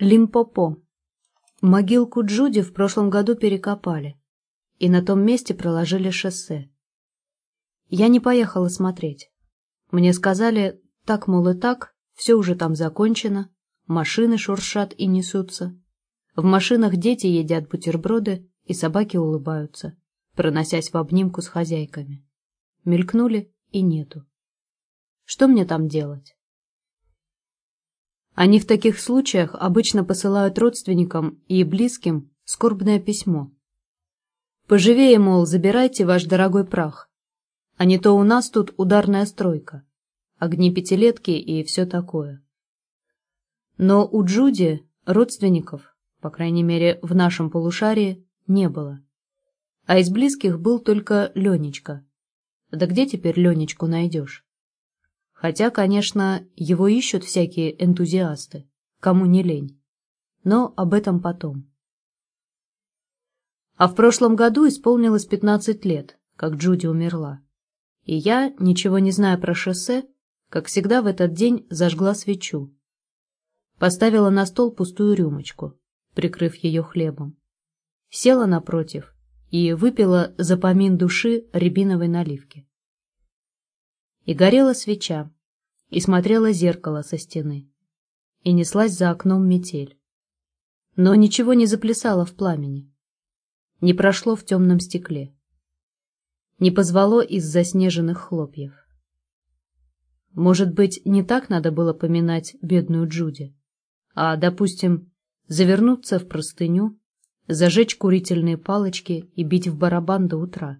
Лимпопо. Могилку Джуди в прошлом году перекопали, и на том месте проложили шоссе. Я не поехала смотреть. Мне сказали, так, мол, и так, все уже там закончено, машины шуршат и несутся. В машинах дети едят бутерброды, и собаки улыбаются, проносясь в обнимку с хозяйками. Мелькнули и нету. Что мне там делать? Они в таких случаях обычно посылают родственникам и близким скорбное письмо. Поживее, мол, забирайте ваш дорогой прах, а не то у нас тут ударная стройка, огни пятилетки и все такое. Но у Джуди родственников, по крайней мере в нашем полушарии, не было. А из близких был только Ленечка. Да где теперь Ленечку найдешь? Хотя, конечно, его ищут всякие энтузиасты, кому не лень. Но об этом потом. А в прошлом году исполнилось 15 лет, как Джуди умерла. И я, ничего не зная про шоссе, как всегда в этот день зажгла свечу. Поставила на стол пустую рюмочку, прикрыв ее хлебом. Села напротив и выпила за помин души рябиновой наливки. И горела свеча, и смотрела зеркало со стены, и неслась за окном метель. Но ничего не заплясало в пламени, не прошло в темном стекле, не позвало из заснеженных хлопьев. Может быть, не так надо было поминать бедную Джуди, а, допустим, завернуться в простыню, зажечь курительные палочки и бить в барабан до утра.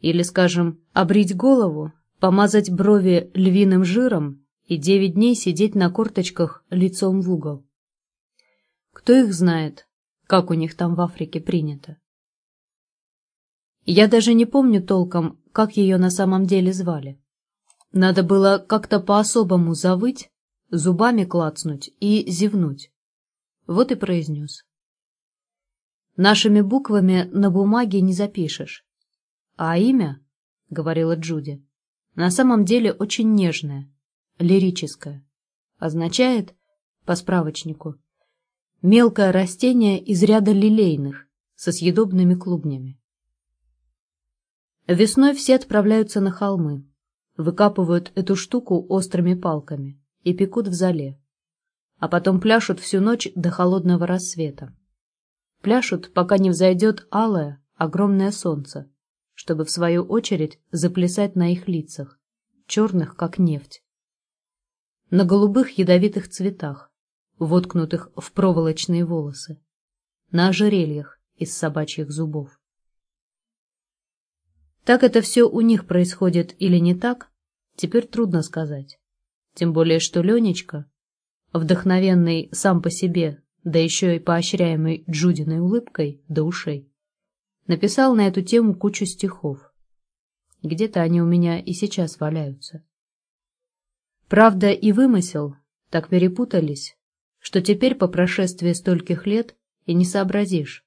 Или, скажем, обрить голову помазать брови львиным жиром и девять дней сидеть на корточках лицом в угол. Кто их знает, как у них там в Африке принято. Я даже не помню толком, как ее на самом деле звали. Надо было как-то по-особому завыть, зубами клацнуть и зевнуть. Вот и произнес. Нашими буквами на бумаге не запишешь. А имя, — говорила Джуди, на самом деле очень нежное, лирическое. Означает, по справочнику, мелкое растение из ряда лилейных, со съедобными клубнями. Весной все отправляются на холмы, выкапывают эту штуку острыми палками и пекут в зале, а потом пляшут всю ночь до холодного рассвета. Пляшут, пока не взойдет алое, огромное солнце, чтобы в свою очередь заплясать на их лицах, черных, как нефть. На голубых ядовитых цветах, воткнутых в проволочные волосы, на ожерельях из собачьих зубов. Так это все у них происходит или не так, теперь трудно сказать. Тем более, что Ленечка, вдохновенный сам по себе, да еще и поощряемый Джудиной улыбкой до ушей, Написал на эту тему кучу стихов. Где-то они у меня и сейчас валяются. Правда и вымысел так перепутались, что теперь по прошествии стольких лет и не сообразишь,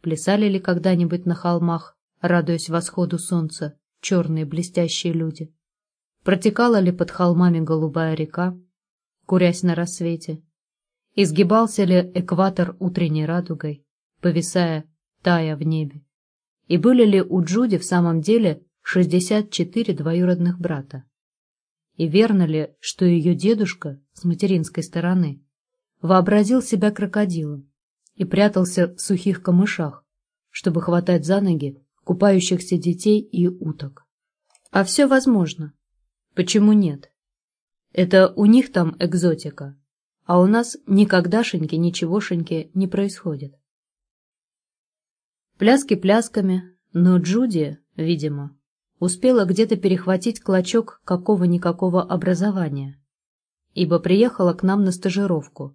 плясали ли когда-нибудь на холмах, радуясь восходу солнца, черные блестящие люди, протекала ли под холмами голубая река, курясь на рассвете, изгибался ли экватор утренней радугой, повисая, тая в небе. И были ли у Джуди в самом деле 64 двоюродных брата? И верно ли, что ее дедушка с материнской стороны вообразил себя крокодилом и прятался в сухих камышах, чтобы хватать за ноги купающихся детей и уток? А все возможно. Почему нет? Это у них там экзотика, а у нас никогдашеньки ничегошеньки не происходит. Пляски плясками, но Джуди, видимо, успела где-то перехватить клочок какого-никакого образования, ибо приехала к нам на стажировку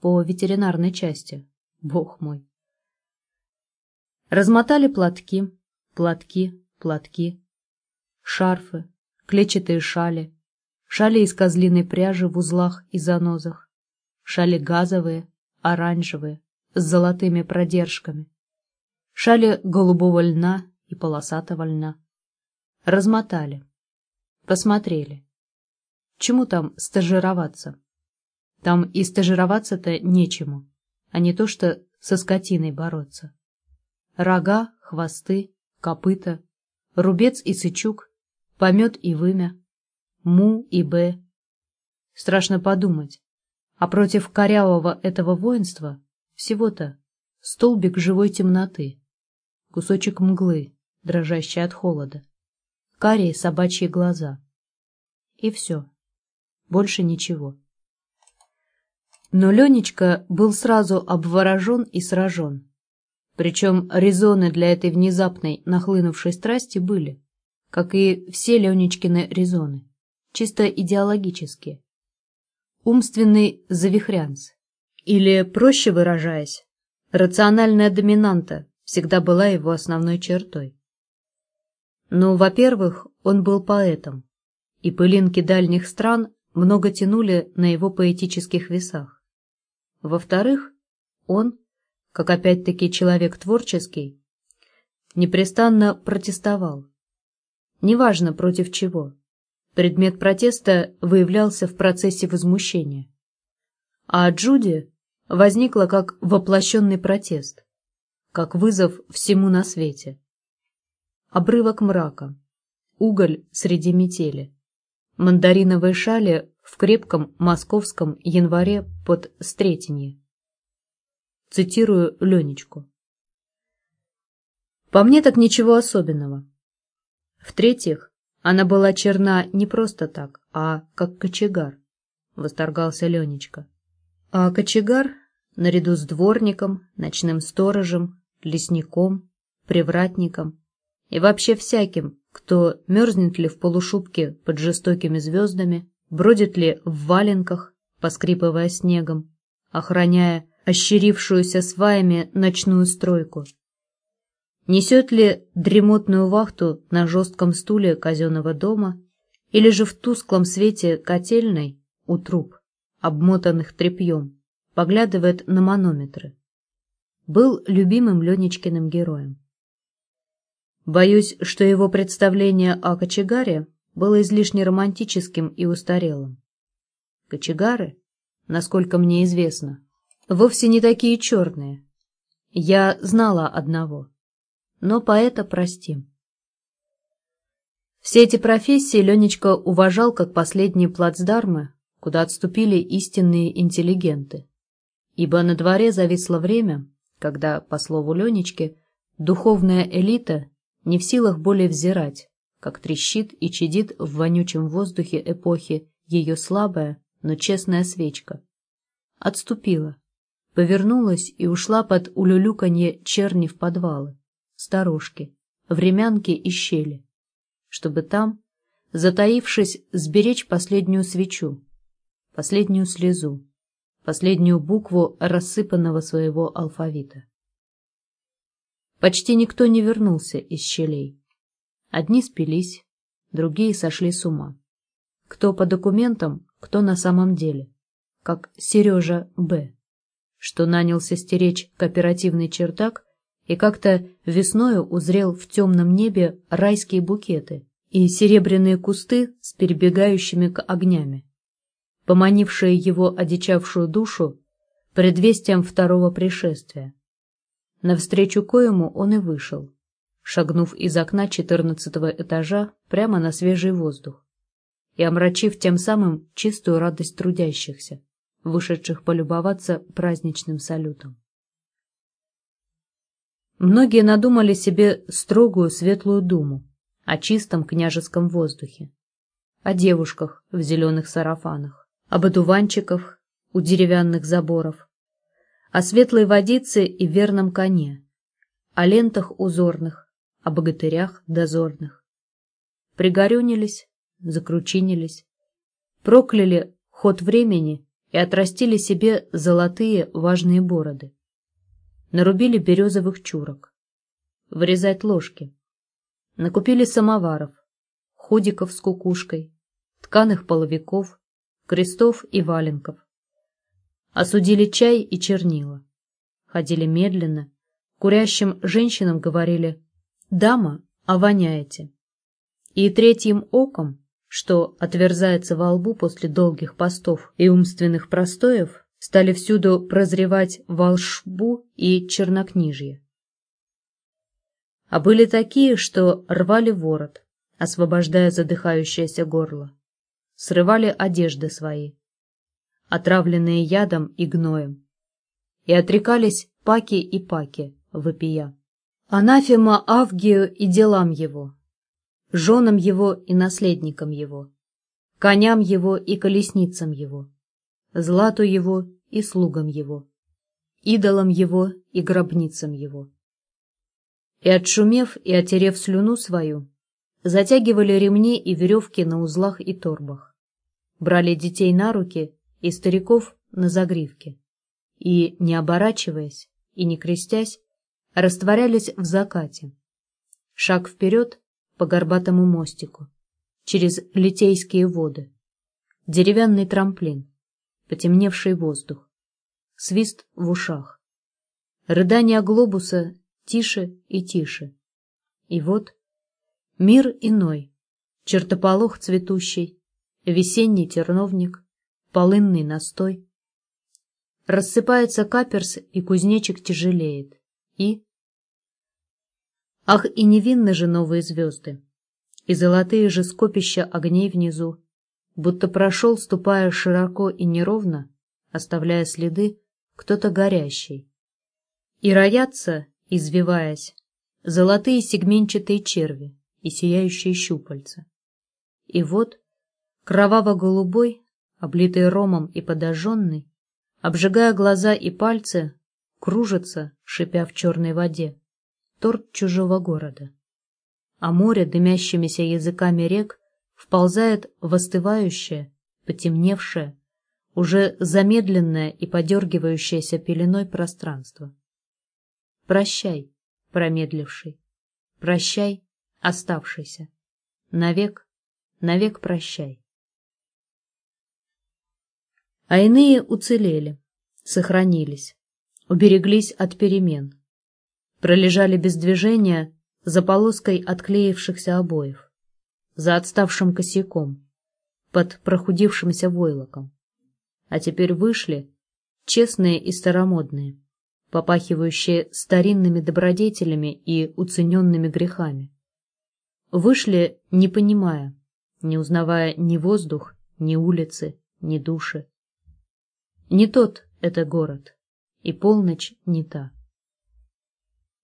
по ветеринарной части, бог мой. Размотали платки, платки, платки, шарфы, клетчатые шали, шали из козлиной пряжи в узлах и занозах, шали газовые, оранжевые, с золотыми продержками, шали голубого льна и полосатого льна. Размотали, посмотрели. Чему там стажироваться? Там и стажироваться-то нечему, а не то что со скотиной бороться. Рога, хвосты, копыта, рубец и сычук, помет и вымя, му и б. Страшно подумать, а против корявого этого воинства всего-то столбик живой темноты, кусочек мглы, дрожащий от холода, карие собачьи глаза. И все. Больше ничего. Но Ленечка был сразу обворожен и сражен. Причем резоны для этой внезапной нахлынувшей страсти были, как и все Ленечкины резоны, чисто идеологические. Умственный завихрянц. Или, проще выражаясь, рациональная доминанта всегда была его основной чертой. Ну, во-первых, он был поэтом, и пылинки дальних стран много тянули на его поэтических весах. Во-вторых, он, как опять-таки человек творческий, непрестанно протестовал. Неважно против чего. Предмет протеста выявлялся в процессе возмущения. А Джуди возникла как воплощенный протест, как вызов всему на свете. Обрывок мрака, уголь среди метели, мандариновые шали в крепком московском январе под Стретенье. Цитирую Ленечку. По мне так ничего особенного. В-третьих, она была черна не просто так, а как кочегар, восторгался Ленечка. А кочегар, наряду с дворником, ночным сторожем, лесником, привратником и вообще всяким, кто мерзнет ли в полушубке под жестокими звездами, бродит ли в валенках, поскрипывая снегом, охраняя ощерившуюся сваями ночную стройку. Несет ли дремотную вахту на жестком стуле казенного дома или же в тусклом свете котельной у труб, обмотанных тряпьем, поглядывает на манометры. Был любимым Ленечкиным героем. Боюсь, что его представление о кочегаре было излишне романтическим и устарелым. Кочегары, насколько мне известно, вовсе не такие черные. Я знала одного, но поэта простим. Все эти профессии Ленечка уважал как последние плацдармы, куда отступили истинные интеллигенты, ибо на дворе зависло время, когда, по слову Ленечки, духовная элита не в силах более взирать, как трещит и чадит в вонючем воздухе эпохи ее слабая, но честная свечка. Отступила, повернулась и ушла под улюлюканье черни в подвалы, сторожки, времянки и щели, чтобы там, затаившись, сберечь последнюю свечу, последнюю слезу, последнюю букву рассыпанного своего алфавита. Почти никто не вернулся из щелей. Одни спились, другие сошли с ума. Кто по документам, кто на самом деле. Как Сережа Б., что нанялся стеречь кооперативный чердак и как-то весною узрел в темном небе райские букеты и серебряные кусты с перебегающими к огнями, поманившие его одичавшую душу предвестием второго пришествия навстречу коему он и вышел, шагнув из окна четырнадцатого этажа прямо на свежий воздух и омрачив тем самым чистую радость трудящихся, вышедших полюбоваться праздничным салютом. Многие надумали себе строгую светлую думу о чистом княжеском воздухе, о девушках в зеленых сарафанах, об одуванчиках у деревянных заборов, о светлой водице и верном коне, о лентах узорных, о богатырях дозорных. Пригорюнились, закручинились, прокляли ход времени и отрастили себе золотые важные бороды. Нарубили березовых чурок, вырезать ложки. Накупили самоваров, ходиков с кукушкой, тканых половиков, крестов и валенков. Осудили чай и чернила. Ходили медленно. Курящим женщинам говорили «Дама, а воняете». И третьим оком, что отверзается во лбу после долгих постов и умственных простоев, стали всюду прозревать волшбу и чернокнижье. А были такие, что рвали ворот, освобождая задыхающееся горло, срывали одежды свои, отравленные ядом и гноем, и отрекались паки и паки, вопия. Анафема Авгию и делам его, женам его и наследникам его, коням его и колесницам его, злату его и слугам его, идолам его и гробницам его. И отшумев и отерев слюну свою, затягивали ремни и веревки на узлах и торбах, брали детей на руки и стариков на загривке, и, не оборачиваясь и не крестясь, растворялись в закате. Шаг вперед по горбатому мостику, через литейские воды, деревянный трамплин, потемневший воздух, свист в ушах, рыдание глобуса тише и тише. И вот мир иной, чертополох цветущий, весенний терновник, полынный настой. Рассыпается каперс, и кузнечик тяжелеет. И Ах, и невинны же новые звезды, и золотые же скопища огней внизу, будто прошел, ступая широко и неровно, оставляя следы, кто-то горящий. И роятся, извиваясь, золотые сегменчатые черви и сияющие щупальца. И вот, кроваво-голубой, облитый ромом и подожженный, обжигая глаза и пальцы, кружится, шипя в черной воде торт чужого города. А море дымящимися языками рек вползает в остывающее, потемневшее, уже замедленное и подергивающееся пеленой пространство. Прощай, промедливший, прощай, оставшийся, навек, навек прощай. А иные уцелели, сохранились, убереглись от перемен, пролежали без движения за полоской отклеившихся обоев, за отставшим косяком, под прохудившимся войлоком. А теперь вышли, честные и старомодные, попахивающие старинными добродетелями и уцененными грехами. Вышли, не понимая, не узнавая ни воздух, ни улицы, ни души. Не тот это город, и полночь не та.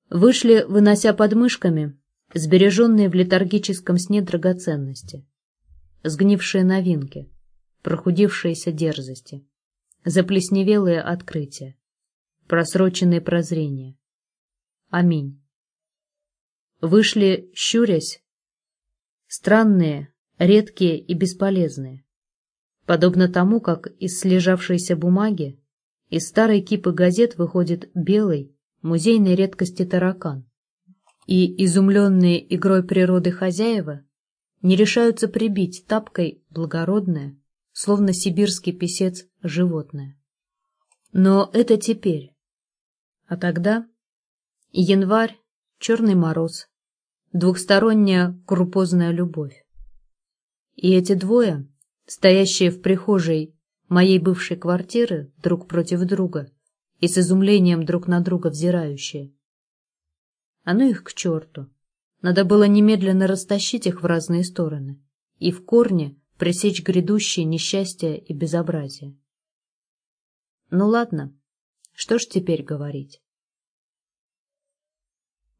Вышли, вынося подмышками сбереженные в летаргическом сне драгоценности, сгнившие новинки, прохудившиеся дерзости, заплесневелые открытия, просроченные прозрения. Аминь. Вышли, щурясь, странные, редкие и бесполезные, подобно тому, как из слежавшейся бумаги из старой кипы газет выходит белый, музейной редкости таракан. И изумленные игрой природы хозяева не решаются прибить тапкой благородное, словно сибирский писец, животное. Но это теперь. А тогда январь, черный мороз, двухсторонняя крупозная любовь. И эти двое, стоящие в прихожей моей бывшей квартиры друг против друга, и с изумлением друг на друга взирающие. А ну их к черту. Надо было немедленно растащить их в разные стороны и в корне пресечь грядущее несчастье и безобразие. Ну ладно, что ж теперь говорить?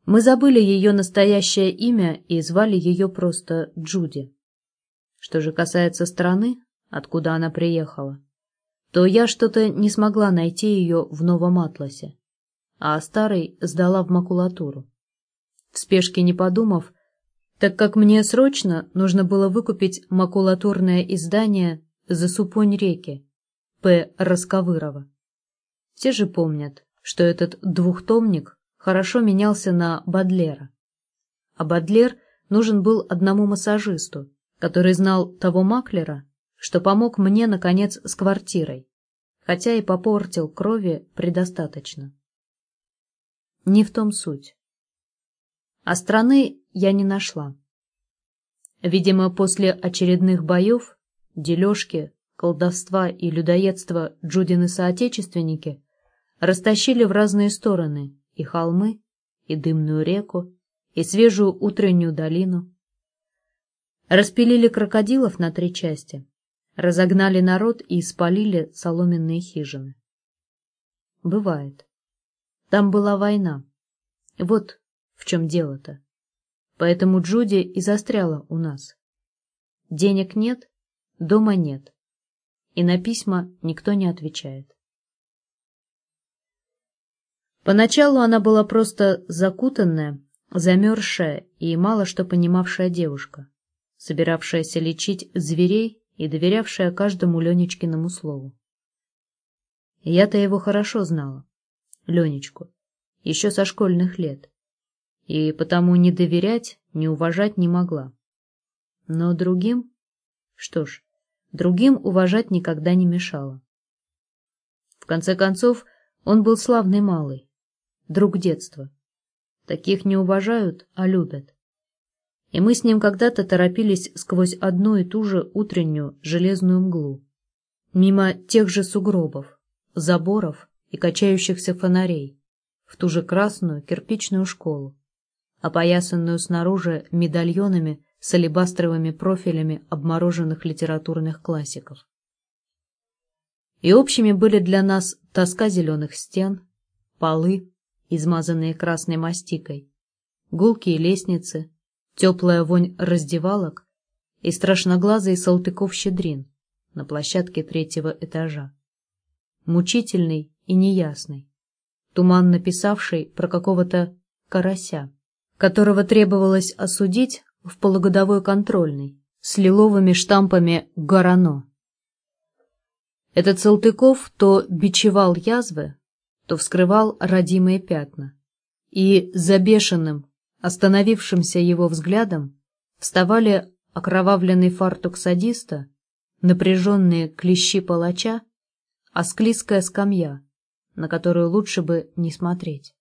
Мы забыли ее настоящее имя и звали ее просто Джуди. Что же касается страны, откуда она приехала, то я что-то не смогла найти ее в новом атласе, а старый сдала в макулатуру. В спешке не подумав, так как мне срочно нужно было выкупить макулатурное издание «За супонь реки» П. Расковырова. Все же помнят, что этот двухтомник хорошо менялся на Бадлера. А Бадлер нужен был одному массажисту, который знал того маклера, что помог мне, наконец, с квартирой, хотя и попортил крови предостаточно. Не в том суть. А страны я не нашла. Видимо, после очередных боев, дележки, колдовства и людоедства Джудины соотечественники растащили в разные стороны и холмы, и дымную реку, и свежую утреннюю долину. Распилили крокодилов на три части, разогнали народ и спалили соломенные хижины. Бывает. Там была война. Вот в чем дело-то. Поэтому Джуди и застряла у нас. Денег нет, дома нет. И на письма никто не отвечает. Поначалу она была просто закутанная, замерзшая и мало что понимавшая девушка, собиравшаяся лечить зверей и доверявшая каждому Ленечкиному слову. Я-то его хорошо знала, Ленечку, еще со школьных лет, и потому не доверять, не уважать не могла. Но другим... Что ж, другим уважать никогда не мешало. В конце концов, он был славный малый, друг детства. Таких не уважают, а любят. И мы с ним когда-то торопились сквозь одну и ту же утреннюю железную мглу, мимо тех же сугробов, заборов и качающихся фонарей, в ту же красную кирпичную школу, опоясанную снаружи медальонами с алебастровыми профилями обмороженных литературных классиков. И общими были для нас тоска зеленых стен, полы, измазанные красной мастикой, гулкие лестницы, теплая вонь раздевалок и страшноглазый Салтыков-Щедрин на площадке третьего этажа. Мучительный и неясный, туман написавший про какого-то карася, которого требовалось осудить в полугодовой контрольной с лиловыми штампами «Горано». Этот Салтыков то бичевал язвы, то вскрывал родимые пятна. И за бешеным, остановившимся его взглядом вставали окровавленный фартук садиста, напряженные клещи палача, а склизкая скамья, на которую лучше бы не смотреть.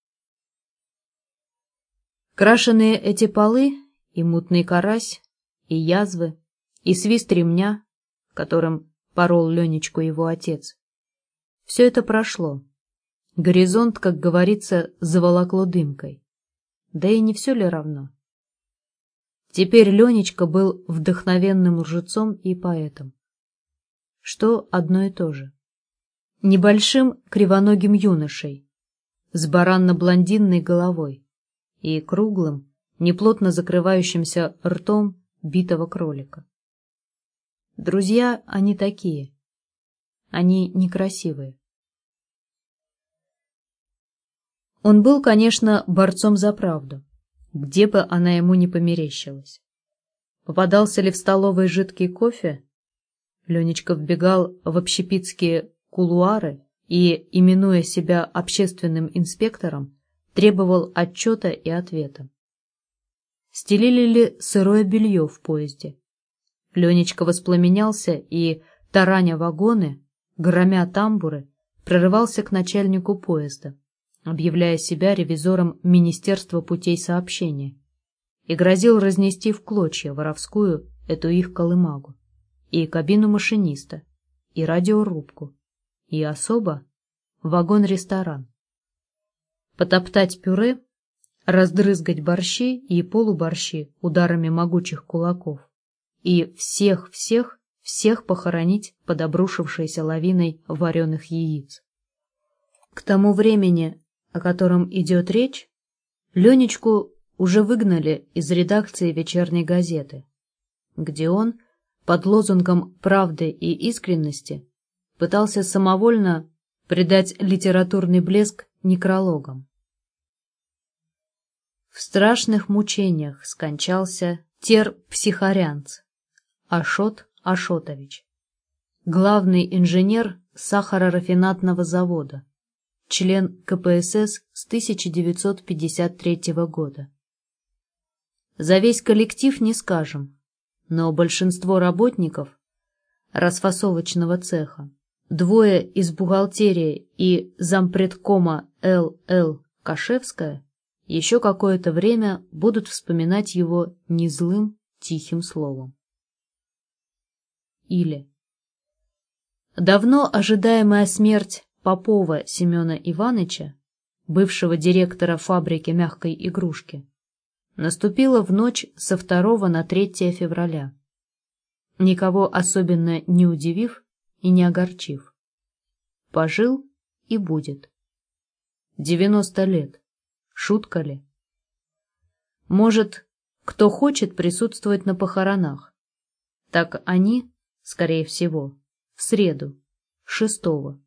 Крашеные эти полы и мутный карась, и язвы, и свист ремня, которым порол Ленечку его отец. Все это прошло. Горизонт, как говорится, заволокло дымкой. Да и не все ли равно? Теперь Ленечка был вдохновенным лжецом и поэтом. Что одно и то же. Небольшим кривоногим юношей, с баранно-блондинной головой и круглым, неплотно закрывающимся ртом битого кролика. Друзья они такие. Они некрасивые. Он был, конечно, борцом за правду, где бы она ему не померещилась. Попадался ли в столовой жидкий кофе? Ленечка вбегал в общепитские кулуары и, именуя себя общественным инспектором, требовал отчета и ответа. Стелили ли сырое белье в поезде? Ленечка воспламенялся и, тараня вагоны, громя тамбуры, прорывался к начальнику поезда объявляя себя ревизором Министерства путей сообщения, и грозил разнести в клочья воровскую эту их колымагу, и кабину машиниста, и радиорубку, и особо вагон-ресторан. Потоптать пюре, раздрызгать борщи и полуборщи ударами могучих кулаков, и всех-всех, всех похоронить под обрушившейся лавиной вареных яиц. К тому времени о котором идет речь, Ленечку уже выгнали из редакции вечерней газеты, где он, под лозунгом правды и искренности, пытался самовольно придать литературный блеск некрологам. В страшных мучениях скончался Тер-Психорянц Ашот Ашотович, главный инженер сахарорафинатного завода, член КПСС с 1953 года. За весь коллектив не скажем, но большинство работников расфасовочного цеха, двое из бухгалтерии и зампредкома Л.Л. Кашевская еще какое-то время будут вспоминать его не злым, тихим словом. Или Давно ожидаемая смерть Попова Семена Ивановича, бывшего директора фабрики мягкой игрушки, наступила в ночь со 2 на 3 февраля, никого особенно не удивив и не огорчив. Пожил и будет. 90 лет. Шутка ли? Может, кто хочет присутствовать на похоронах. Так они, скорее всего, в среду, шестого,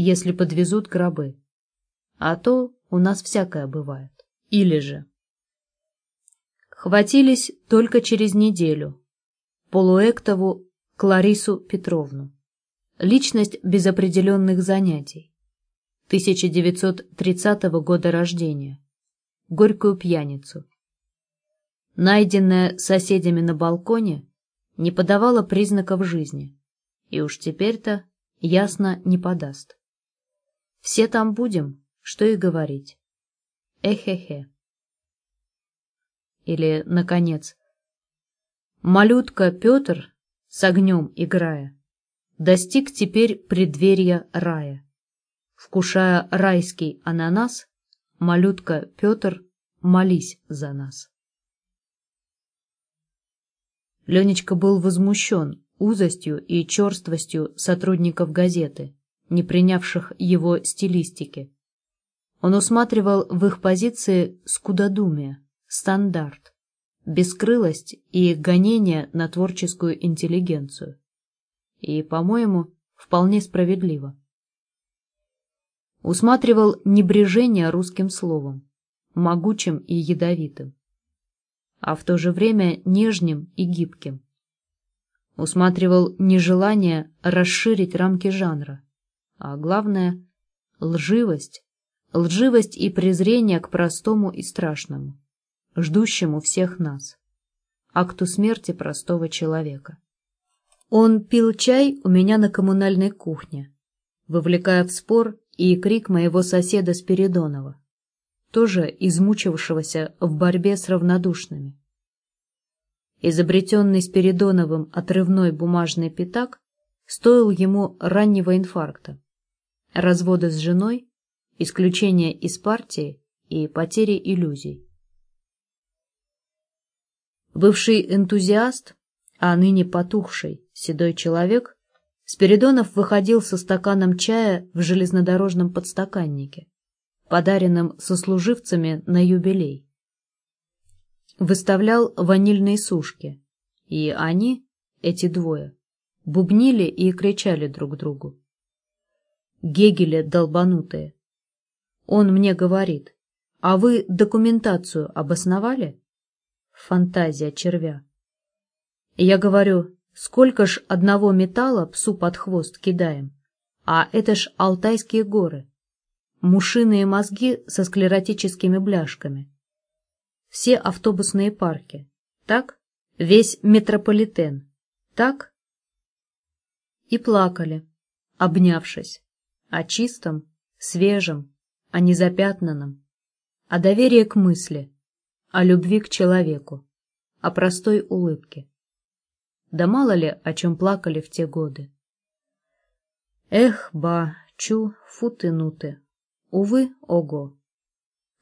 если подвезут гробы. А то у нас всякое бывает. Или же... Хватились только через неделю. Полуэктову Кларису Петровну. Личность без определенных занятий. 1930 года рождения. Горькую пьяницу. Найденная соседями на балконе, не подавала признаков жизни. И уж теперь-то ясно не подаст. Все там будем, что и говорить. Эхе-хе. Или, наконец, малютка Петр, с огнем играя, достиг теперь преддверия рая. Вкушая райский ананас, малютка Петр, молись за нас. Ленечка был возмущен узостью и черствостью сотрудников газеты, не принявших его стилистики. Он усматривал в их позиции скудодумие, стандарт, бескрылость и гонение на творческую интеллигенцию. И, по-моему, вполне справедливо. Усматривал небрежение русским словом, могучим и ядовитым, а в то же время нежным и гибким. Усматривал нежелание расширить рамки жанра, а главное — лживость, лживость и презрение к простому и страшному, ждущему всех нас, акту смерти простого человека. Он пил чай у меня на коммунальной кухне, вовлекая в спор и крик моего соседа Спиридонова, тоже измучившегося в борьбе с равнодушными. Изобретенный Спиридоновым отрывной бумажный пятак стоил ему раннего инфаркта, развода с женой, исключения из партии и потери иллюзий. Бывший энтузиаст, а ныне потухший, седой человек, Спиридонов выходил со стаканом чая в железнодорожном подстаканнике, подаренном сослуживцами на юбилей. Выставлял ванильные сушки, и они, эти двое, бубнили и кричали друг другу. Гегеле долбанутые. Он мне говорит, а вы документацию обосновали? Фантазия червя. Я говорю, сколько ж одного металла псу под хвост кидаем, а это ж Алтайские горы. Мушиные мозги со склеротическими бляшками. Все автобусные парки. Так? Весь метрополитен. Так? И плакали, обнявшись о чистом, свежем, о незапятнанном, о доверии к мысли, о любви к человеку, о простой улыбке. Да мало ли, о чем плакали в те годы. Эх, ба, чу, фу ты, ну ты. Увы, ого.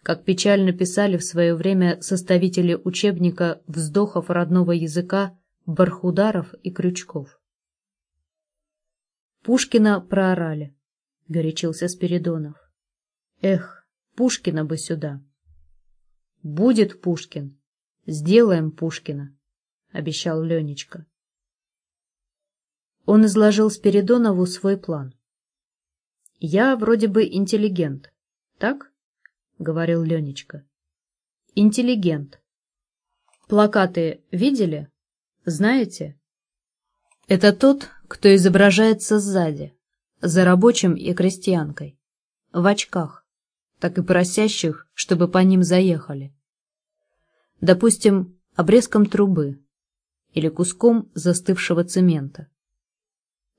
Как печально писали в свое время составители учебника вздохов родного языка Бархударов и Крючков. Пушкина проорали. — горячился Спиридонов. «Эх, Пушкина бы сюда!» «Будет Пушкин! Сделаем Пушкина!» — обещал Ленечка. Он изложил Спиридонову свой план. «Я вроде бы интеллигент, так?» — говорил Ленечка. «Интеллигент. Плакаты видели? Знаете?» «Это тот, кто изображается сзади, за рабочим и крестьянкой, в очках, так и просящих, чтобы по ним заехали. Допустим, обрезком трубы или куском застывшего цемента.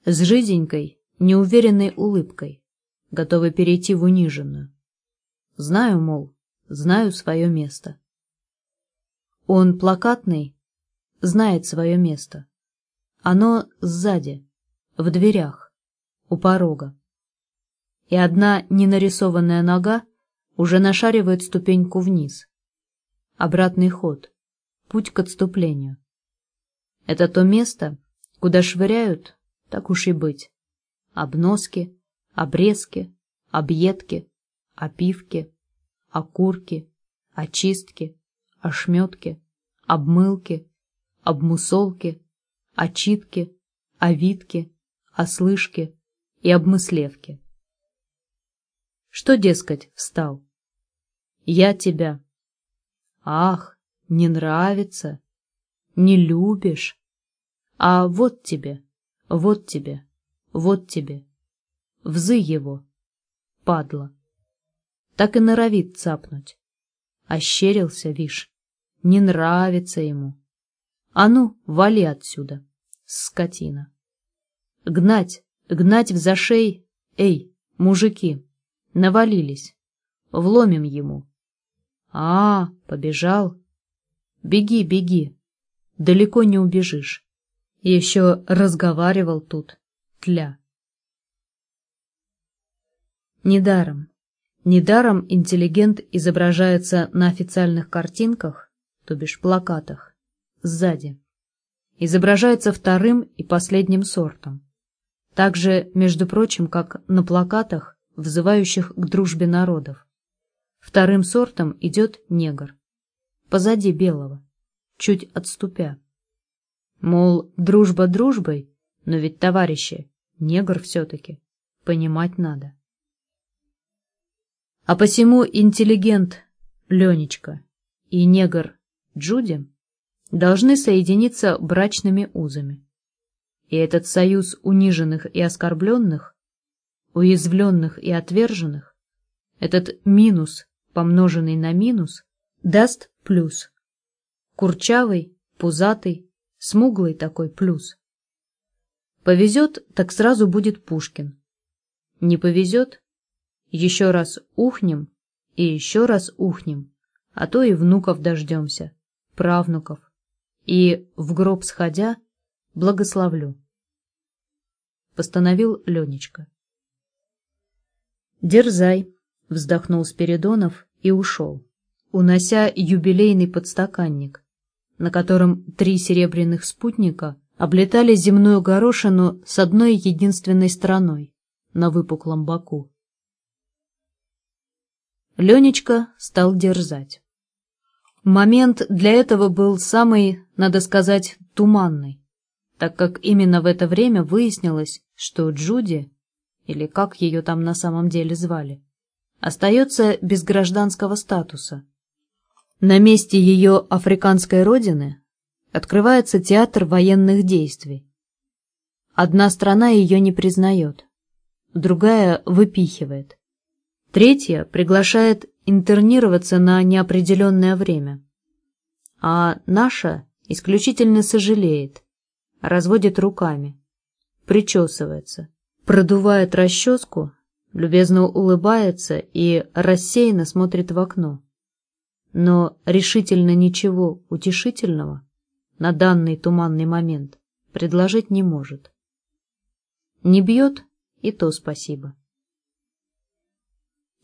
С жизненькой, неуверенной улыбкой, готовый перейти в униженную. Знаю, мол, знаю свое место. Он плакатный, знает свое место. Оно сзади, в дверях, у порога. И одна ненарисованная нога уже нашаривает ступеньку вниз. Обратный ход, путь к отступлению. Это то место, куда швыряют, так уж и быть, обноски, обрезки, объедки, опивки, окурки, очистки, ошметки, обмылки, обмусолки, очитки, овитки, ослышки и обмыслевки. Что, дескать, встал? Я тебя. Ах, не нравится, не любишь. А вот тебе, вот тебе, вот тебе. Взы его, падла. Так и норовит цапнуть. Ощерился, вишь, не нравится ему. А ну, вали отсюда, скотина. Гнать, гнать в зашей, эй, мужики, навалились, вломим ему. А, побежал. Беги, беги, далеко не убежишь. Еще разговаривал тут, тля. Недаром, недаром интеллигент изображается на официальных картинках, то бишь плакатах, сзади. Изображается вторым и последним сортом. Также, между прочим, как на плакатах, взывающих к дружбе народов. Вторым сортом идет негр. Позади белого, чуть отступя. Мол, дружба дружбой, но ведь, товарищи, негр все-таки, понимать надо. А посему интеллигент Ленечка и негр Джуди должны соединиться брачными узами. И этот союз униженных и оскорбленных, уязвленных и отверженных, этот минус, помноженный на минус, даст плюс. Курчавый, пузатый, смуглый такой плюс. Повезет, так сразу будет Пушкин. Не повезет, еще раз ухнем и еще раз ухнем, а то и внуков дождемся, правнуков и, в гроб сходя, благословлю. Постановил Ленечка. «Дерзай», — вздохнул Спиридонов и ушел, унося юбилейный подстаканник, на котором три серебряных спутника облетали земную горошину с одной единственной стороной, на выпуклом боку. Ленечка стал дерзать. Момент для этого был самый, надо сказать, туманный, так как именно в это время выяснилось, что Джуди, или как ее там на самом деле звали, остается без гражданского статуса. На месте ее африканской родины открывается театр военных действий. Одна страна ее не признает, другая выпихивает, третья приглашает интернироваться на неопределенное время. А наша исключительно сожалеет, разводит руками, причесывается, продувает расческу, любезно улыбается и рассеянно смотрит в окно. Но решительно ничего утешительного на данный туманный момент предложить не может. Не бьет, и то спасибо.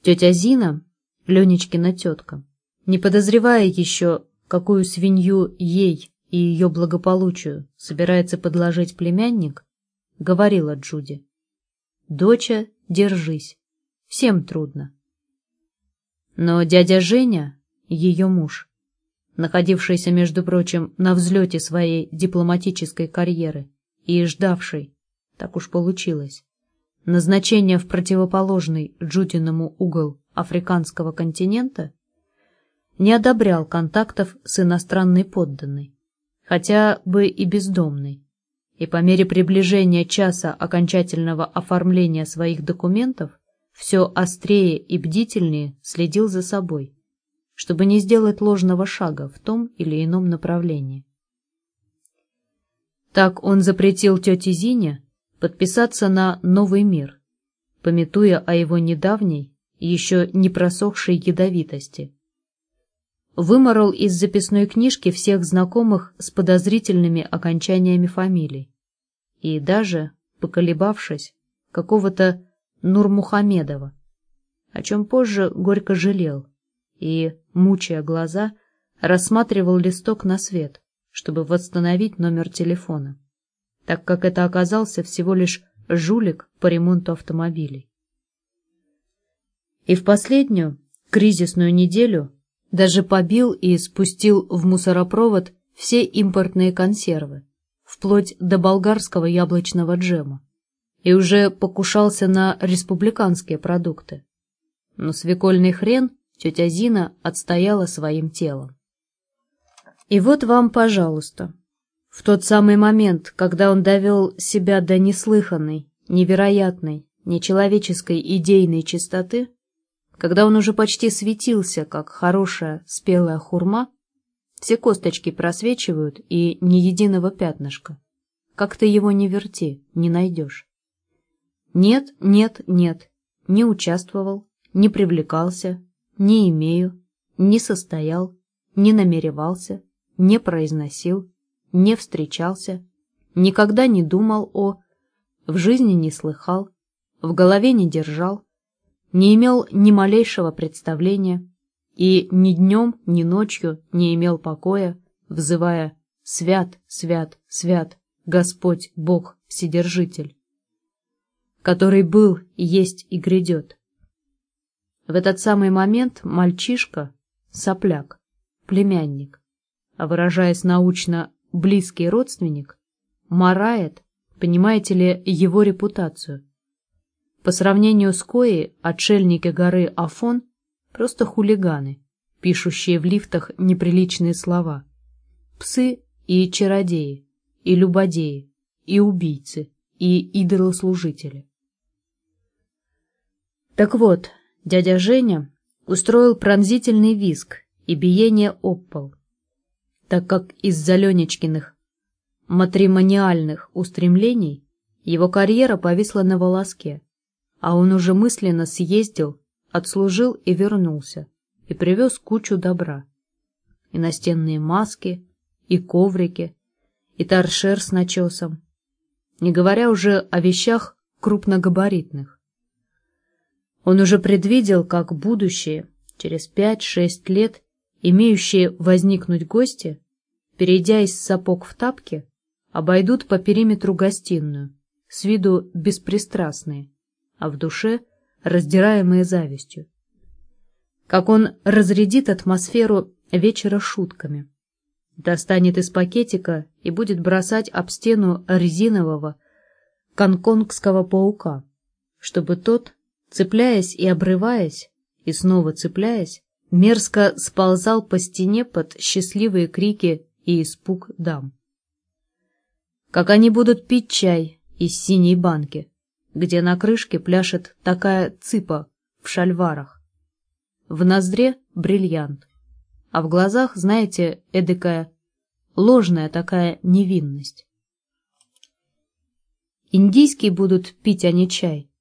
Тетя Зина Ленечкина тетка, не подозревая еще, какую свинью ей и ее благополучию собирается подложить племянник, говорила Джуди. «Доча, держись, всем трудно». Но дядя Женя, ее муж, находившийся, между прочим, на взлете своей дипломатической карьеры и ждавший, так уж получилось, назначения в противоположный Джудиному угол африканского континента, не одобрял контактов с иностранной подданной, хотя бы и бездомной, и по мере приближения часа окончательного оформления своих документов все острее и бдительнее следил за собой, чтобы не сделать ложного шага в том или ином направлении. Так он запретил тете Зине подписаться на «Новый мир», пометуя о его недавней еще не просохшей ядовитости. Выморол из записной книжки всех знакомых с подозрительными окончаниями фамилий. И даже, поколебавшись, какого-то Нурмухамедова, о чем позже горько жалел и, мучая глаза, рассматривал листок на свет, чтобы восстановить номер телефона, так как это оказался всего лишь жулик по ремонту автомобилей. И в последнюю, кризисную неделю даже побил и спустил в мусоропровод все импортные консервы, вплоть до болгарского яблочного джема, и уже покушался на республиканские продукты. Но свекольный хрен тетя Зина отстояла своим телом. И вот вам, пожалуйста, в тот самый момент, когда он довел себя до неслыханной, невероятной, нечеловеческой идейной чистоты, когда он уже почти светился, как хорошая спелая хурма, все косточки просвечивают и ни единого пятнышка. Как ты его не верти, не найдешь. Нет, нет, нет, не участвовал, не привлекался, не имею, не состоял, не намеревался, не произносил, не встречался, никогда не думал о, в жизни не слыхал, в голове не держал, не имел ни малейшего представления и ни днем, ни ночью не имел покоя, взывая «Свят, свят, свят, Господь, Бог, Вседержитель», который был, есть и грядет. В этот самый момент мальчишка, сопляк, племянник, а выражаясь научно, близкий родственник, марает, понимаете ли, его репутацию, по сравнению с Коей, отшельники горы Афон — просто хулиганы, пишущие в лифтах неприличные слова. Псы и чародеи, и любодеи, и убийцы, и идолослужители. Так вот, дядя Женя устроил пронзительный визг и биение об так как из-за Ленечкиных матримониальных устремлений его карьера повисла на волоске, а он уже мысленно съездил, отслужил и вернулся, и привез кучу добра. И настенные маски, и коврики, и торшер с начесом, не говоря уже о вещах крупногабаритных. Он уже предвидел, как будущее, через пять-шесть лет, имеющие возникнуть гости, перейдя из сапог в тапки, обойдут по периметру гостиную, с виду беспристрастные, а в душе раздираемые завистью. Как он разрядит атмосферу вечера шутками. Достанет из пакетика и будет бросать об стену резинового гонконгского паука, чтобы тот, цепляясь и обрываясь, и снова цепляясь, мерзко сползал по стене под счастливые крики и испуг дам. Как они будут пить чай из синей банки, где на крышке пляшет такая цыпа в шальварах. В ноздре бриллиант, а в глазах, знаете, эдакая ложная такая невинность. Индийский будут пить они а чай.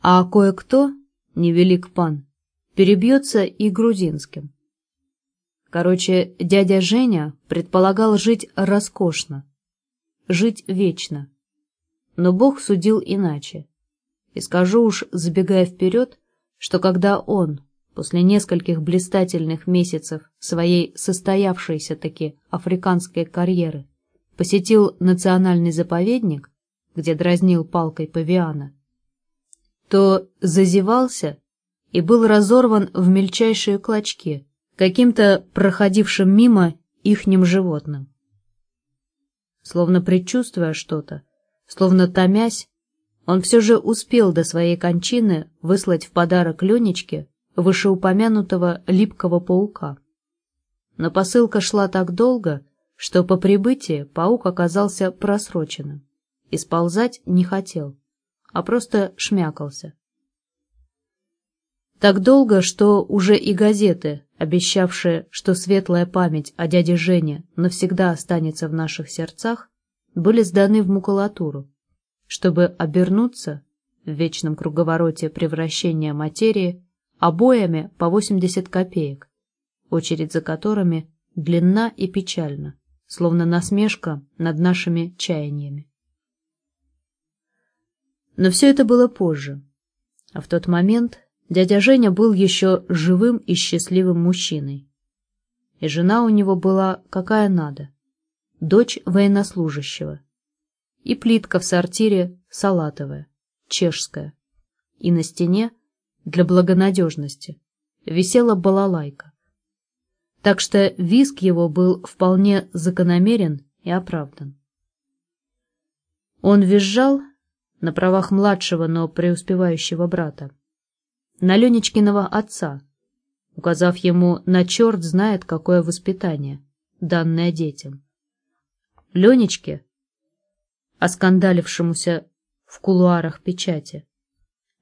А кое-кто, невелик пан, перебьется и грузинским. Короче, дядя Женя предполагал жить роскошно, жить вечно но Бог судил иначе. И скажу уж, забегая вперед, что когда он, после нескольких блистательных месяцев своей состоявшейся-таки африканской карьеры, посетил национальный заповедник, где дразнил палкой павиана, то зазевался и был разорван в мельчайшие клочки каким-то проходившим мимо ихним животным. Словно предчувствуя что-то, Словно томясь, он все же успел до своей кончины выслать в подарок Ленечке вышеупомянутого липкого паука. Но посылка шла так долго, что по прибытии паук оказался просроченным и сползать не хотел, а просто шмякался. Так долго, что уже и газеты, обещавшие, что светлая память о дяде Жене навсегда останется в наших сердцах, были сданы в макулатуру, чтобы обернуться в вечном круговороте превращения материи обоями по 80 копеек, очередь за которыми длинна и печальна, словно насмешка над нашими чаяниями. Но все это было позже, а в тот момент дядя Женя был еще живым и счастливым мужчиной. И жена у него была какая надо, дочь военнослужащего. И плитка в сортире салатовая, чешская. И на стене, для благонадежности, висела балалайка. Так что виск его был вполне закономерен и оправдан. Он визжал на правах младшего, но преуспевающего брата, на Ленечкиного отца, указав ему на черт знает какое воспитание, данное детям. Ленечке, оскандалившемуся в кулуарах печати.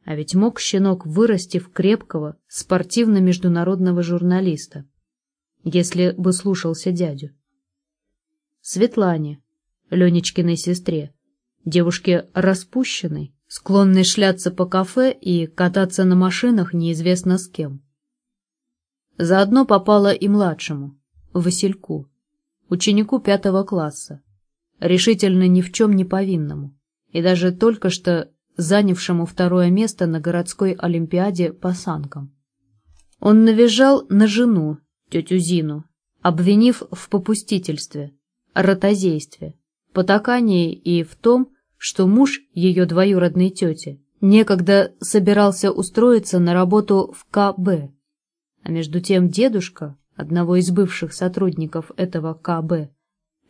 А ведь мог щенок вырасти в крепкого спортивно-международного журналиста, если бы слушался дядю. Светлане, Ленечкиной сестре, девушке распущенной, склонной шляться по кафе и кататься на машинах неизвестно с кем. Заодно попала и младшему, Васильку, ученику пятого класса, решительно ни в чем не повинному, и даже только что занявшему второе место на городской олимпиаде по санкам. Он навизжал на жену, тетю Зину, обвинив в попустительстве, ротозействе, потакании и в том, что муж ее двоюродной тети некогда собирался устроиться на работу в КБ, а между тем дедушка, одного из бывших сотрудников этого КБ,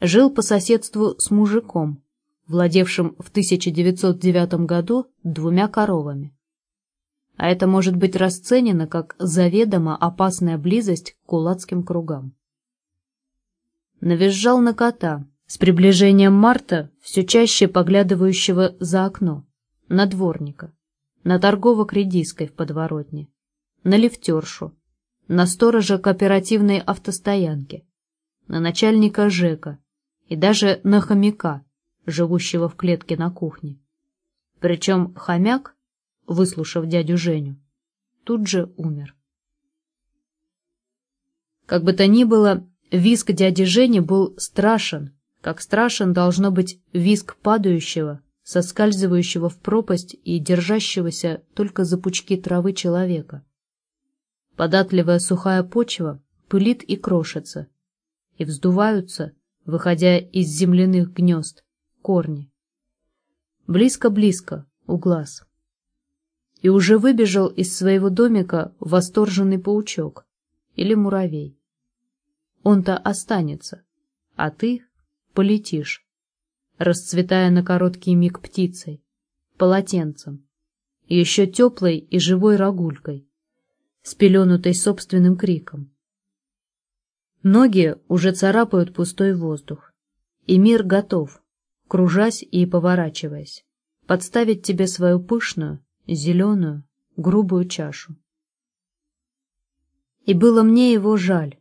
жил по соседству с мужиком, владевшим в 1909 году двумя коровами. А это может быть расценено как заведомо опасная близость к кулацким кругам. Навизжал на кота, с приближением марта все чаще поглядывающего за окно, на дворника, на торгово-кредийской в подворотне, на лифтершу, на сторожа кооперативной автостоянки, на начальника ЖЭКа и даже на хомяка, живущего в клетке на кухне. Причем хомяк, выслушав дядю Женю, тут же умер. Как бы то ни было, виск дяди Жени был страшен, как страшен должно быть виск падающего, соскальзывающего в пропасть и держащегося только за пучки травы человека. Податливая сухая почва пылит и крошится, и вздуваются, выходя из земляных гнезд, корни. Близко-близко, у глаз. И уже выбежал из своего домика восторженный паучок или муравей. Он-то останется, а ты полетишь, расцветая на короткий миг птицей, полотенцем, еще теплой и живой рогулькой, спеленутой собственным криком. Ноги уже царапают пустой воздух, и мир готов, кружась и поворачиваясь, подставить тебе свою пышную, зеленую, грубую чашу. И было мне его жаль,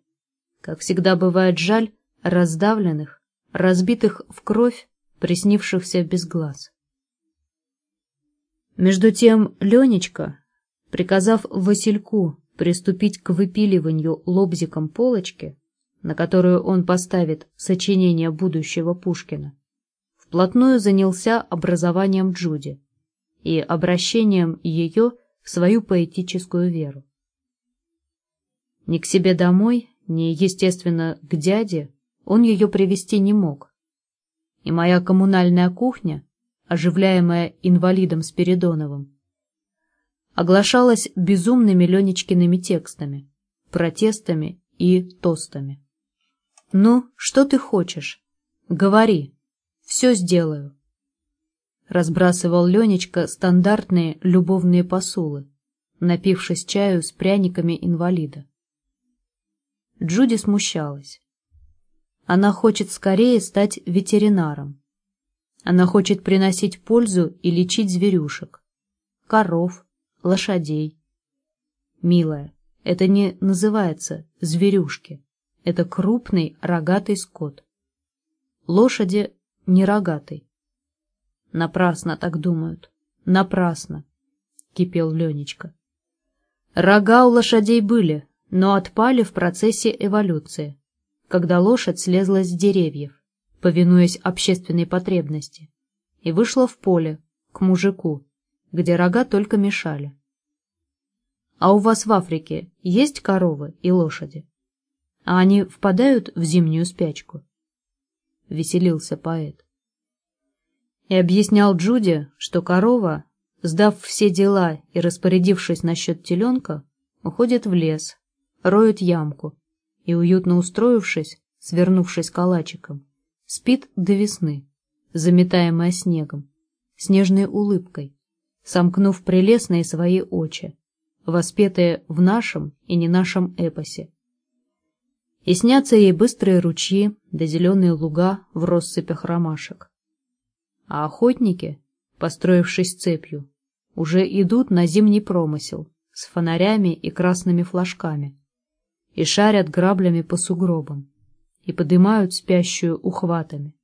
как всегда бывает жаль раздавленных, разбитых в кровь, приснившихся без глаз. Между тем Ленечка, приказав Васильку приступить к выпиливанию лобзиком полочки, на которую он поставит сочинение будущего Пушкина, вплотную занялся образованием Джуди и обращением ее в свою поэтическую веру. Ни к себе домой, ни, естественно, к дяде он ее привести не мог. И моя коммунальная кухня, оживляемая инвалидом Спиридоновым, оглашалась безумными Ленечкиными текстами, протестами и тостами. «Ну, что ты хочешь? Говори, все сделаю». Разбрасывал Ленечка стандартные любовные посулы, напившись чаю с пряниками инвалида. Джуди смущалась. Она хочет скорее стать ветеринаром. Она хочет приносить пользу и лечить зверюшек, коров, лошадей. Милая, это не называется зверюшки. Это крупный рогатый скот. Лошади не рогатый. Напрасно так думают. Напрасно, кипел Ленечка. Рога у лошадей были, но отпали в процессе эволюции, когда лошадь слезла с деревьев, повинуясь общественной потребности, и вышла в поле, к мужику, где рога только мешали. А у вас в Африке есть коровы и лошади? А они впадают в зимнюю спячку? Веселился поэт. И объяснял Джуди, что корова, сдав все дела и распорядившись насчет теленка, уходит в лес, роет ямку и, уютно устроившись, свернувшись калачиком, спит до весны, заметаемая снегом, снежной улыбкой, сомкнув прелестные свои очи, воспетые в нашем и не нашем эпосе. И снятся ей быстрые ручьи да зеленые луга в россыпях ромашек. А охотники, построившись цепью, уже идут на зимний промысел с фонарями и красными флажками и шарят граблями по сугробам и подымают спящую ухватами.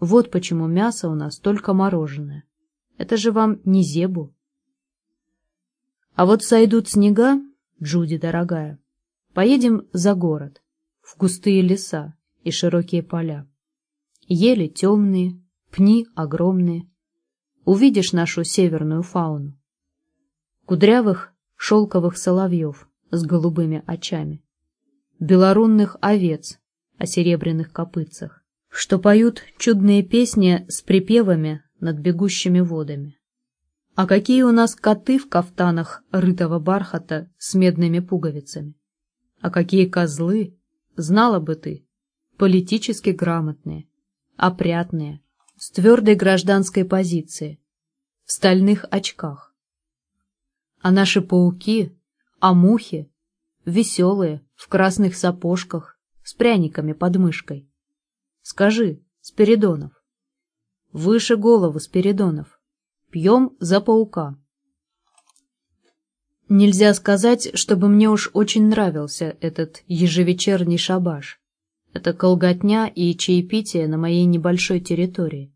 Вот почему мясо у нас только мороженое. Это же вам не зебу. А вот сойдут снега, Джуди дорогая, поедем за город, в густые леса и широкие поля. Ели темные, пни огромные. Увидишь нашу северную фауну. Кудрявых шелковых соловьев с голубыми очами, белорунных овец о серебряных копытцах, что поют чудные песни с припевами над бегущими водами. А какие у нас коты в кафтанах рытого бархата с медными пуговицами? А какие козлы, знала бы ты, политически грамотные, опрятные, с твердой гражданской позиции, в стальных очках. А наши пауки, а мухи, веселые, в красных сапожках, с пряниками под мышкой. Скажи, Спиридонов. Выше голову, Спиридонов. Пьем за паука. Нельзя сказать, чтобы мне уж очень нравился этот ежевечерний шабаш. Это колготня и чаепитие на моей небольшой территории.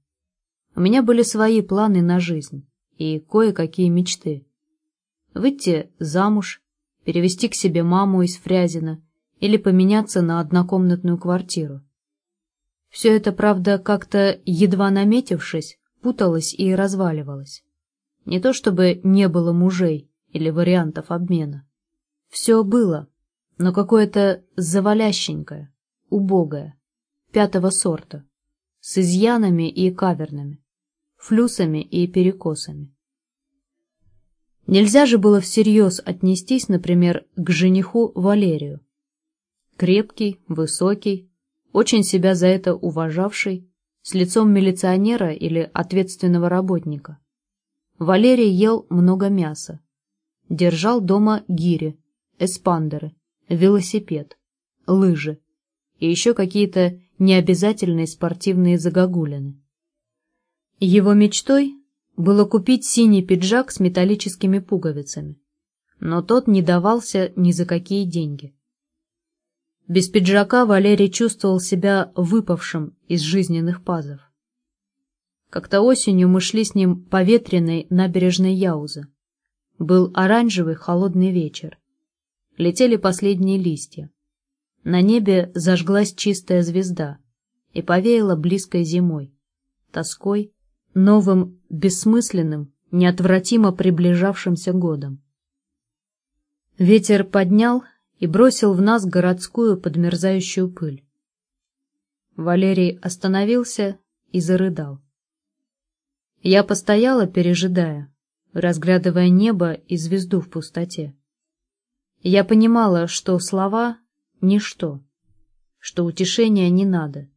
У меня были свои планы на жизнь и кое-какие мечты. Выйти замуж, перевести к себе маму из Фрязина или поменяться на однокомнатную квартиру. Все это, правда, как-то, едва наметившись, путалось и разваливалось. Не то чтобы не было мужей или вариантов обмена. Все было, но какое-то завалященькое, убогое, пятого сорта, с изъянами и кавернами, флюсами и перекосами. Нельзя же было всерьез отнестись, например, к жениху Валерию. Крепкий, высокий, очень себя за это уважавший, с лицом милиционера или ответственного работника. Валерий ел много мяса. Держал дома гири, эспандеры, велосипед, лыжи и еще какие-то необязательные спортивные загогулины. Его мечтой было купить синий пиджак с металлическими пуговицами, но тот не давался ни за какие деньги. Без пиджака Валерий чувствовал себя выпавшим из жизненных пазов. Как-то осенью мы шли с ним по ветреной набережной Яузы. Был оранжевый холодный вечер. Летели последние листья. На небе зажглась чистая звезда и повеяла близкой зимой, тоской, новым, бессмысленным, неотвратимо приближавшимся годом. Ветер поднял и бросил в нас городскую подмерзающую пыль. Валерий остановился и зарыдал. Я постояла, пережидая, разглядывая небо и звезду в пустоте. Я понимала, что слова — ничто, что утешения не надо.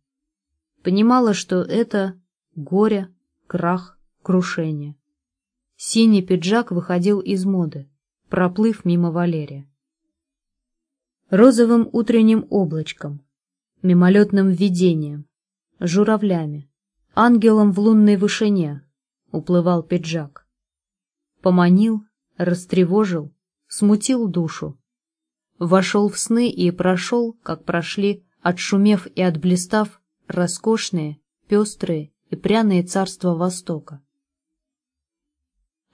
Понимала, что это горе, крах, крушение. Синий пиджак выходил из моды, проплыв мимо Валерия розовым утренним облачком, мимолетным видением, журавлями, ангелом в лунной вышине уплывал пиджак. Поманил, растревожил, смутил душу. Вошел в сны и прошел, как прошли, отшумев и отблистав, роскошные, пестрые и пряные царства Востока.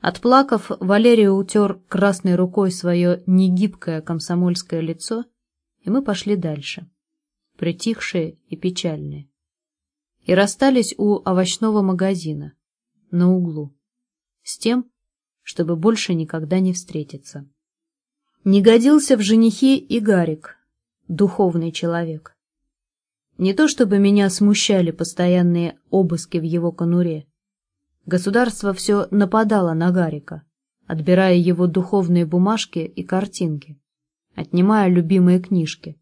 Отплакав, Валерия утер красной рукой свое негибкое комсомольское лицо, и мы пошли дальше, притихшие и печальные. И расстались у овощного магазина, на углу, с тем, чтобы больше никогда не встретиться. Не годился в женихи и Гарик, духовный человек. Не то чтобы меня смущали постоянные обыски в его конуре, Государство все нападало на Гарика, отбирая его духовные бумажки и картинки, отнимая любимые книжки,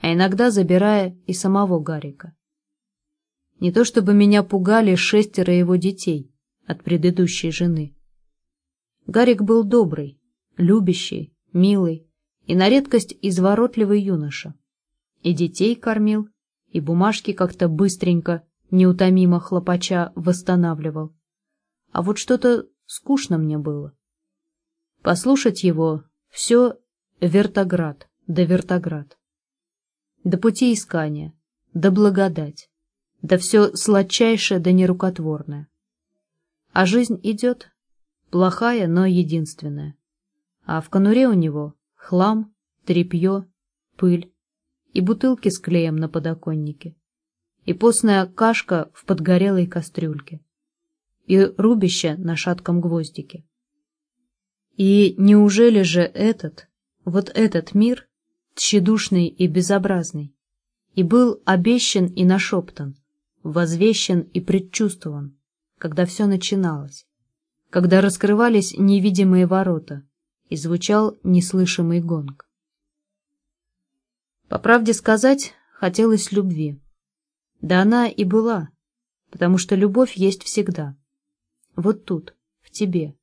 а иногда забирая и самого Гарика. Не то чтобы меня пугали шестеро его детей от предыдущей жены. Гарик был добрый, любящий, милый и на редкость изворотливый юноша. И детей кормил, и бумажки как-то быстренько, неутомимо хлопача восстанавливал а вот что-то скучно мне было. Послушать его все вертоград да вертоград. До пути искания, да благодать, да все сладчайшее да нерукотворное. А жизнь идет, плохая, но единственная. А в конуре у него хлам, тряпье, пыль и бутылки с клеем на подоконнике, и постная кашка в подгорелой кастрюльке и рубище на шатком гвоздике. И неужели же этот, вот этот мир, тщедушный и безобразный, и был обещан и нашептан, возвещен и предчувствован, когда все начиналось, когда раскрывались невидимые ворота и звучал неслышимый гонг. По правде сказать, хотелось любви. Да она и была, потому что любовь есть всегда. Вот тут, в тебе.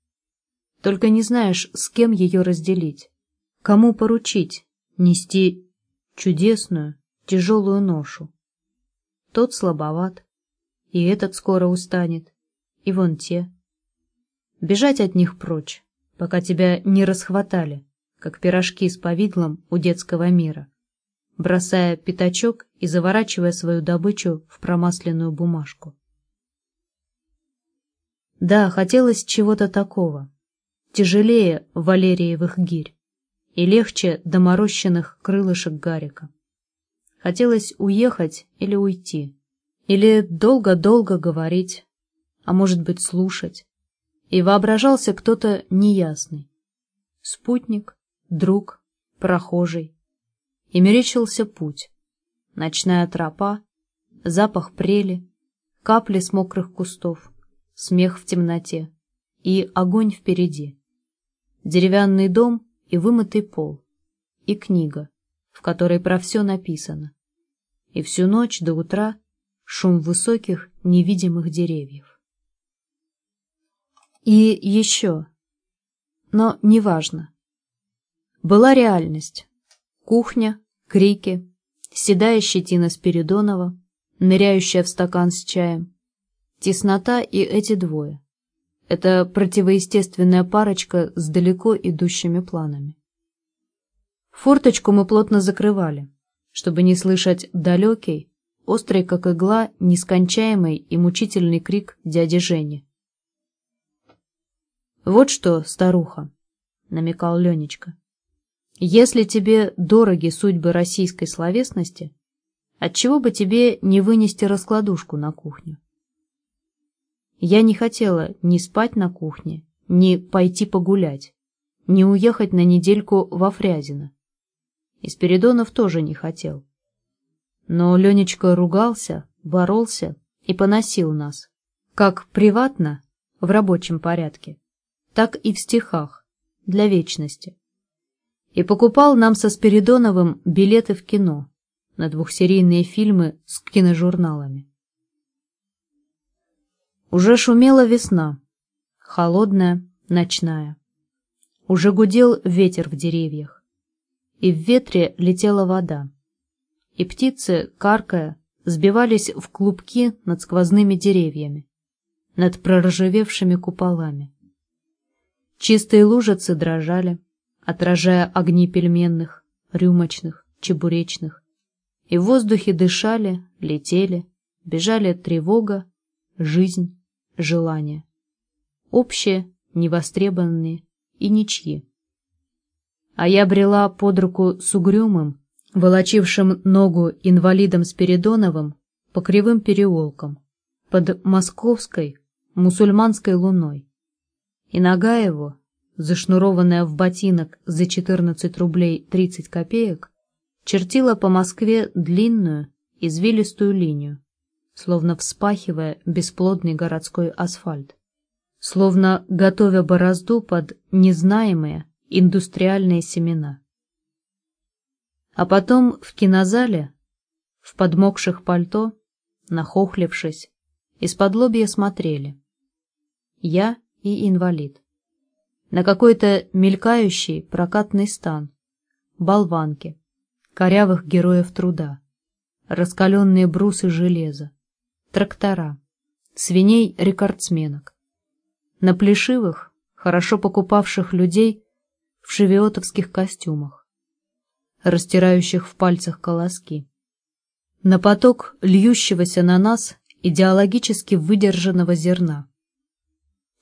Только не знаешь, с кем ее разделить. Кому поручить нести чудесную, тяжелую ношу. Тот слабоват, и этот скоро устанет, и вон те. Бежать от них прочь, пока тебя не расхватали, как пирожки с повидлом у детского мира, бросая пятачок и заворачивая свою добычу в промасленную бумажку. Да, хотелось чего-то такого. Тяжелее Валериевых гирь и легче доморощенных крылышек Гарика. Хотелось уехать или уйти, или долго-долго говорить, а может быть слушать. И воображался кто-то неясный. Спутник, друг, прохожий. И мерещился путь. Ночная тропа, запах прели, капли с мокрых кустов смех в темноте и огонь впереди. Деревянный дом и вымытый пол, и книга, в которой про все написано. И всю ночь до утра шум высоких невидимых деревьев. И еще, но неважно. Была реальность. Кухня, крики, седая щетина Спиридонова, ныряющая в стакан с чаем, Теснота и эти двое. Это противоестественная парочка с далеко идущими планами. Форточку мы плотно закрывали, чтобы не слышать далекий, острый как игла, нескончаемый и мучительный крик дяди Жени. «Вот что, старуха», — намекал Ленечка, — «если тебе дороги судьбы российской словесности, отчего бы тебе не вынести раскладушку на кухню?» Я не хотела ни спать на кухне, ни пойти погулять, ни уехать на недельку во Фрязино. И Спиридонов тоже не хотел. Но Ленечка ругался, боролся и поносил нас, как приватно, в рабочем порядке, так и в стихах, для вечности. И покупал нам со Спиридоновым билеты в кино на двухсерийные фильмы с киножурналами. Уже шумела весна, холодная, ночная. Уже гудел ветер в деревьях, и в ветре летела вода. И птицы, каркая, сбивались в клубки над сквозными деревьями, над проржавевшими куполами. Чистые лужицы дрожали, отражая огни пельменных, рюмочных, чебуречных, и в воздухе дышали, летели, бежали тревога, жизнь, желание. Общее, невостребованные и ничьи. А я брела под руку с угрюмым, волочившим ногу инвалидом Спиридоновым по кривым переулкам, под московской мусульманской луной. И нога его, зашнурованная в ботинок за 14 рублей 30 копеек, чертила по Москве длинную, извилистую линию, словно вспахивая бесплодный городской асфальт, словно готовя борозду под незнаемые индустриальные семена. А потом в кинозале, в подмокших пальто, нахохлившись, из-под лобья смотрели. Я и инвалид. На какой-то мелькающий прокатный стан, болванки, корявых героев труда, раскаленные брусы железа, трактора, свиней-рекордсменок. На плешивых, хорошо покупавших людей в шевиотовских костюмах, растирающих в пальцах колоски. На поток льющегося на нас идеологически выдержанного зерна.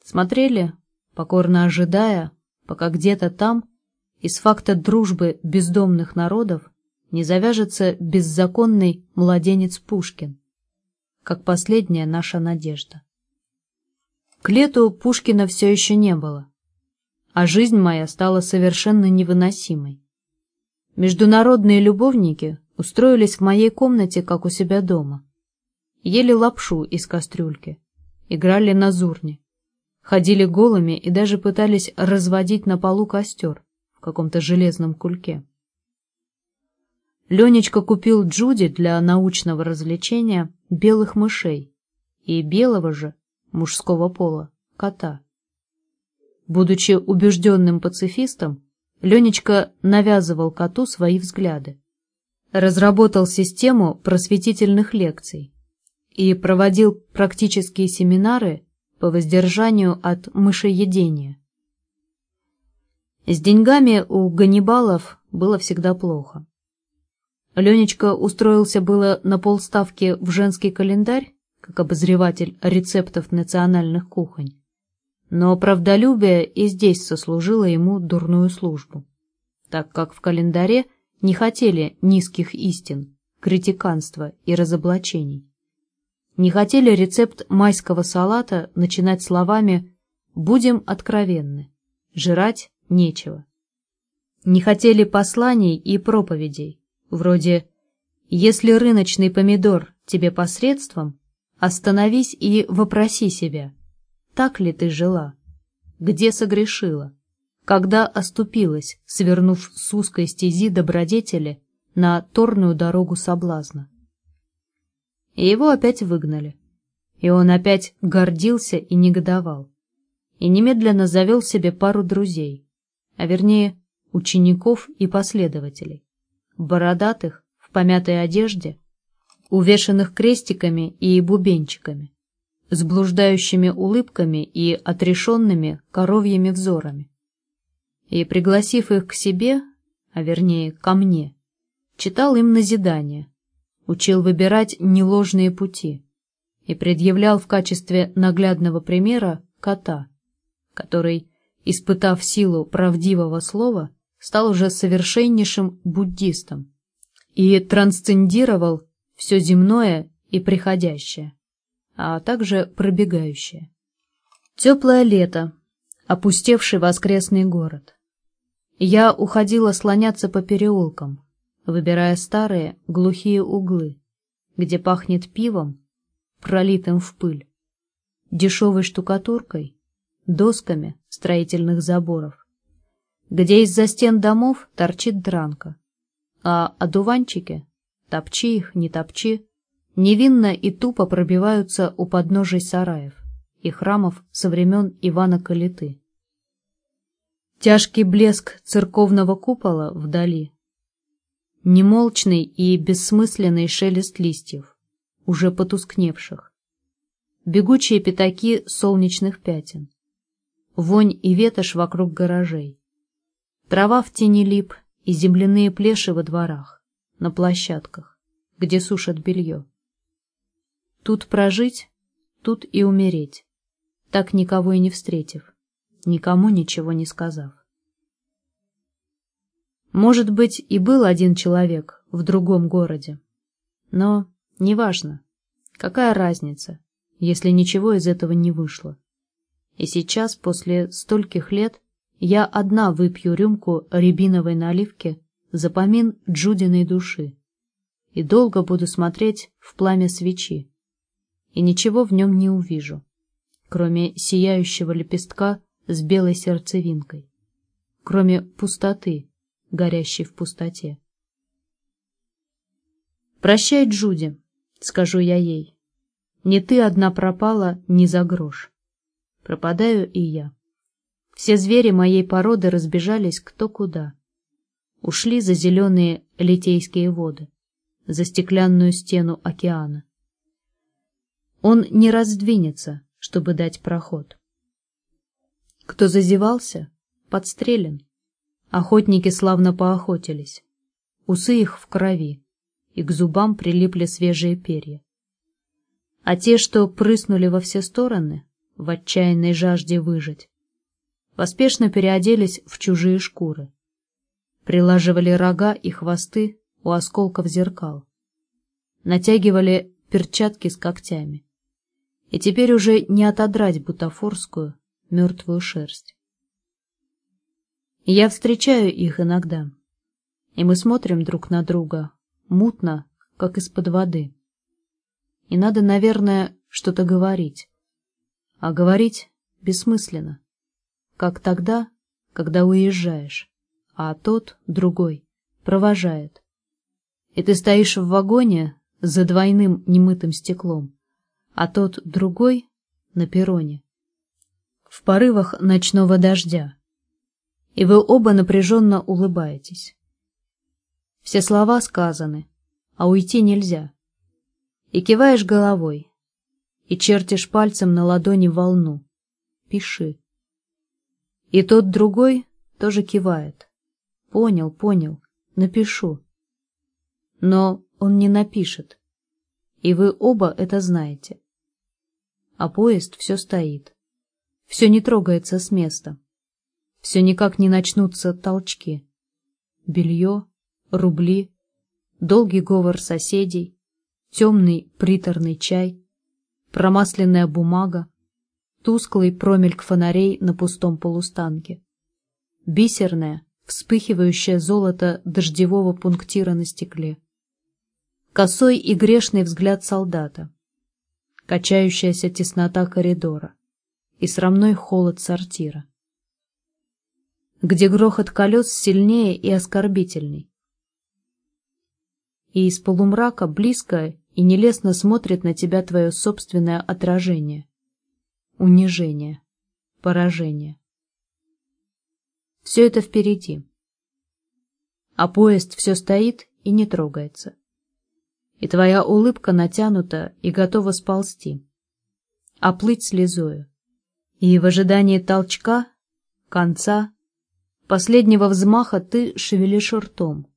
Смотрели, покорно ожидая, пока где-то там, из факта дружбы бездомных народов, не завяжется беззаконный младенец Пушкин, как последняя наша надежда. К лету Пушкина все еще не было, а жизнь моя стала совершенно невыносимой. Международные любовники устроились в моей комнате, как у себя дома. Ели лапшу из кастрюльки, играли на зурне, ходили голыми и даже пытались разводить на полу костер в каком-то железном кульке. Ленечка купил Джуди для научного развлечения белых мышей и белого же, мужского пола, кота. Будучи убежденным пацифистом, Ленечка навязывал коту свои взгляды. Разработал систему просветительных лекций и проводил практические семинары по воздержанию от мышеедения. С деньгами у Ганнибалов было всегда плохо. Ленечка устроился было на полставки в женский календарь, как обозреватель рецептов национальных кухонь. Но правдолюбие и здесь сослужило ему дурную службу, так как в календаре не хотели низких истин, критиканства и разоблачений. Не хотели рецепт майского салата начинать словами «будем откровенны, жрать нечего». Не хотели посланий и проповедей, Вроде «Если рыночный помидор тебе посредством, остановись и вопроси себя, так ли ты жила, где согрешила, когда оступилась, свернув с узкой стези добродетели на торную дорогу соблазна». И его опять выгнали, и он опять гордился и негодовал, и немедленно завел себе пару друзей, а вернее учеников и последователей бородатых, в помятой одежде, увешанных крестиками и бубенчиками, с блуждающими улыбками и отрешенными коровьими взорами. И, пригласив их к себе, а вернее ко мне, читал им назидание, учил выбирать неложные пути и предъявлял в качестве наглядного примера кота, который, испытав силу правдивого слова, стал уже совершеннейшим буддистом и трансцендировал все земное и приходящее, а также пробегающее. Теплое лето, опустевший воскресный город. Я уходила слоняться по переулкам, выбирая старые глухие углы, где пахнет пивом, пролитым в пыль, дешевой штукатуркой, досками строительных заборов где из-за стен домов торчит дранка, а одуванчики, топчи их, не топчи, невинно и тупо пробиваются у подножий сараев и храмов со времен Ивана Калиты. Тяжкий блеск церковного купола вдали, немолчный и бессмысленный шелест листьев, уже потускневших, бегучие пятаки солнечных пятен, вонь и ветошь вокруг гаражей, Трава в тени лип и земляные плеши во дворах, на площадках, где сушат белье. Тут прожить, тут и умереть, так никого и не встретив, никому ничего не сказав. Может быть, и был один человек в другом городе. Но неважно, какая разница, если ничего из этого не вышло. И сейчас, после стольких лет, я одна выпью рюмку рябиновой наливки за помин Джудиной души и долго буду смотреть в пламя свечи, и ничего в нем не увижу, кроме сияющего лепестка с белой сердцевинкой, кроме пустоты, горящей в пустоте. «Прощай, Джуди», — скажу я ей, — «не ты одна пропала ни за грош. Пропадаю и я. Все звери моей породы разбежались кто куда. Ушли за зеленые литейские воды, за стеклянную стену океана. Он не раздвинется, чтобы дать проход. Кто зазевался, подстрелен. Охотники славно поохотились. Усы их в крови, и к зубам прилипли свежие перья. А те, что прыснули во все стороны, в отчаянной жажде выжить, поспешно переоделись в чужие шкуры. Прилаживали рога и хвосты у осколков зеркал. Натягивали перчатки с когтями. И теперь уже не отодрать бутафорскую, мертвую шерсть. Я встречаю их иногда, и мы смотрим друг на друга, мутно, как из-под воды. И надо, наверное, что-то говорить. А говорить бессмысленно как тогда, когда уезжаешь, а тот, другой, провожает. И ты стоишь в вагоне за двойным немытым стеклом, а тот, другой, на перроне, в порывах ночного дождя, и вы оба напряженно улыбаетесь. Все слова сказаны, а уйти нельзя. И киваешь головой, и чертишь пальцем на ладони волну. Пиши. И тот другой тоже кивает. Понял, понял, напишу. Но он не напишет. И вы оба это знаете. А поезд все стоит. Все не трогается с места. Все никак не начнутся толчки. Белье, рубли, долгий говор соседей, темный приторный чай, промасленная бумага, тусклый промельк фонарей на пустом полустанке. Бисерное, вспыхивающее золото дождевого пунктира на стекле. Косой и грешный взгляд солдата. Качающаяся теснота коридора. И срамной холод сортира. Где грохот колес сильнее и оскорбительный. И из полумрака близко и нелестно смотрит на тебя твое собственное отражение унижение, поражение. Все это впереди. А поезд все стоит и не трогается. И твоя улыбка натянута и готова сползти, оплыть слезою. И в ожидании толчка, конца, последнего взмаха ты шевелишь ртом,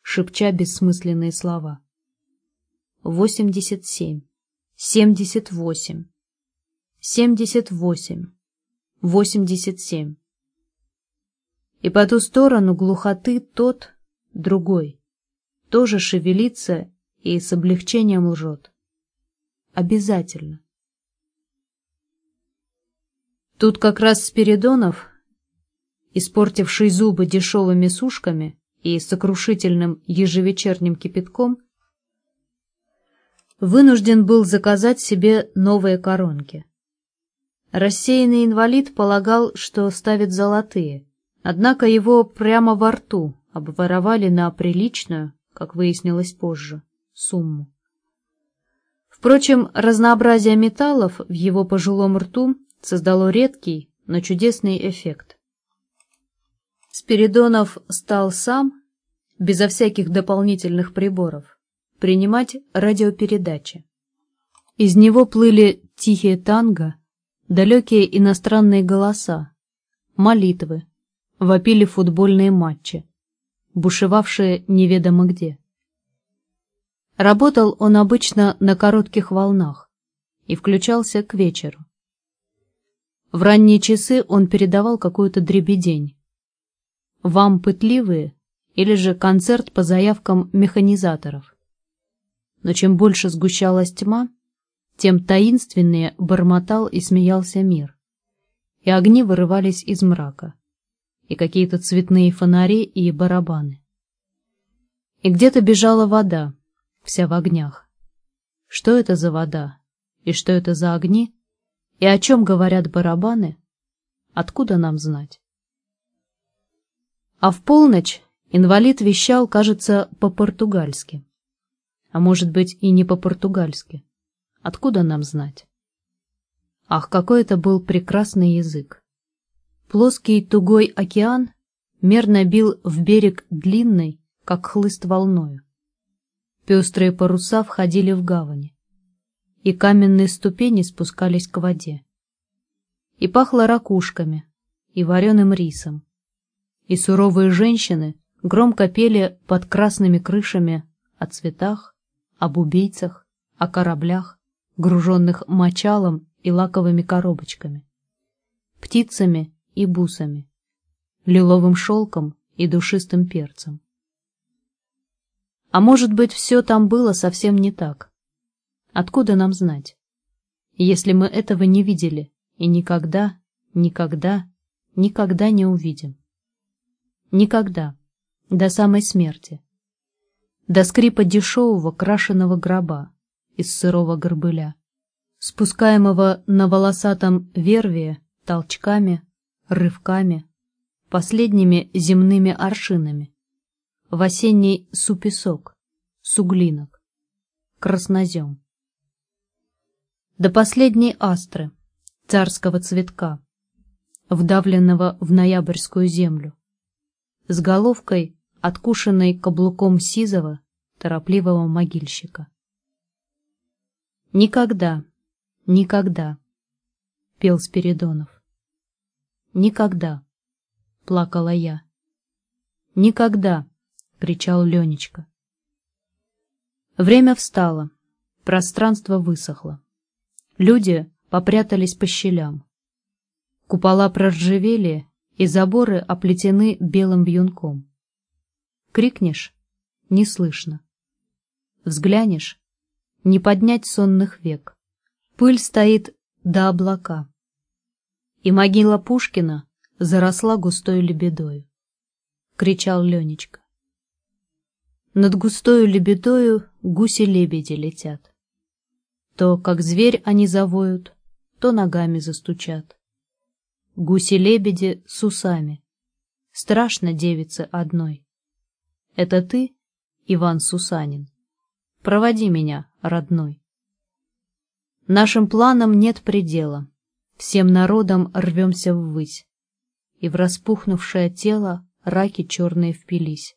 шепча бессмысленные слова. Восемьдесят семь, семьдесят восемь, семьдесят восемь, восемьдесят семь. И по ту сторону глухоты тот, другой, тоже шевелится и с облегчением лжет. Обязательно. Тут как раз Спиридонов, испортивший зубы дешевыми сушками и сокрушительным ежевечерним кипятком, вынужден был заказать себе новые коронки. Рассеянный инвалид полагал, что ставит золотые, однако его прямо во рту обворовали на приличную, как выяснилось позже, сумму. Впрочем, разнообразие металлов в его пожилом рту создало редкий, но чудесный эффект. Спиридонов стал сам, безо всяких дополнительных приборов, принимать радиопередачи. Из него плыли тихие танго, далекие иностранные голоса, молитвы, вопили футбольные матчи, бушевавшие неведомо где. Работал он обычно на коротких волнах и включался к вечеру. В ранние часы он передавал какую-то дребедень. «Вам пытливые» или же концерт по заявкам механизаторов. Но чем больше сгущалась тьма, тем таинственнее бормотал и смеялся мир. И огни вырывались из мрака, и какие-то цветные фонари и барабаны. И где-то бежала вода, вся в огнях. Что это за вода? И что это за огни? И о чем говорят барабаны? Откуда нам знать? А в полночь инвалид вещал, кажется, по-португальски. А может быть и не по-португальски. Откуда нам знать? Ах, какой это был прекрасный язык! Плоский тугой океан мерно бил в берег длинной, как хлыст волною. Пестрые паруса входили в гавани и каменные ступени спускались к воде. И пахло ракушками, и вареным рисом. И суровые женщины громко пели под красными крышами о цветах, об убийцах, о кораблях, груженных мочалом и лаковыми коробочками, птицами и бусами, лиловым шелком и душистым перцем. А может быть, все там было совсем не так. Откуда нам знать? Если мы этого не видели и никогда, никогда, никогда не увидим. Никогда. До самой смерти. До скрипа дешевого крашеного гроба из сырого горбыля, спускаемого на волосатом верве толчками, рывками, последними земными аршинами, в осенний супесок, суглинок, краснозем до последней астры, царского цветка, вдавленного в ноябрьскую землю, с головкой, откушенной каблуком сизого, торопливого могильщика. «Никогда, никогда», — пел Спиридонов. «Никогда», — плакала я. «Никогда», — кричал Ленечка. Время встало, пространство высохло. Люди попрятались по щелям. Купола проржавели, и заборы оплетены белым вьюнком. Крикнешь — не слышно. Взглянешь — не поднять сонных век. Пыль стоит до облака. И могила Пушкина заросла густой лебедою. Кричал Ленечка. Над густою лебедою гуси-лебеди летят. То, как зверь они завоют, то ногами застучат. Гуси-лебеди с усами. Страшно девице одной. Это ты, Иван Сусанин? Проводи меня, родной. Нашим планам нет предела. Всем народом рвемся ввысь. И в распухнувшее тело раки черные впились.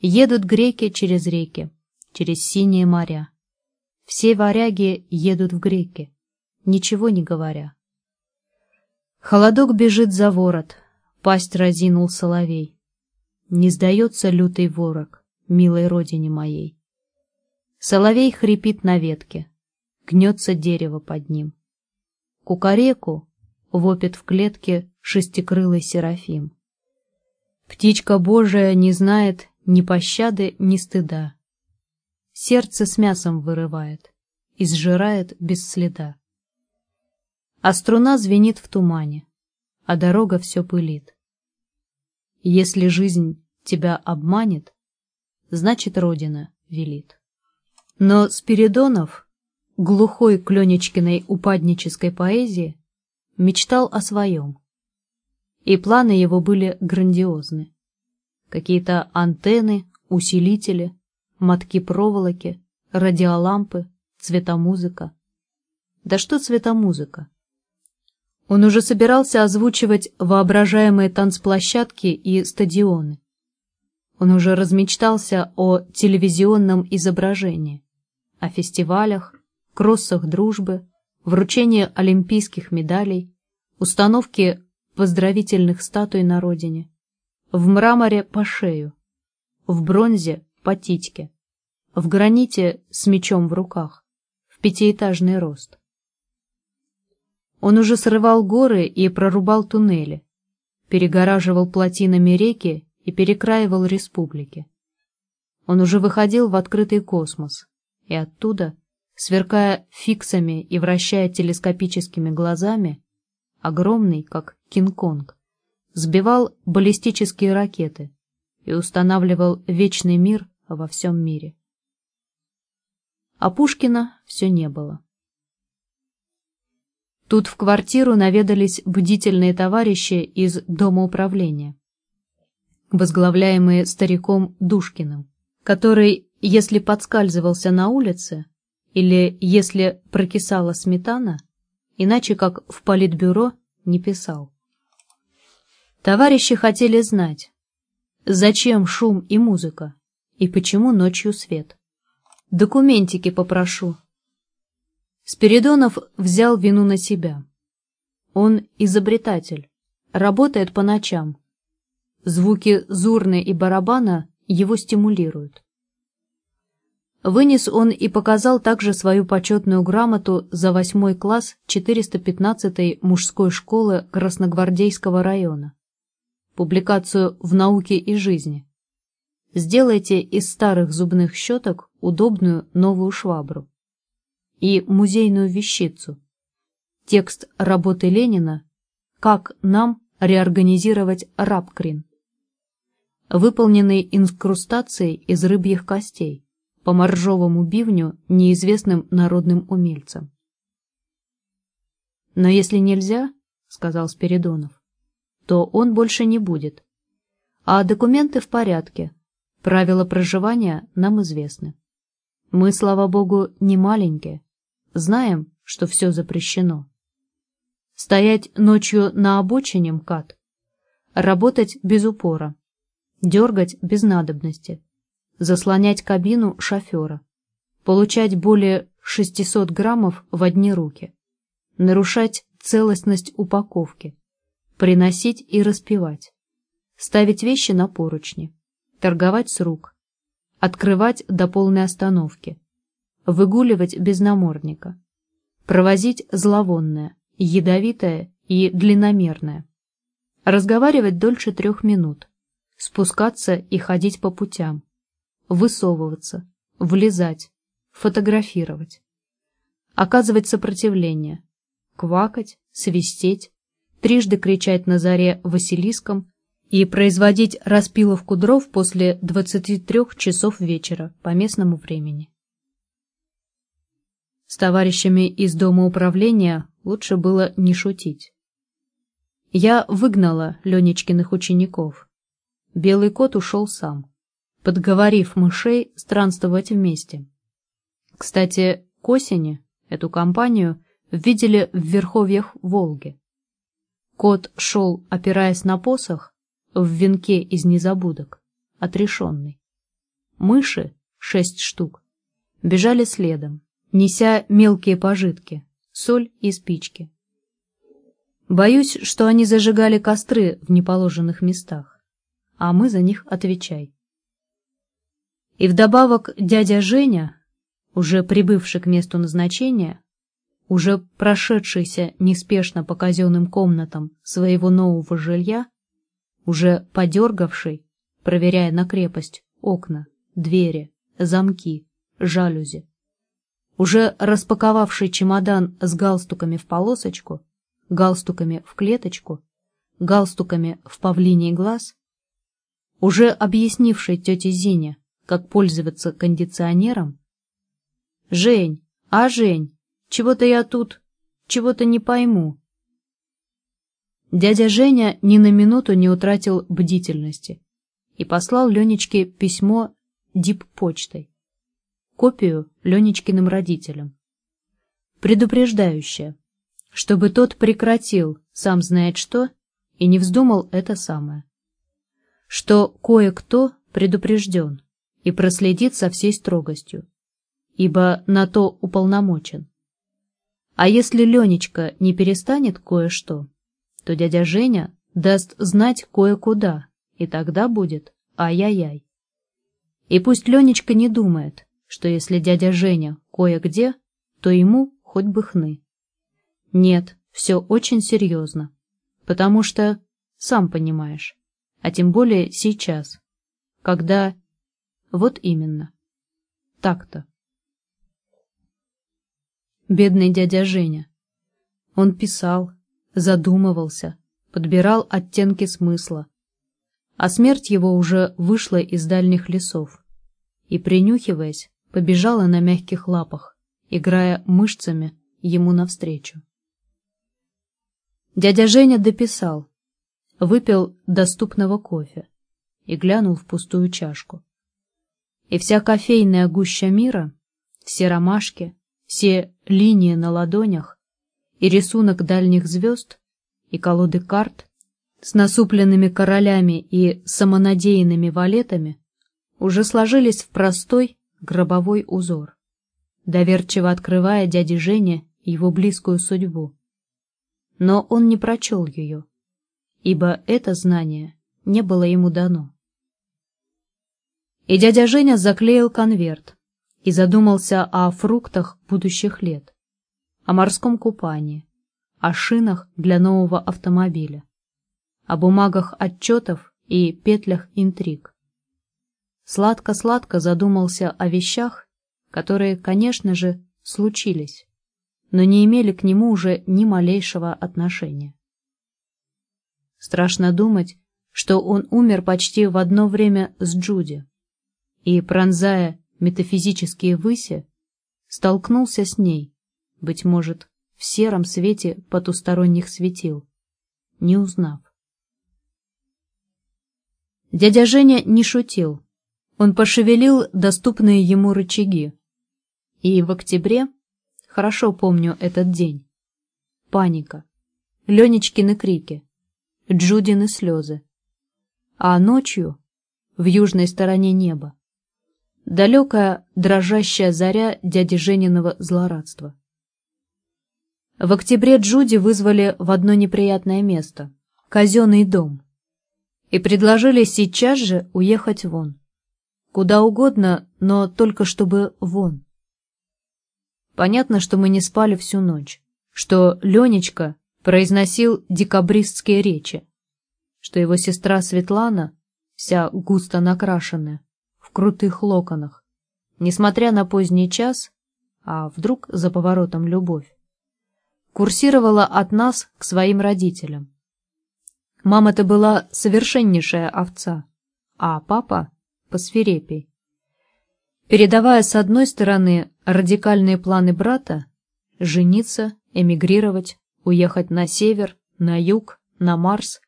Едут греки через реки, через синие моря. Все варяги едут в греки, ничего не говоря. Холодок бежит за ворот, пасть разинул соловей. Не сдается лютый ворог, милой родине моей. Соловей хрипит на ветке, гнется дерево под ним. Кукареку вопит в клетке шестикрылый серафим. Птичка Божия не знает ни пощады, ни стыда сердце с мясом вырывает и сжирает без следа. А струна звенит в тумане, а дорога все пылит. Если жизнь тебя обманет, значит, Родина велит. Но Спиридонов, глухой к Ленечкиной упаднической поэзии, мечтал о своем. И планы его были грандиозны. Какие-то антенны, усилители, мотки проволоки, радиолампы, цветомузыка. Да что цветомузыка? Он уже собирался озвучивать воображаемые танцплощадки и стадионы. Он уже размечтался о телевизионном изображении, о фестивалях, кроссах дружбы, вручении олимпийских медалей, установке поздравительных статуй на родине, в мраморе по шею, в бронзе по титьке, в граните с мечом в руках, в пятиэтажный рост. Он уже срывал горы и прорубал туннели, перегораживал плотинами реки и перекраивал республики. Он уже выходил в открытый космос, и оттуда, сверкая фиксами и вращая телескопическими глазами, огромный, как Кинг-Конг, сбивал баллистические ракеты и устанавливал вечный мир во всем мире. А Пушкина все не было. Тут в квартиру наведались бдительные товарищи из Дома управления, возглавляемые стариком Душкиным, который, если подскальзывался на улице или если прокисала сметана, иначе как в политбюро не писал. Товарищи хотели знать, зачем шум и музыка, и почему ночью свет. Документики попрошу, Спиридонов взял вину на себя. Он изобретатель, работает по ночам. Звуки зурны и барабана его стимулируют. Вынес он и показал также свою почетную грамоту за восьмой класс 415-й мужской школы Красногвардейского района. Публикацию «В науке и жизни». Сделайте из старых зубных щеток удобную новую швабру и музейную вещицу. Текст работы Ленина «Как нам реорганизировать рабкрин», выполненный инкрустацией из рыбьих костей по моржовому бивню неизвестным народным умельцам. «Но если нельзя, — сказал Спиридонов, — то он больше не будет. А документы в порядке, правила проживания нам известны. Мы, слава богу, не маленькие, знаем, что все запрещено. Стоять ночью на обочине МКАД, работать без упора, дергать без надобности, заслонять кабину шофера, получать более 600 граммов в одни руки, нарушать целостность упаковки, приносить и распивать, ставить вещи на поручни, торговать с рук, открывать до полной остановки, выгуливать без намордника, провозить зловонное, ядовитое и длинномерное, разговаривать дольше трех минут, спускаться и ходить по путям, высовываться, влезать, фотографировать, оказывать сопротивление, квакать, свистеть, трижды кричать на заре Василиском и производить распиловку дров после 23 часов вечера по местному времени. С товарищами из дома управления лучше было не шутить. Я выгнала Ленечкиных учеников. Белый кот ушел сам, подговорив мышей странствовать вместе. Кстати, к осени эту компанию видели в верховьях Волги. Кот шел, опираясь на посох, в венке из незабудок, отрешенный. Мыши, шесть штук, бежали следом неся мелкие пожитки, соль и спички. Боюсь, что они зажигали костры в неположенных местах, а мы за них отвечай. И вдобавок дядя Женя, уже прибывший к месту назначения, уже прошедшийся неспешно по казенным комнатам своего нового жилья, уже подергавший, проверяя на крепость, окна, двери, замки, жалюзи, уже распаковавший чемодан с галстуками в полосочку, галстуками в клеточку, галстуками в павлиний глаз, уже объяснивший тете Зине, как пользоваться кондиционером. «Жень, а, Жень, чего-то я тут, чего-то не пойму». Дядя Женя ни на минуту не утратил бдительности и послал Ленечке письмо дип-почтой копию Ленечкиным родителям. Предупреждающее, чтобы тот прекратил, сам знает что, и не вздумал это самое. Что кое-кто предупрежден и проследит со всей строгостью, ибо на то уполномочен. А если Ленечка не перестанет кое-что, то дядя Женя даст знать кое-куда, и тогда будет ай-яй-яй. И пусть Ленечка не думает, что если дядя Женя кое-где, то ему хоть бы хны. Нет, все очень серьезно, потому что, сам понимаешь, а тем более сейчас, когда... Вот именно. Так-то. Бедный дядя Женя. Он писал, задумывался, подбирал оттенки смысла. А смерть его уже вышла из дальних лесов и, принюхиваясь, побежала на мягких лапах, играя мышцами ему навстречу. Дядя Женя дописал, выпил доступного кофе и глянул в пустую чашку. И вся кофейная гуща мира, все ромашки, все линии на ладонях и рисунок дальних звезд и колоды карт с насупленными королями и самонадеянными валетами уже сложились в простой гробовой узор, доверчиво открывая дяде Жене его близкую судьбу. Но он не прочел ее, ибо это знание не было ему дано. И дядя Женя заклеил конверт и задумался о фруктах будущих лет, о морском купании, о шинах для нового автомобиля, о бумагах отчетов и петлях интриг. Сладко-сладко задумался о вещах, которые, конечно же, случились, но не имели к нему уже ни малейшего отношения. Страшно думать, что он умер почти в одно время с Джуди, и, пронзая метафизические выси, столкнулся с ней, быть может, в сером свете потусторонних светил, не узнав. Дядя Женя не шутил. Он пошевелил доступные ему рычаги. И в октябре, хорошо помню этот день, паника, Ленечкины крики, Джудины слезы. А ночью, в южной стороне неба, далекая дрожащая заря дяди Жениного злорадства. В октябре Джуди вызвали в одно неприятное место — казенный дом, и предложили сейчас же уехать вон. Куда угодно, но только чтобы вон. Понятно, что мы не спали всю ночь, что Ленечка произносил декабристские речи, что его сестра Светлана, вся густо накрашенная, крутых локонах, несмотря на поздний час, а вдруг за поворотом любовь, курсировала от нас к своим родителям. Мама-то была совершеннейшая овца, а папа — посвирепей. Передавая с одной стороны радикальные планы брата — жениться, эмигрировать, уехать на север, на юг, на Марс,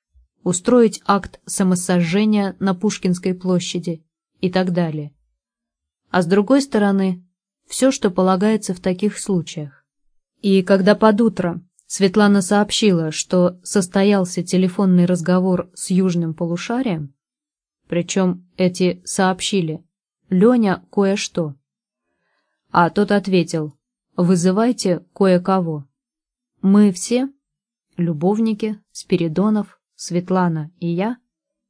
устроить акт самосожжения на Пушкинской площади и так далее. А с другой стороны, все, что полагается в таких случаях. И когда под утро Светлана сообщила, что состоялся телефонный разговор с Южным полушарием, причем эти сообщили «Леня кое-что», а тот ответил «Вызывайте кое-кого». Мы все, любовники, Спиридонов, Светлана и я,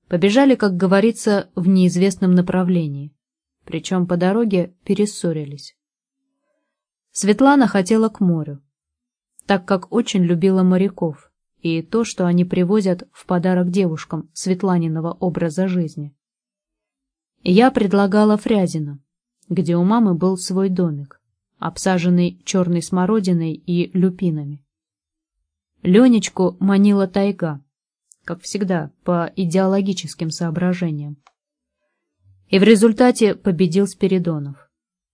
побежали, как говорится, в неизвестном направлении, причем по дороге перессорились. Светлана хотела к морю, так как очень любила моряков и то, что они привозят в подарок девушкам Светланиного образа жизни. Я предлагала Фрязино, где у мамы был свой домик, обсаженный черной смородиной и люпинами. Ленечку манила тайга, как всегда, по идеологическим соображениям. И в результате победил Спиридонов,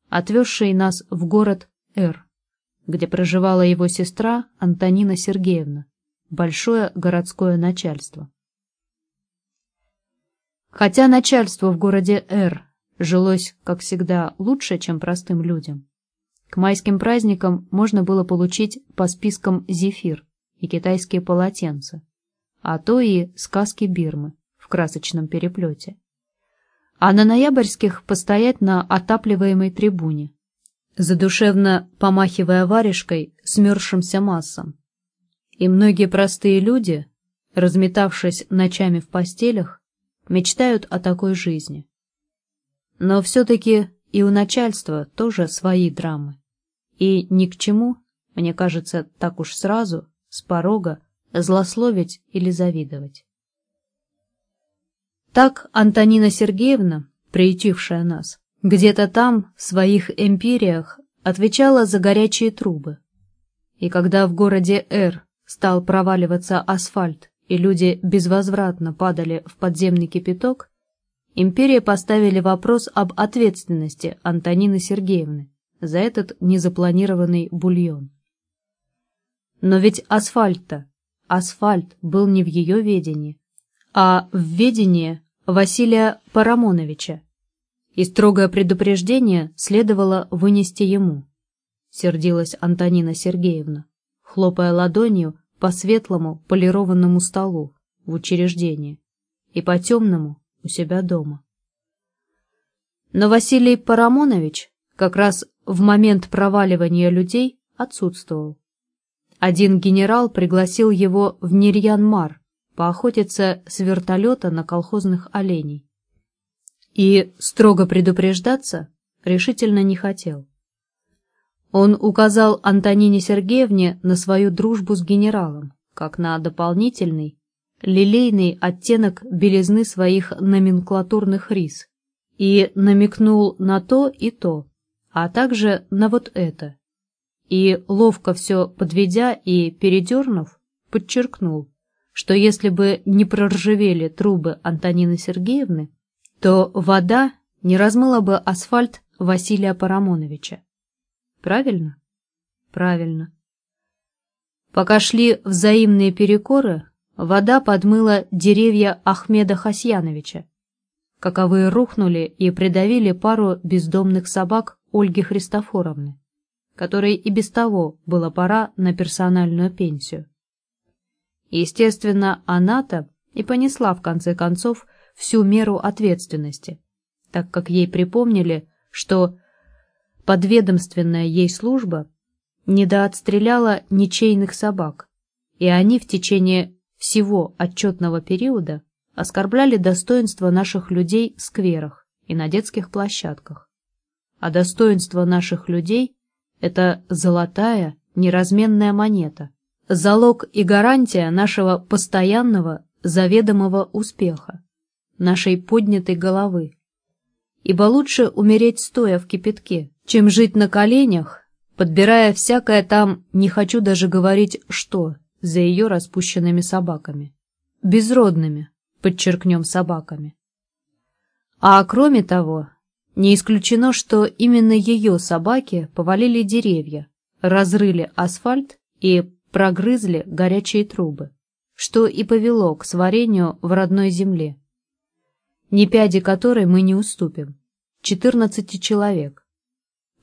отвезший нас в город Р, где проживала его сестра Антонина Сергеевна, большое городское начальство. Хотя начальство в городе Р жилось, как всегда, лучше, чем простым людям, к майским праздникам можно было получить по спискам зефир и китайские полотенца, а то и сказки Бирмы в красочном переплете. А на ноябрьских постоять на отапливаемой трибуне, задушевно помахивая варежкой смерзшимся массом. И многие простые люди, разметавшись ночами в постелях, мечтают о такой жизни. Но все-таки и у начальства тоже свои драмы. И ни к чему, мне кажется, так уж сразу с порога, злословить или завидовать. Так Антонина Сергеевна, приютившая нас, где-то там, в своих империях, отвечала за горячие трубы. И когда в городе Р стал проваливаться асфальт, и люди безвозвратно падали в подземный кипяток, империи поставили вопрос об ответственности Антонины Сергеевны за этот незапланированный бульон. Но ведь асфальт-то, асфальт был не в ее ведении, а в ведении Василия Парамоновича, и строгое предупреждение следовало вынести ему, сердилась Антонина Сергеевна, хлопая ладонью по светлому полированному столу в учреждении и по темному у себя дома. Но Василий Парамонович как раз в момент проваливания людей отсутствовал. Один генерал пригласил его в Нирьян-Мар поохотиться с вертолета на колхозных оленей. И строго предупреждаться решительно не хотел. Он указал Антонине Сергеевне на свою дружбу с генералом, как на дополнительный, лилейный оттенок белизны своих номенклатурных рис, и намекнул на то и то, а также на вот это. И, ловко все подведя и передернув, подчеркнул, что если бы не проржавели трубы Антонины Сергеевны, то вода не размыла бы асфальт Василия Парамоновича. Правильно? Правильно. Пока шли взаимные перекоры, вода подмыла деревья Ахмеда Хасьяновича, каковые рухнули и придавили пару бездомных собак Ольги Христофоровны, которой и без того было пора на персональную пенсию. Естественно, она-то и понесла в конце концов всю меру ответственности, так как ей припомнили, что подведомственная ей служба недоотстреляла ничейных собак, и они в течение всего отчетного периода оскорбляли достоинство наших людей в скверах и на детских площадках. А достоинство наших людей – это золотая, неразменная монета, залог и гарантия нашего постоянного, заведомого успеха, нашей поднятой головы. Ибо лучше умереть стоя в кипятке, чем жить на коленях, подбирая всякое там, не хочу даже говорить что, за ее распущенными собаками. Безродными, подчеркнем собаками. А кроме того, не исключено, что именно ее собаки повалили деревья, разрыли асфальт и прогрызли горячие трубы, что и повело к сварению в родной земле, ни пяди которой мы не уступим, 14 человек,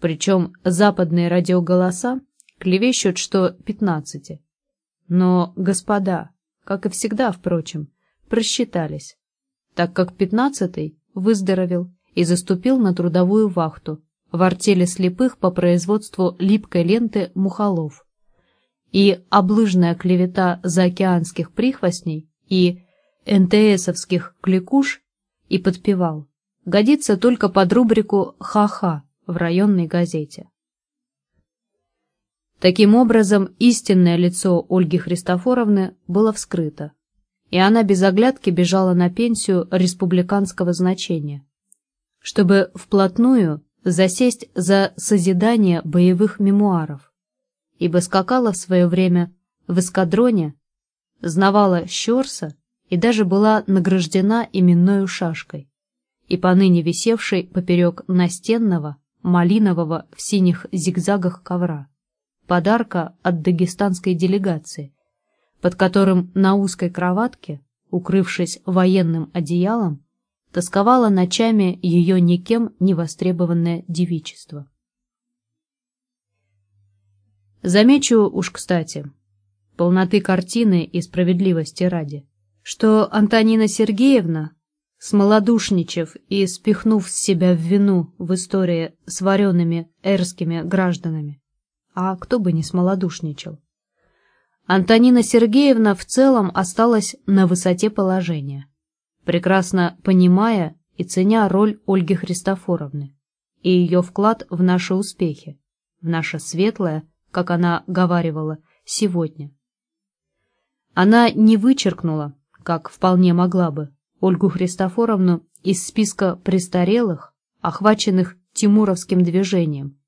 причем западные радиоголоса клевещут, что пятнадцати. Но, господа, как и всегда, впрочем, просчитались, так как пятнадцатый выздоровел и заступил на трудовую вахту в артели слепых по производству липкой ленты мухолов. И облыжная клевета заокеанских прихвостней и НТСовских кликуш и подпевал годится только под рубрику «Ха-ха», в районной газете. Таким образом, истинное лицо Ольги Христофоровны было вскрыто, и она без оглядки бежала на пенсию республиканского значения, чтобы вплотную засесть за созидание боевых мемуаров, ибо скакала в свое время в эскадроне, знавала Щерса и даже была награждена именной шашкой, и поныне висевшей поперек настенного малинового в синих зигзагах ковра, подарка от дагестанской делегации, под которым на узкой кроватке, укрывшись военным одеялом, тосковало ночами ее никем не востребованное девичество. Замечу уж кстати, полноты картины и справедливости ради, что Антонина Сергеевна смолодушничав и спихнув с себя в вину в истории с вареными эрскими гражданами. А кто бы не смолодушничал? Антонина Сергеевна в целом осталась на высоте положения, прекрасно понимая и ценя роль Ольги Христофоровны и ее вклад в наши успехи, в наше светлое, как она говаривала, сегодня. Она не вычеркнула, как вполне могла бы, Ольгу Христофоровну из списка престарелых, охваченных Тимуровским движением,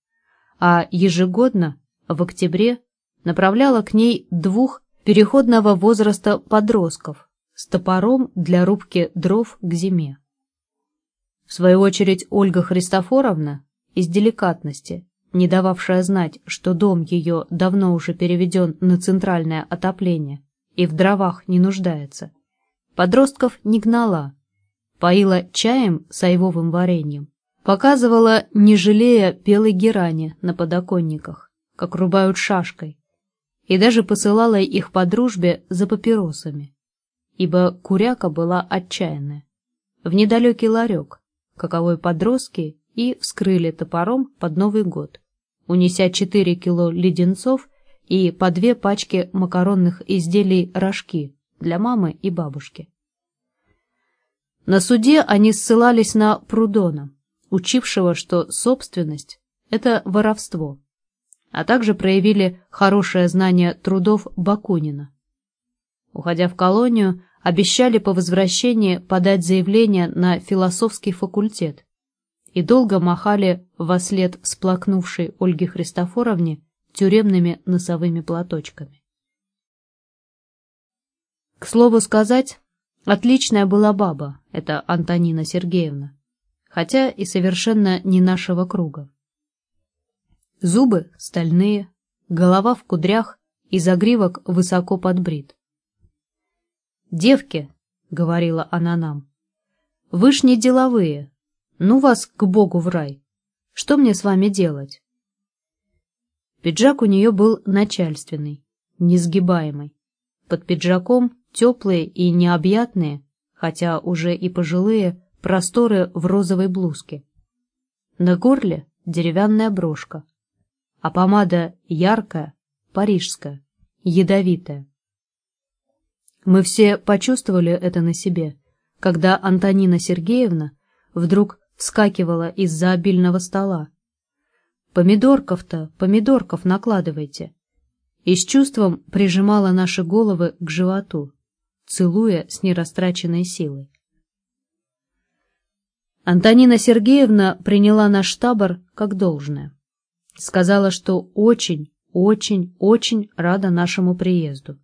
а ежегодно, в октябре, направляла к ней двух переходного возраста подростков с топором для рубки дров к зиме. В свою очередь Ольга Христофоровна, из деликатности, не дававшая знать, что дом ее давно уже переведен на центральное отопление и в дровах не нуждается, подростков не гнала, поила чаем с айвовым вареньем, показывала, не жалея белой герани на подоконниках, как рубают шашкой, и даже посылала их по дружбе за папиросами, ибо куряка была отчаянная. В недалекий ларек, каковой подростки и вскрыли топором под Новый год, унеся 4 кило леденцов и по две пачки макаронных изделий рожки для мамы и бабушки. На суде они ссылались на Прудона, учившего, что собственность – это воровство, а также проявили хорошее знание трудов Бакунина. Уходя в колонию, обещали по возвращении подать заявление на философский факультет и долго махали во след всплакнувшей Ольге Христофоровне тюремными носовыми платочками. К слову сказать, отличная была баба, эта Антонина Сергеевна хотя и совершенно не нашего круга. Зубы стальные, голова в кудрях и загривок высоко подбрит. «Девки», — говорила она нам, — «вы ж не деловые, ну вас к Богу в рай. Что мне с вами делать?» Пиджак у нее был начальственный, несгибаемый. Под пиджаком теплые и необъятные, хотя уже и пожилые, просторы в розовой блузке. На горле деревянная брошка, а помада яркая, парижская, ядовитая. Мы все почувствовали это на себе, когда Антонина Сергеевна вдруг вскакивала из-за обильного стола. «Помидорков-то, помидорков накладывайте!» И с чувством прижимала наши головы к животу, целуя с нерастраченной силой. Антонина Сергеевна приняла наш табор как должное. Сказала, что очень, очень, очень рада нашему приезду.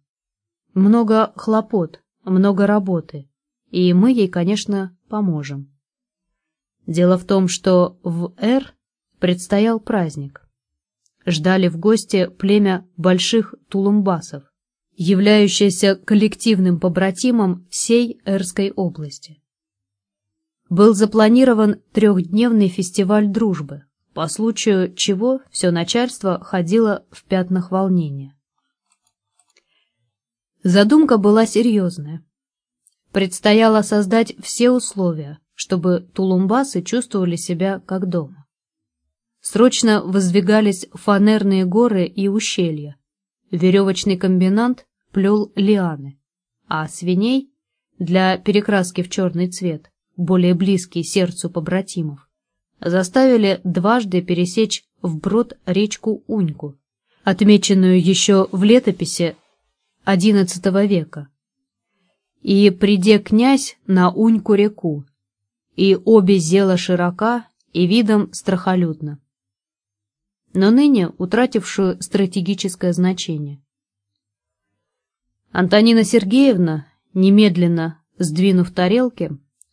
Много хлопот, много работы, и мы ей, конечно, поможем. Дело в том, что в Р предстоял праздник. Ждали в гости племя больших тулумбасов, являющееся коллективным побратимом всей Эрской области был запланирован трехдневный фестиваль дружбы, по случаю чего все начальство ходило в пятнах волнения. Задумка была серьезная. Предстояло создать все условия, чтобы тулумбасы чувствовали себя как дома. Срочно воздвигались фанерные горы и ущелья. Веревочный комбинант плел лианы, а свиней для перекраски в черный цвет более близкие сердцу побратимов, заставили дважды пересечь вброд речку Уньку, отмеченную еще в летописи XI века. И приде князь на Уньку-реку, и обе зела широка и видом страхолюдно, но ныне утратившую стратегическое значение. Антонина Сергеевна, немедленно сдвинув тарелки,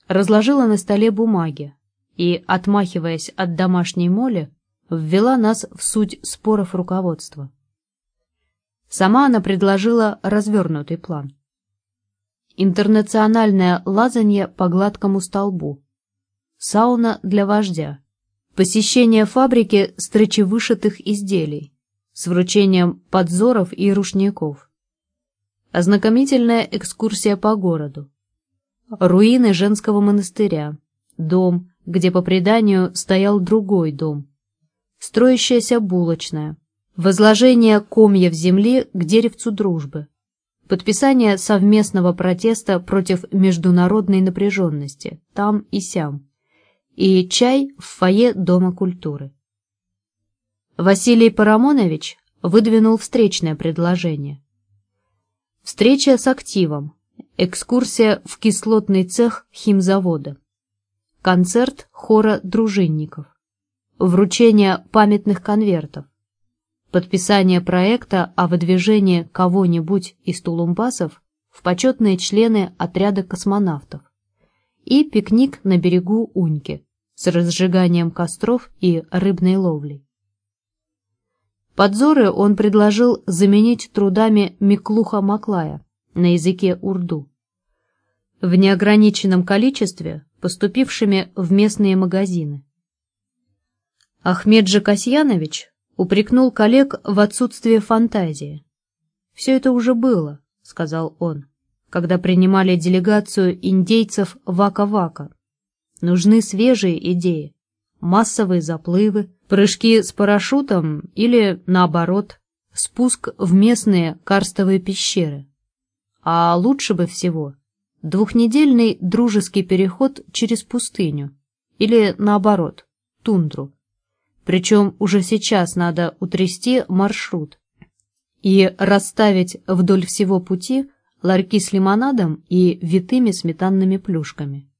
разложила на столе бумаги и, отмахиваясь от домашней моли, ввела нас в суть споров руководства. Сама она предложила развернутый план. Интернациональное лазанье по гладкому столбу, сауна для вождя, посещение фабрики строчевышитых изделий с вручением подзоров и рушников, ознакомительная экскурсия по городу, руины женского монастыря, дом, где по преданию стоял другой дом, строящаяся булочная, возложение комьев земли к деревцу дружбы, подписание совместного протеста против международной напряженности там и сям, и чай в фойе Дома культуры. Василий Парамонович выдвинул встречное предложение. Встреча с активом. Экскурсия в кислотный цех химзавода. Концерт хора дружинников. Вручение памятных конвертов. Подписание проекта о выдвижении кого-нибудь из тулумбасов в почетные члены отряда космонавтов. И пикник на берегу Уньки с разжиганием костров и рыбной ловлей. Подзоры он предложил заменить трудами Миклуха Маклая на языке урду. В неограниченном количестве поступившими в местные магазины. Ахмед Касьянович упрекнул коллег в отсутствии фантазии. «Все это уже было», — сказал он, когда принимали делегацию индейцев Вака-Вака. «Нужны свежие идеи, массовые заплывы, прыжки с парашютом или, наоборот, спуск в местные карстовые пещеры. А лучше бы всего двухнедельный дружеский переход через пустыню или, наоборот, тундру. Причем уже сейчас надо утрясти маршрут и расставить вдоль всего пути ларьки с лимонадом и витыми сметанными плюшками.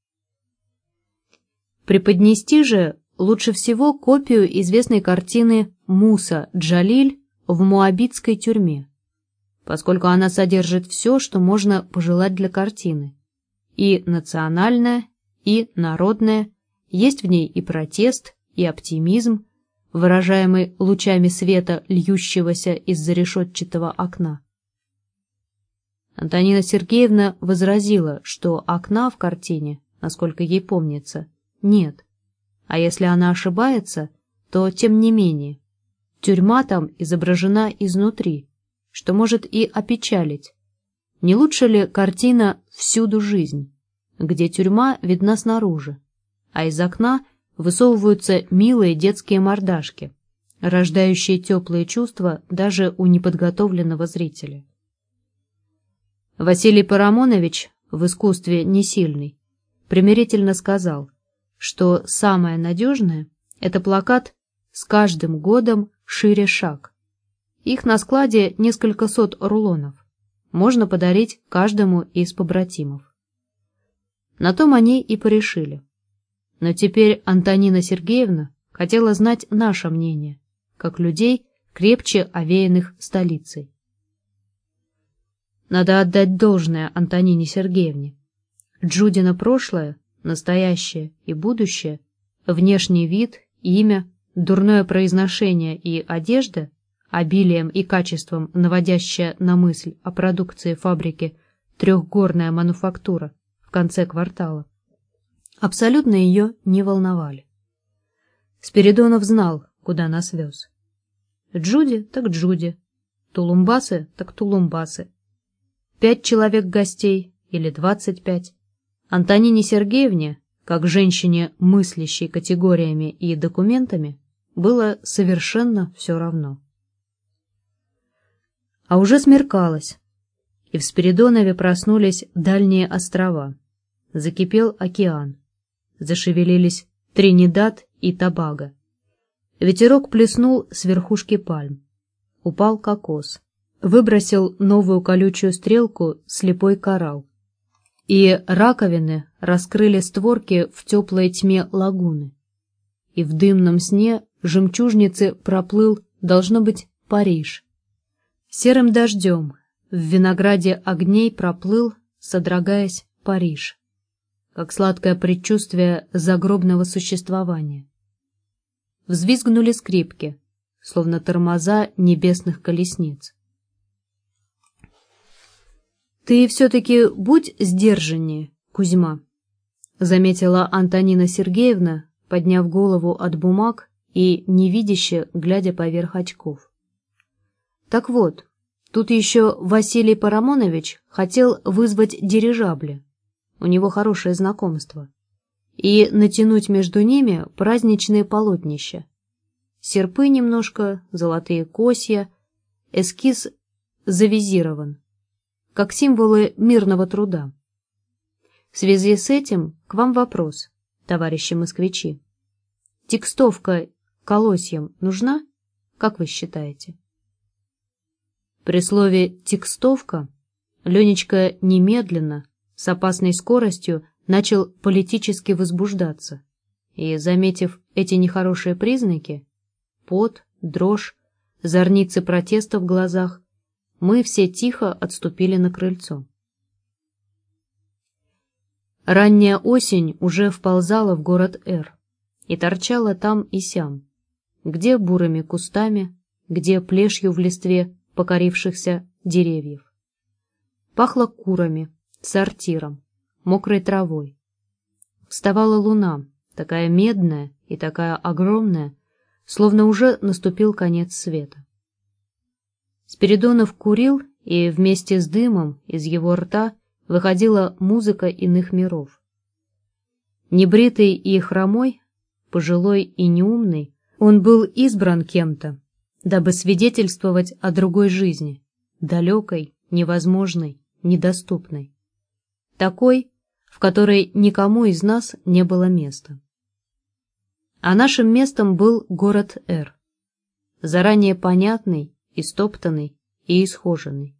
Преподнести же лучше всего копию известной картины Муса Джалиль в Муабитской тюрьме, поскольку она содержит все, что можно пожелать для картины. И национальное, и народное, есть в ней и протест, и оптимизм, выражаемый лучами света, льющегося из-за решетчатого окна. Антонина Сергеевна возразила, что окна в картине, насколько ей помнится, нет. А если она ошибается, то тем не менее. Тюрьма там изображена изнутри, что может и опечалить. Не лучше ли картина «Всюду жизнь», где тюрьма видна снаружи, а из окна высовываются милые детские мордашки, рождающие теплые чувства даже у неподготовленного зрителя. Василий Парамонович, в искусстве не сильный, примирительно сказал – что самое надежное — это плакат «С каждым годом шире шаг». Их на складе несколько сот рулонов. Можно подарить каждому из побратимов. На том они и порешили. Но теперь Антонина Сергеевна хотела знать наше мнение, как людей, крепче овеянных столицей. Надо отдать должное Антонине Сергеевне. Джудина прошлое настоящее и будущее, внешний вид, имя, дурное произношение и одежда, обилием и качеством наводящая на мысль о продукции фабрики трехгорная мануфактура в конце квартала, абсолютно ее не волновали. Спиридонов знал, куда нас вез. Джуди так Джуди, Тулумбасы так Тулумбасы. Пять человек гостей или двадцать пять. Антонине Сергеевне, как женщине, мыслящей категориями и документами, было совершенно все равно. А уже смеркалось, и в Спиридонове проснулись дальние острова. Закипел океан. Зашевелились Тринидад и Табаго. Ветерок плеснул с верхушки пальм. Упал кокос. Выбросил новую колючую стрелку слепой коралл и раковины раскрыли створки в теплой тьме лагуны. И в дымном сне жемчужницы проплыл, должно быть, Париж. Серым дождем в винограде огней проплыл, содрогаясь, Париж, как сладкое предчувствие загробного существования. Взвизгнули скрипки, словно тормоза небесных колесниц. «Ты все-таки будь сдержаннее, Кузьма», — заметила Антонина Сергеевна, подняв голову от бумаг и невидяще глядя поверх очков. «Так вот, тут еще Василий Парамонович хотел вызвать дирижабли. У него хорошее знакомство. И натянуть между ними праздничные полотнища. Серпы немножко, золотые косья, эскиз завизирован как символы мирного труда. В связи с этим к вам вопрос, товарищи москвичи. Текстовка колосьям нужна, как вы считаете? При слове «текстовка» Ленечка немедленно, с опасной скоростью, начал политически возбуждаться. И, заметив эти нехорошие признаки, пот, дрожь, зорницы протеста в глазах, мы все тихо отступили на крыльцо. Ранняя осень уже вползала в город Р и торчала там и сям, где бурыми кустами, где плешью в листве покорившихся деревьев. Пахло курами, сортиром, мокрой травой. Вставала луна, такая медная и такая огромная, словно уже наступил конец света. Спиридонов курил, и вместе с дымом из его рта выходила музыка иных миров. Небритый и хромой, пожилой и неумный, он был избран кем-то, дабы свидетельствовать о другой жизни, далекой, невозможной, недоступной. Такой, в которой никому из нас не было места. А нашим местом был город Р, заранее понятный, истоптанный и исхоженный.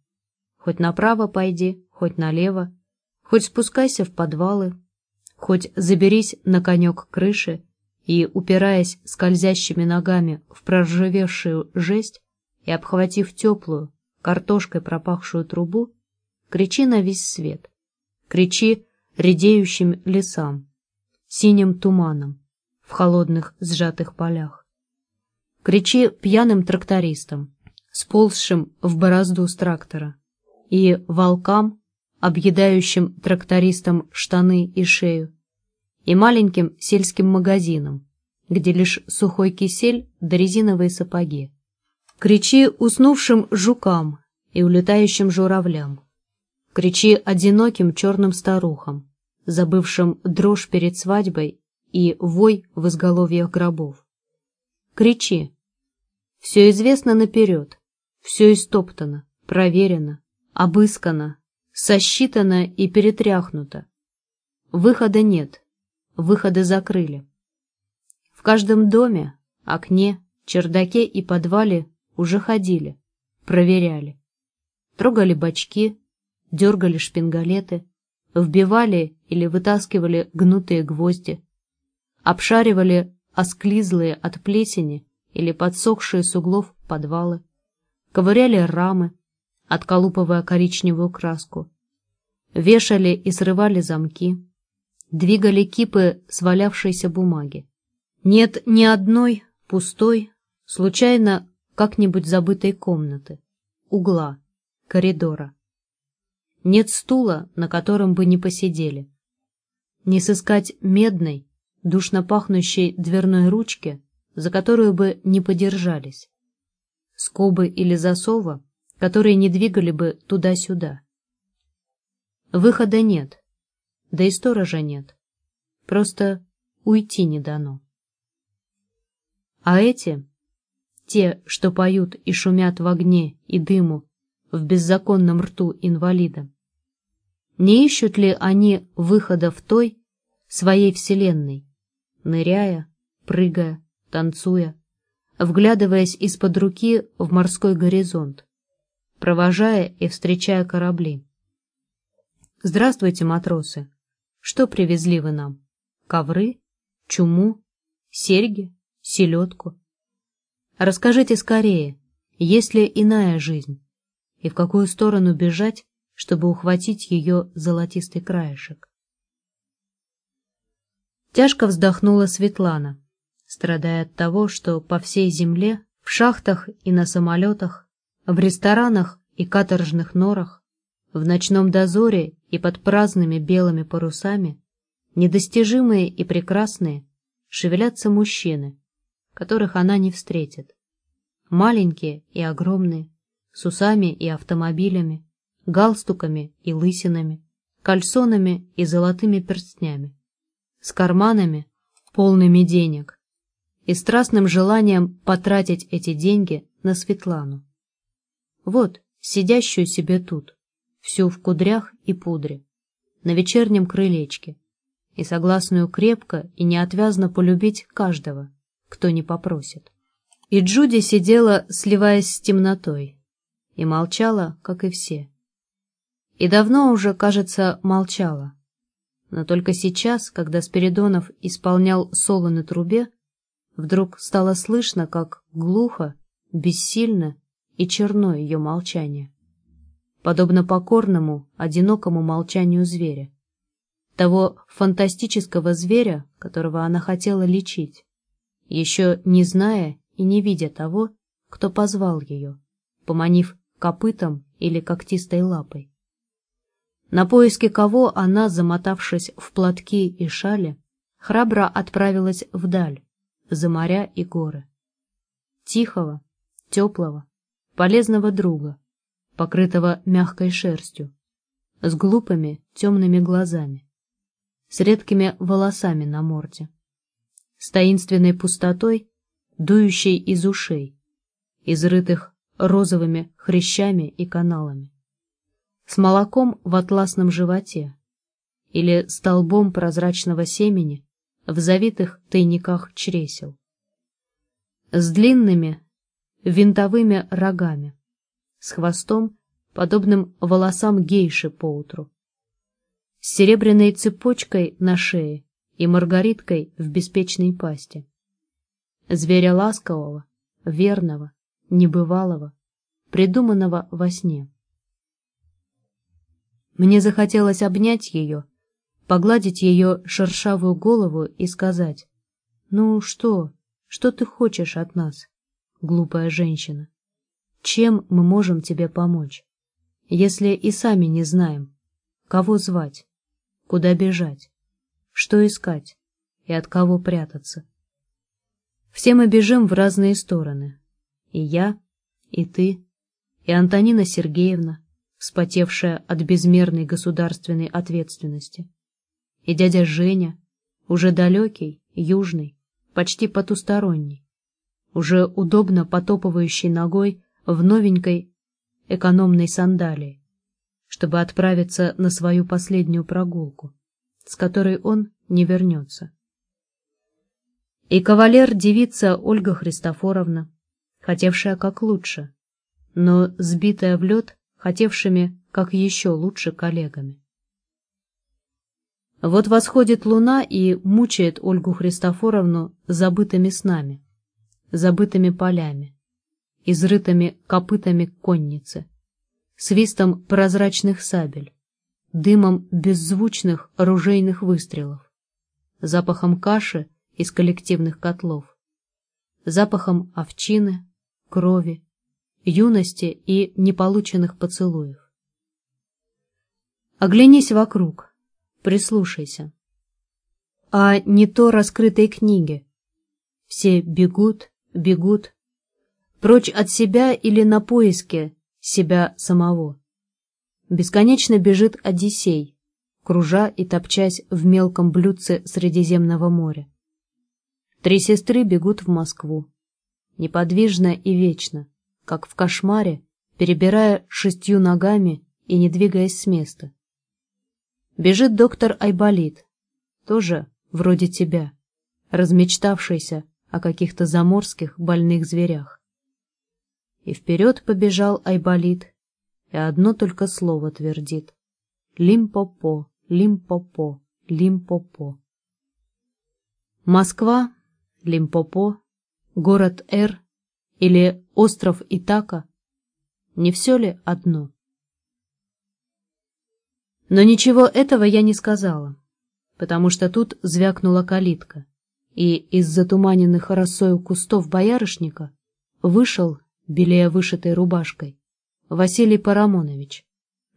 Хоть направо пойди, хоть налево, хоть спускайся в подвалы, хоть заберись на конек крыши и, упираясь скользящими ногами в проржавевшую жесть и обхватив теплую, картошкой пропахшую трубу, кричи на весь свет, кричи редеющим лесам, синим туманом в холодных сжатых полях. Кричи пьяным трактористам, сползшим в борозду с трактора, и волкам, объедающим трактористам штаны и шею, и маленьким сельским магазинам, где лишь сухой кисель да резиновые сапоги. Кричи уснувшим жукам и улетающим журавлям. Кричи одиноким черным старухам, забывшим дрожь перед свадьбой и вой в изголовьях гробов. Кричи. Все известно наперед, все истоптано, проверено, обыскано, сосчитано и перетряхнуто. Выхода нет, выходы закрыли. В каждом доме, окне, чердаке и подвале уже ходили, проверяли. Трогали бачки, дергали шпингалеты, вбивали или вытаскивали гнутые гвозди, обшаривали осклизлые от плесени или подсохшие с углов подвалы, ковыряли рамы, отколупывая коричневую краску. Вешали и срывали замки, двигали кипы свалявшейся бумаги. Нет ни одной пустой, случайно как-нибудь забытой комнаты, угла, коридора. Нет стула, на котором бы не посидели. Не сыскать медной, душно пахнущей дверной ручки, за которую бы не подержались. Скобы или засова, которые не двигали бы туда-сюда. Выхода нет, да и сторожа нет. Просто уйти не дано. А эти, те, что поют и шумят в огне и дыму в беззаконном рту инвалида, не ищут ли они выхода в той, своей вселенной, ныряя, прыгая, танцуя, вглядываясь из-под руки в морской горизонт, провожая и встречая корабли. «Здравствуйте, матросы! Что привезли вы нам? Ковры? Чуму? Серьги? Селедку? Расскажите скорее, есть ли иная жизнь, и в какую сторону бежать, чтобы ухватить ее золотистый краешек?» Тяжко вздохнула Светлана, страдая от того, что по всей земле, в шахтах и на самолетах, в ресторанах и каторжных норах, в ночном дозоре и под праздными белыми парусами, недостижимые и прекрасные, шевелятся мужчины, которых она не встретит. Маленькие и огромные, с усами и автомобилями, галстуками и лысинами, кальсонами и золотыми перстнями, с карманами, полными денег, и страстным желанием потратить эти деньги на Светлану. Вот, сидящую себе тут, всю в кудрях и пудре, на вечернем крылечке, и согласную крепко и неотвязно полюбить каждого, кто не попросит. И Джуди сидела, сливаясь с темнотой, и молчала, как и все. И давно уже, кажется, молчала. Но только сейчас, когда Спиридонов исполнял соло на трубе, вдруг стало слышно, как глухо, бессильно и черно ее молчание, подобно покорному, одинокому молчанию зверя, того фантастического зверя, которого она хотела лечить, еще не зная и не видя того, кто позвал ее, поманив копытом или когтистой лапой. На поиски кого она, замотавшись в платки и шали, храбро отправилась вдаль, за моря и горы. Тихого, теплого, полезного друга, покрытого мягкой шерстью, с глупыми темными глазами, с редкими волосами на морде, с таинственной пустотой, дующей из ушей, изрытых розовыми хрящами и каналами, с молоком в атласном животе или столбом прозрачного семени в завитых тайниках чресел, с длинными винтовыми рогами, с хвостом, подобным волосам гейши поутру, с серебряной цепочкой на шее и маргариткой в беспечной пасти. Зверя ласкового, верного, небывалого, придуманного во сне. Мне захотелось обнять ее, погладить ее шершавую голову и сказать, «Ну что, что ты хочешь от нас, глупая женщина? Чем мы можем тебе помочь, если и сами не знаем, кого звать, куда бежать, что искать и от кого прятаться?» Все мы бежим в разные стороны, и я, и ты, и Антонина Сергеевна, вспотевшая от безмерной государственной ответственности, и дядя Женя, уже далекий, южный, почти потусторонний, уже удобно потопывающий ногой в новенькой экономной сандалии, чтобы отправиться на свою последнюю прогулку, с которой он не вернется. И кавалер-девица Ольга Христофоровна, хотевшая как лучше, но сбитая в лед хотевшими как еще лучше коллегами. Вот восходит луна и мучает Ольгу Христофоровну забытыми снами, забытыми полями, изрытыми копытами конницы, свистом прозрачных сабель, дымом беззвучных ружейных выстрелов, запахом каши из коллективных котлов, запахом овчины, крови, юности и неполученных поцелуев. Оглянись вокруг, прислушайся. А не то раскрытой книги. Все бегут, бегут, прочь от себя или на поиске себя самого. Бесконечно бежит Одиссей, кружа и топчась в мелком блюдце Средиземного моря. Три сестры бегут в Москву, неподвижно и вечно, как в кошмаре, перебирая шестью ногами и не двигаясь с места. Бежит доктор Айболит, тоже вроде тебя, размечтавшийся о каких-то заморских больных зверях. И вперед побежал Айболит, и одно только слово твердит. Лимпопо, Лимпопо, Лимпопо. Москва, Лимпопо, город Р или остров Итака, не все ли одно? Но ничего этого я не сказала, потому что тут звякнула калитка, и из затуманенных росою кустов боярышника вышел, белея вышитой рубашкой, Василий Парамонович,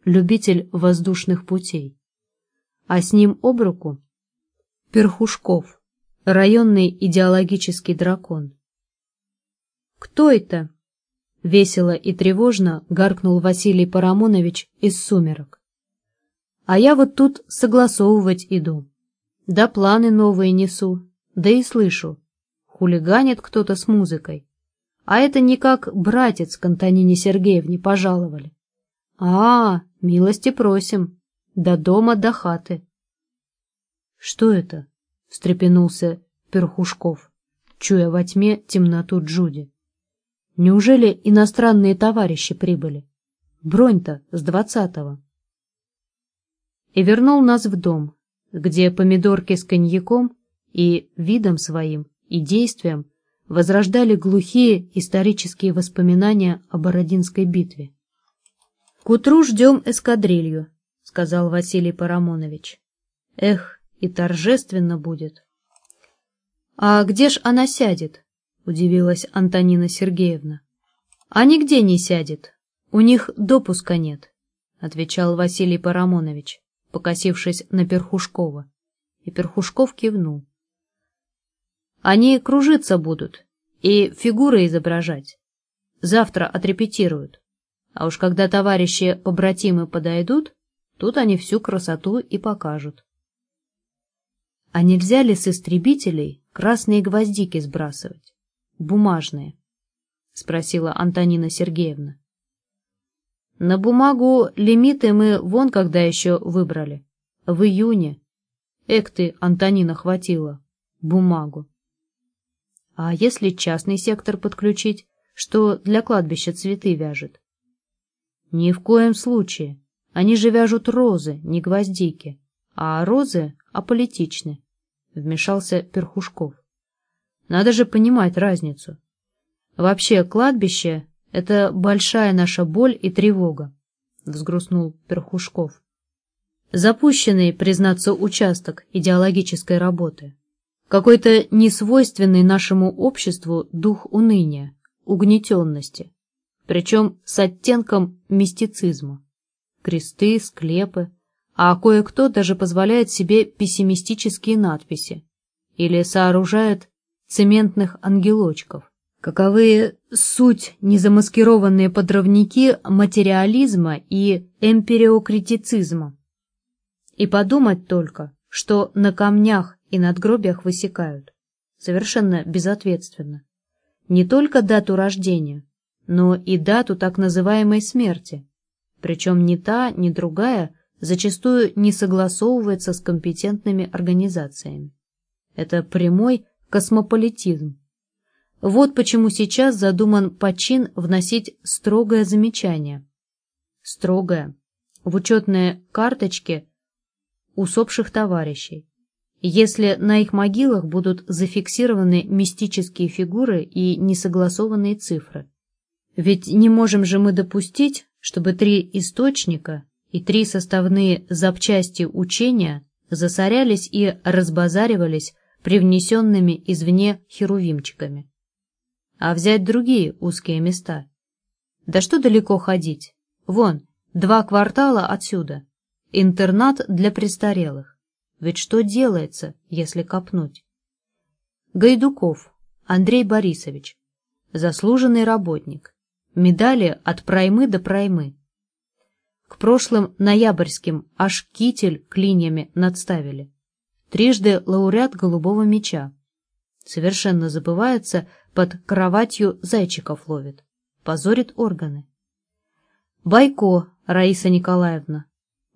любитель воздушных путей, а с ним об руку Перхушков, районный идеологический дракон. «Кто это?» — весело и тревожно гаркнул Василий Парамонович из сумерок. «А я вот тут согласовывать иду. Да планы новые несу, да и слышу. Хулиганит кто-то с музыкой. А это никак братец к Антонине Сергеевне пожаловали. А, милости просим. До дома, до хаты». «Что это?» — встрепенулся Перхушков, чуя во тьме темноту Джуди. Неужели иностранные товарищи прибыли? Бронь-то с двадцатого. и вернул нас в дом, где помидорки с коньяком и видом своим, и действием возрождали глухие исторические воспоминания о Бородинской битве. «К утру ждем эскадрилью», — сказал Василий Парамонович. «Эх, и торжественно будет». «А где ж она сядет?» — удивилась Антонина Сергеевна. «А нигде не сядет. У них допуска нет», — отвечал Василий Парамонович, покосившись на Перхушкова. И Перхушков кивнул. «Они кружиться будут и фигуры изображать. Завтра отрепетируют. А уж когда товарищи-побратимы подойдут, тут они всю красоту и покажут». «А нельзя ли с истребителей красные гвоздики сбрасывать? Бумажные?» — спросила Антонина Сергеевна. «На бумагу лимиты мы вон когда еще выбрали. В июне. Эк ты, Антонина, хватило. Бумагу. А если частный сектор подключить, что для кладбища цветы вяжет?» «Ни в коем случае. Они же вяжут розы, не гвоздики. А розы аполитичны», — вмешался Перхушков. «Надо же понимать разницу. Вообще, кладбище — это большая наша боль и тревога», — взгрустнул Перхушков. Запущенный, признаться, участок идеологической работы. Какой-то несвойственный нашему обществу дух уныния, угнетенности, причем с оттенком мистицизма. Кресты, склепы, а кое-кто даже позволяет себе пессимистические надписи или сооружает цементных ангелочков. Каковы суть незамаскированные подрывники материализма и эмпириокритицизма? И подумать только, что на камнях и надгробиях высекают. Совершенно безответственно. Не только дату рождения, но и дату так называемой смерти. Причем ни та, ни другая зачастую не согласовывается с компетентными организациями. Это прямой космополитизм. Вот почему сейчас задуман почин вносить строгое замечание. Строгое. В учетные карточки усопших товарищей. Если на их могилах будут зафиксированы мистические фигуры и несогласованные цифры. Ведь не можем же мы допустить, чтобы три источника и три составные запчасти учения засорялись и разбазаривались привнесенными извне херувимчиками. А взять другие узкие места. Да что далеко ходить? Вон, два квартала отсюда. Интернат для престарелых. Ведь что делается, если копнуть? Гайдуков Андрей Борисович. Заслуженный работник. Медали от праймы до праймы. К прошлым ноябрьским аж китель клиньями надставили. Трижды лауреат «Голубого меча». Совершенно забывается, под кроватью зайчиков ловит. Позорит органы. Байко Раиса Николаевна.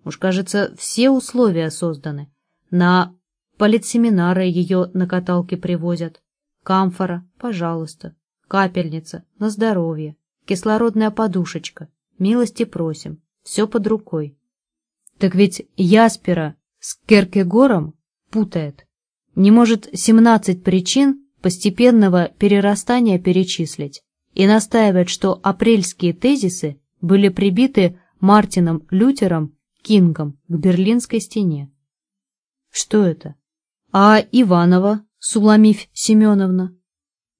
Уж, кажется, все условия созданы. На политсеминары ее на каталке привозят. Камфора, пожалуйста. Капельница, на здоровье. Кислородная подушечка. Милости просим. Все под рукой. Так ведь Яспера с Керкегором путает. Не может семнадцать причин постепенного перерастания перечислить и настаивает, что апрельские тезисы были прибиты Мартином Лютером Кингом к Берлинской стене. Что это? А Иванова, Суламифь Семеновна?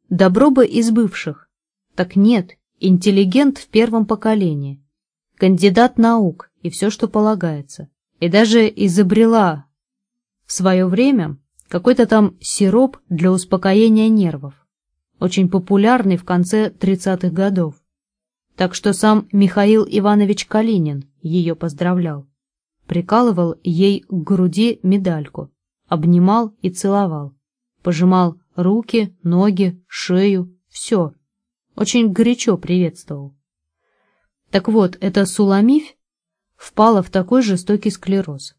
Добро бы из бывших. Так нет, интеллигент в первом поколении кандидат наук и все, что полагается. И даже изобрела в свое время какой-то там сироп для успокоения нервов, очень популярный в конце 30-х годов. Так что сам Михаил Иванович Калинин ее поздравлял. Прикалывал ей к груди медальку, обнимал и целовал. Пожимал руки, ноги, шею, все. Очень горячо приветствовал. Так вот, эта Суламифь впала в такой жестокий склероз.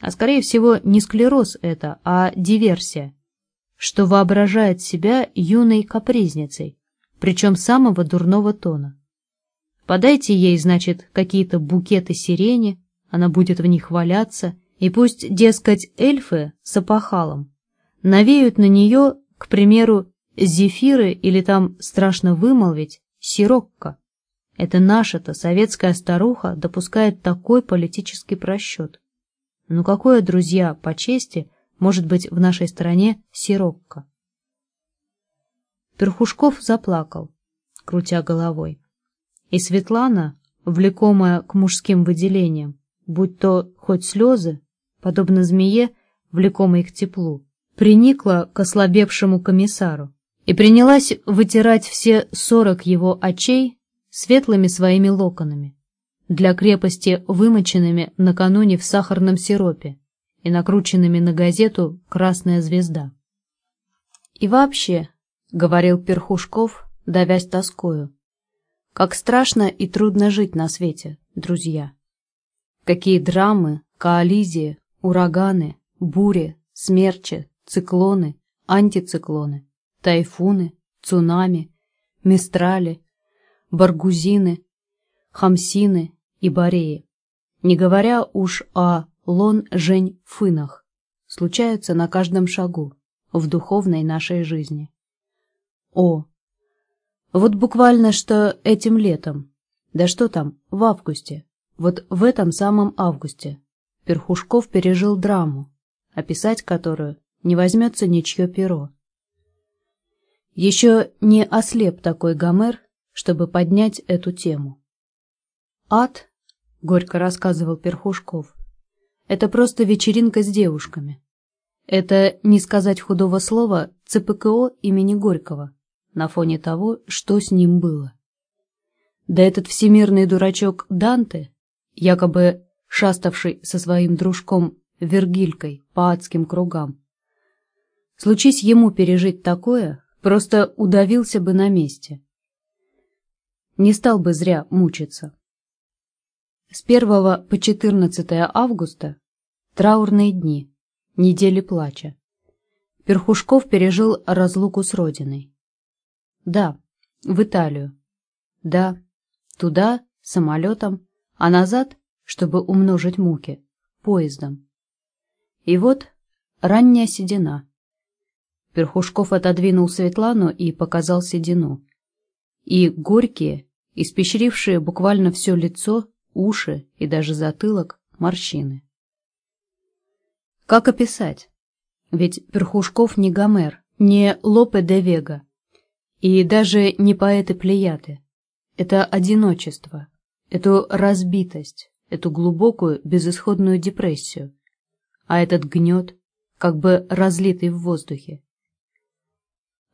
А скорее всего не склероз это, а диверсия, что воображает себя юной капризницей, причем самого дурного тона. Подайте ей, значит, какие-то букеты сирени, она будет в них валяться, и пусть, дескать, эльфы с опахалом навеют на нее, к примеру, зефиры или там, страшно вымолвить, сирокко. Это наша-то советская старуха допускает такой политический просчет. Ну какое, друзья, по чести, может быть в нашей стране сирокко? Перхушков заплакал, крутя головой. И Светлана, влекомая к мужским выделениям, будь то хоть слезы, подобно змее, влекомой к теплу, приникла к ослабевшему комиссару и принялась вытирать все сорок его очей светлыми своими локонами, для крепости вымоченными накануне в сахарном сиропе и накрученными на газету «Красная звезда». «И вообще», — говорил Перхушков, давясь тоскою, — «как страшно и трудно жить на свете, друзья. Какие драмы, коализии, ураганы, бури, смерчи, циклоны, антициклоны, тайфуны, цунами, мистрали, баргузины, хамсины и бореи, не говоря уж о лон-жень-фынах, случаются на каждом шагу в духовной нашей жизни. О, вот буквально что этим летом, да что там, в августе, вот в этом самом августе, Перхушков пережил драму, описать которую не возьмется ничье перо. Еще не ослеп такой Гомер, чтобы поднять эту тему. «Ад», — горько рассказывал Перхушков, — «это просто вечеринка с девушками. Это, не сказать худого слова, ЦПКО имени Горького на фоне того, что с ним было. Да этот всемирный дурачок Данте, якобы шаставший со своим дружком Вергилькой по адским кругам, случись ему пережить такое, просто удавился бы на месте не стал бы зря мучиться. С 1 по 14 августа траурные дни, недели плача. Перхушков пережил разлуку с родиной. Да, в Италию. Да, туда, самолетом, а назад, чтобы умножить муки, поездом. И вот ранняя седина. Перхушков отодвинул Светлану и показал седину. И горькие, испещрившие буквально все лицо, уши и даже затылок морщины. Как описать? Ведь Перхушков не Гомер, не Лопе де Вега и даже не поэты Плеяды. Это одиночество, эту разбитость, эту глубокую безысходную депрессию, а этот гнет, как бы разлитый в воздухе.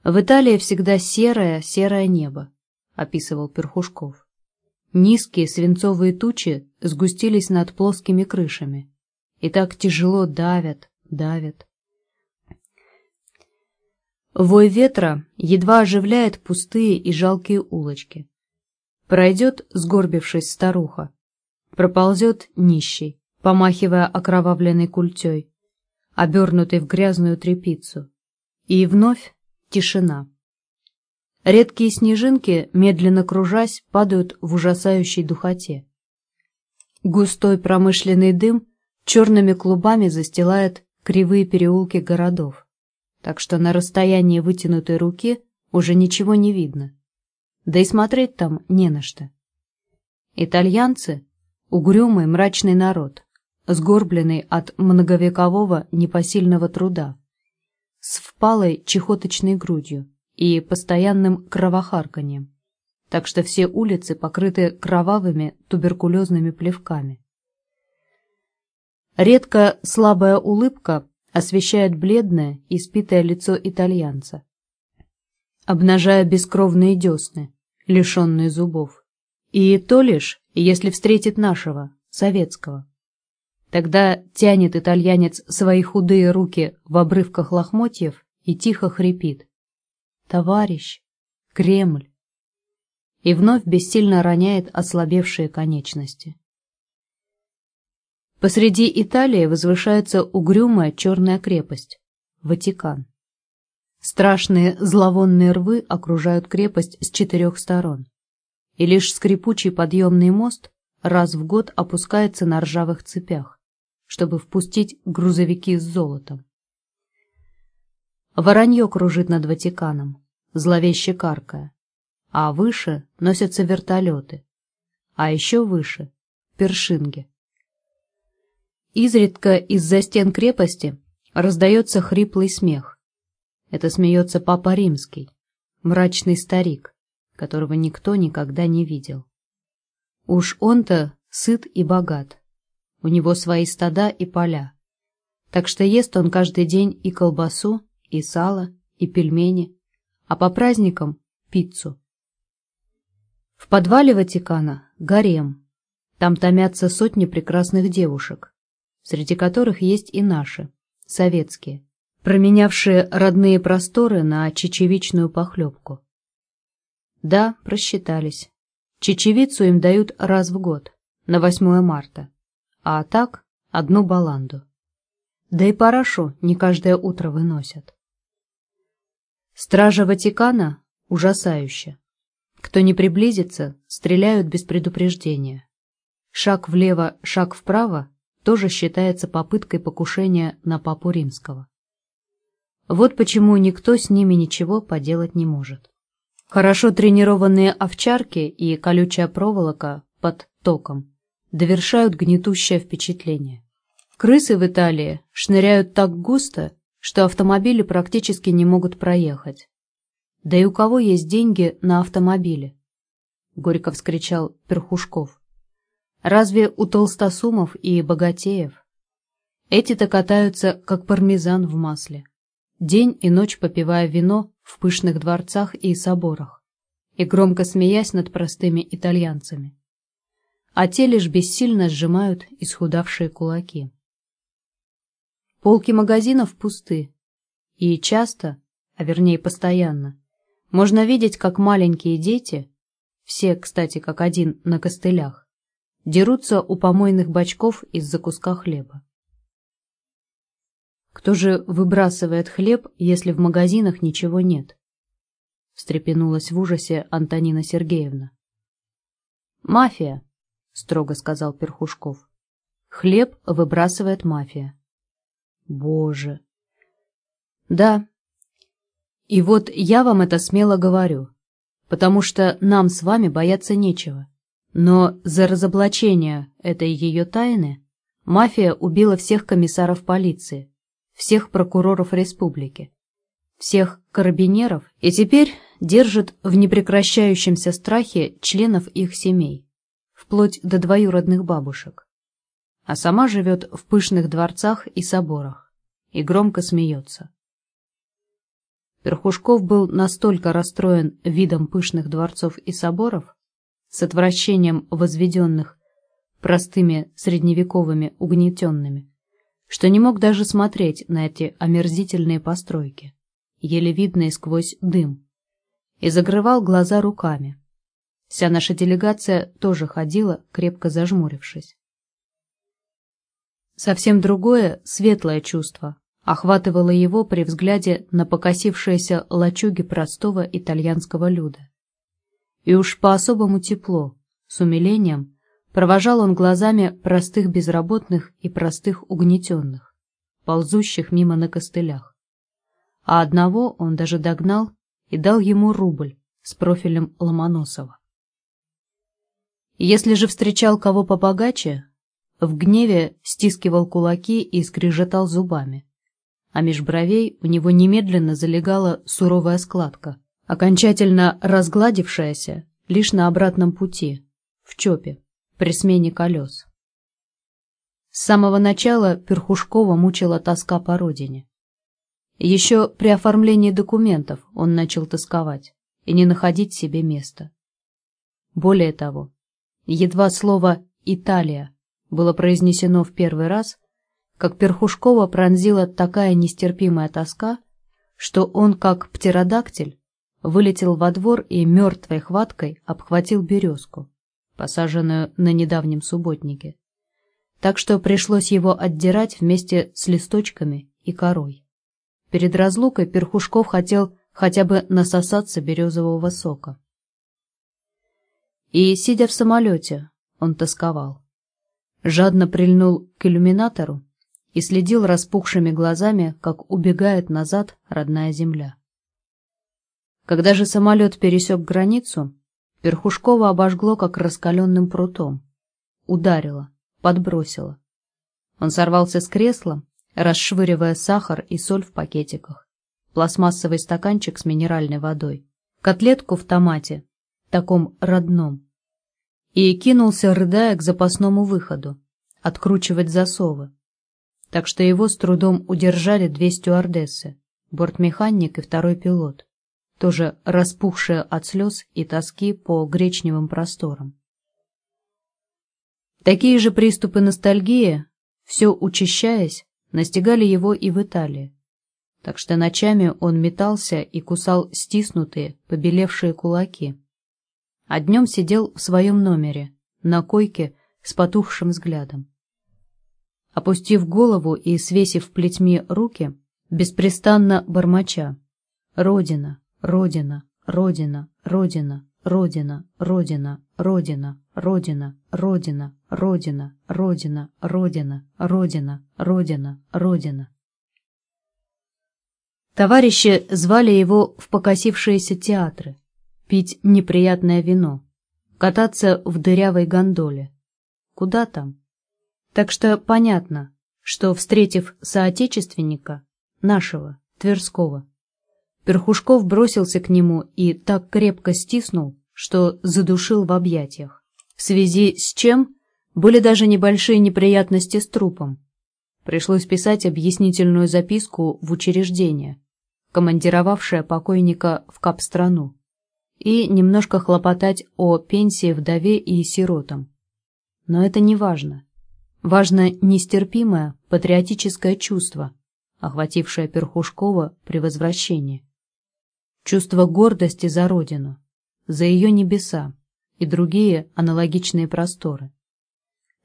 В Италии всегда серое-серое небо, описывал Перхушков. Низкие свинцовые тучи сгустились над плоскими крышами и так тяжело давят, давят. Вой ветра едва оживляет пустые и жалкие улочки. Пройдет, сгорбившись старуха, проползет нищий, помахивая окровавленной культей, обернутой в грязную тряпицу, и вновь тишина. Редкие снежинки, медленно кружась, падают в ужасающей духоте. Густой промышленный дым черными клубами застилает кривые переулки городов, так что на расстоянии вытянутой руки уже ничего не видно. Да и смотреть там не на что. Итальянцы — угрюмый мрачный народ, сгорбленный от многовекового непосильного труда, с впалой чехоточной грудью, и постоянным кровохарканьем, так что все улицы покрыты кровавыми туберкулезными плевками. Редко слабая улыбка освещает бледное, и испитое лицо итальянца, обнажая бескровные десны, лишенные зубов. И то лишь, если встретит нашего, советского. Тогда тянет итальянец свои худые руки в обрывках лохмотьев и тихо хрипит товарищ, Кремль, и вновь бессильно роняет ослабевшие конечности. Посреди Италии возвышается угрюмая черная крепость – Ватикан. Страшные зловонные рвы окружают крепость с четырех сторон, и лишь скрипучий подъемный мост раз в год опускается на ржавых цепях, чтобы впустить грузовики с золотом. Воронье кружит над Ватиканом, зловеще каркая, а выше носятся вертолеты, а еще выше — першинги. Изредка из-за стен крепости раздается хриплый смех. Это смеется Папа Римский, мрачный старик, которого никто никогда не видел. Уж он-то сыт и богат, у него свои стада и поля, так что ест он каждый день и колбасу, и сало, и пельмени, а по праздникам — пиццу. В подвале Ватикана — гарем. Там томятся сотни прекрасных девушек, среди которых есть и наши, советские, променявшие родные просторы на чечевичную похлебку. Да, просчитались. Чечевицу им дают раз в год, на 8 марта, а так одну баланду. Да и парашу не каждое утро выносят. Стража Ватикана ужасающе. Кто не приблизится, стреляют без предупреждения. Шаг влево, шаг вправо тоже считается попыткой покушения на папу римского. Вот почему никто с ними ничего поделать не может. Хорошо тренированные овчарки и колючая проволока под током довершают гнетущее впечатление. Крысы в Италии шныряют так густо, что автомобили практически не могут проехать. Да и у кого есть деньги на автомобили? Горько вскричал Перхушков. Разве у толстосумов и богатеев? Эти-то катаются, как пармезан в масле, день и ночь попивая вино в пышных дворцах и соборах и громко смеясь над простыми итальянцами. А те лишь бессильно сжимают исхудавшие кулаки. Полки магазинов пусты, и часто, а вернее постоянно, можно видеть, как маленькие дети, все, кстати, как один на костылях, дерутся у помойных бачков из-за куска хлеба. Кто же выбрасывает хлеб, если в магазинах ничего нет? Встрепенулась в ужасе Антонина Сергеевна. «Мафия», — строго сказал Перхушков. «Хлеб выбрасывает мафия». Боже. Да. И вот я вам это смело говорю, потому что нам с вами бояться нечего. Но за разоблачение этой ее тайны мафия убила всех комиссаров полиции, всех прокуроров республики, всех карабинеров и теперь держит в непрекращающемся страхе членов их семей, вплоть до двоюродных бабушек а сама живет в пышных дворцах и соборах и громко смеется. Перхушков был настолько расстроен видом пышных дворцов и соборов, с отвращением возведенных простыми средневековыми угнетенными, что не мог даже смотреть на эти омерзительные постройки, еле видные сквозь дым, и закрывал глаза руками. Вся наша делегация тоже ходила, крепко зажмурившись. Совсем другое, светлое чувство охватывало его при взгляде на покосившиеся лачуги простого итальянского люда. И уж по-особому тепло, с умилением, провожал он глазами простых безработных и простых угнетенных, ползущих мимо на костылях. А одного он даже догнал и дал ему рубль с профилем Ломоносова. Если же встречал кого побогаче, в гневе стискивал кулаки и скрежетал зубами. А меж бровей у него немедленно залегала суровая складка, окончательно разгладившаяся лишь на обратном пути, в ЧОПе, при смене колес. С самого начала Перхушкова мучила тоска по родине. Еще при оформлении документов он начал тосковать и не находить себе места. Более того, едва слово «Италия» было произнесено в первый раз, как Перхушкова пронзила такая нестерпимая тоска, что он, как птеродактиль, вылетел во двор и мертвой хваткой обхватил березку, посаженную на недавнем субботнике. Так что пришлось его отдирать вместе с листочками и корой. Перед разлукой Перхушков хотел хотя бы насосаться березового сока. И, сидя в самолете, он тосковал. Жадно прильнул к иллюминатору и следил распухшими глазами, как убегает назад родная земля. Когда же самолет пересек границу, Перхушкова обожгло, как раскаленным прутом. Ударило, подбросило. Он сорвался с кресла, расшвыривая сахар и соль в пакетиках, пластмассовый стаканчик с минеральной водой, котлетку в томате, таком родном, и кинулся, рыдая, к запасному выходу, откручивать засовы. Так что его с трудом удержали две стюардессы, бортмеханик и второй пилот, тоже распухшие от слез и тоски по гречневым просторам. Такие же приступы ностальгии, все учащаясь, настигали его и в Италии. Так что ночами он метался и кусал стиснутые, побелевшие кулаки. А днем сидел в своем номере, на койке, с потухшим взглядом. Опустив голову и свесив плетьми руки, беспрестанно бормоча «Родина, Родина, Родина, Родина, Родина, Родина, Родина, Родина, Родина, Родина, Родина, Родина, Родина, Родина, Родина. Товарищи звали его в покосившиеся театры, пить неприятное вино, кататься в дырявой гондоле. Куда там? Так что понятно, что, встретив соотечественника, нашего, Тверского, Перхушков бросился к нему и так крепко стиснул, что задушил в объятиях. В связи с чем были даже небольшие неприятности с трупом. Пришлось писать объяснительную записку в учреждение, командировавшее покойника в кап-страну, и немножко хлопотать о пенсии вдове и сиротам. Но это не важно. Важно нестерпимое патриотическое чувство, охватившее Перхушкова при возвращении чувство гордости за Родину, за ее небеса и другие аналогичные просторы,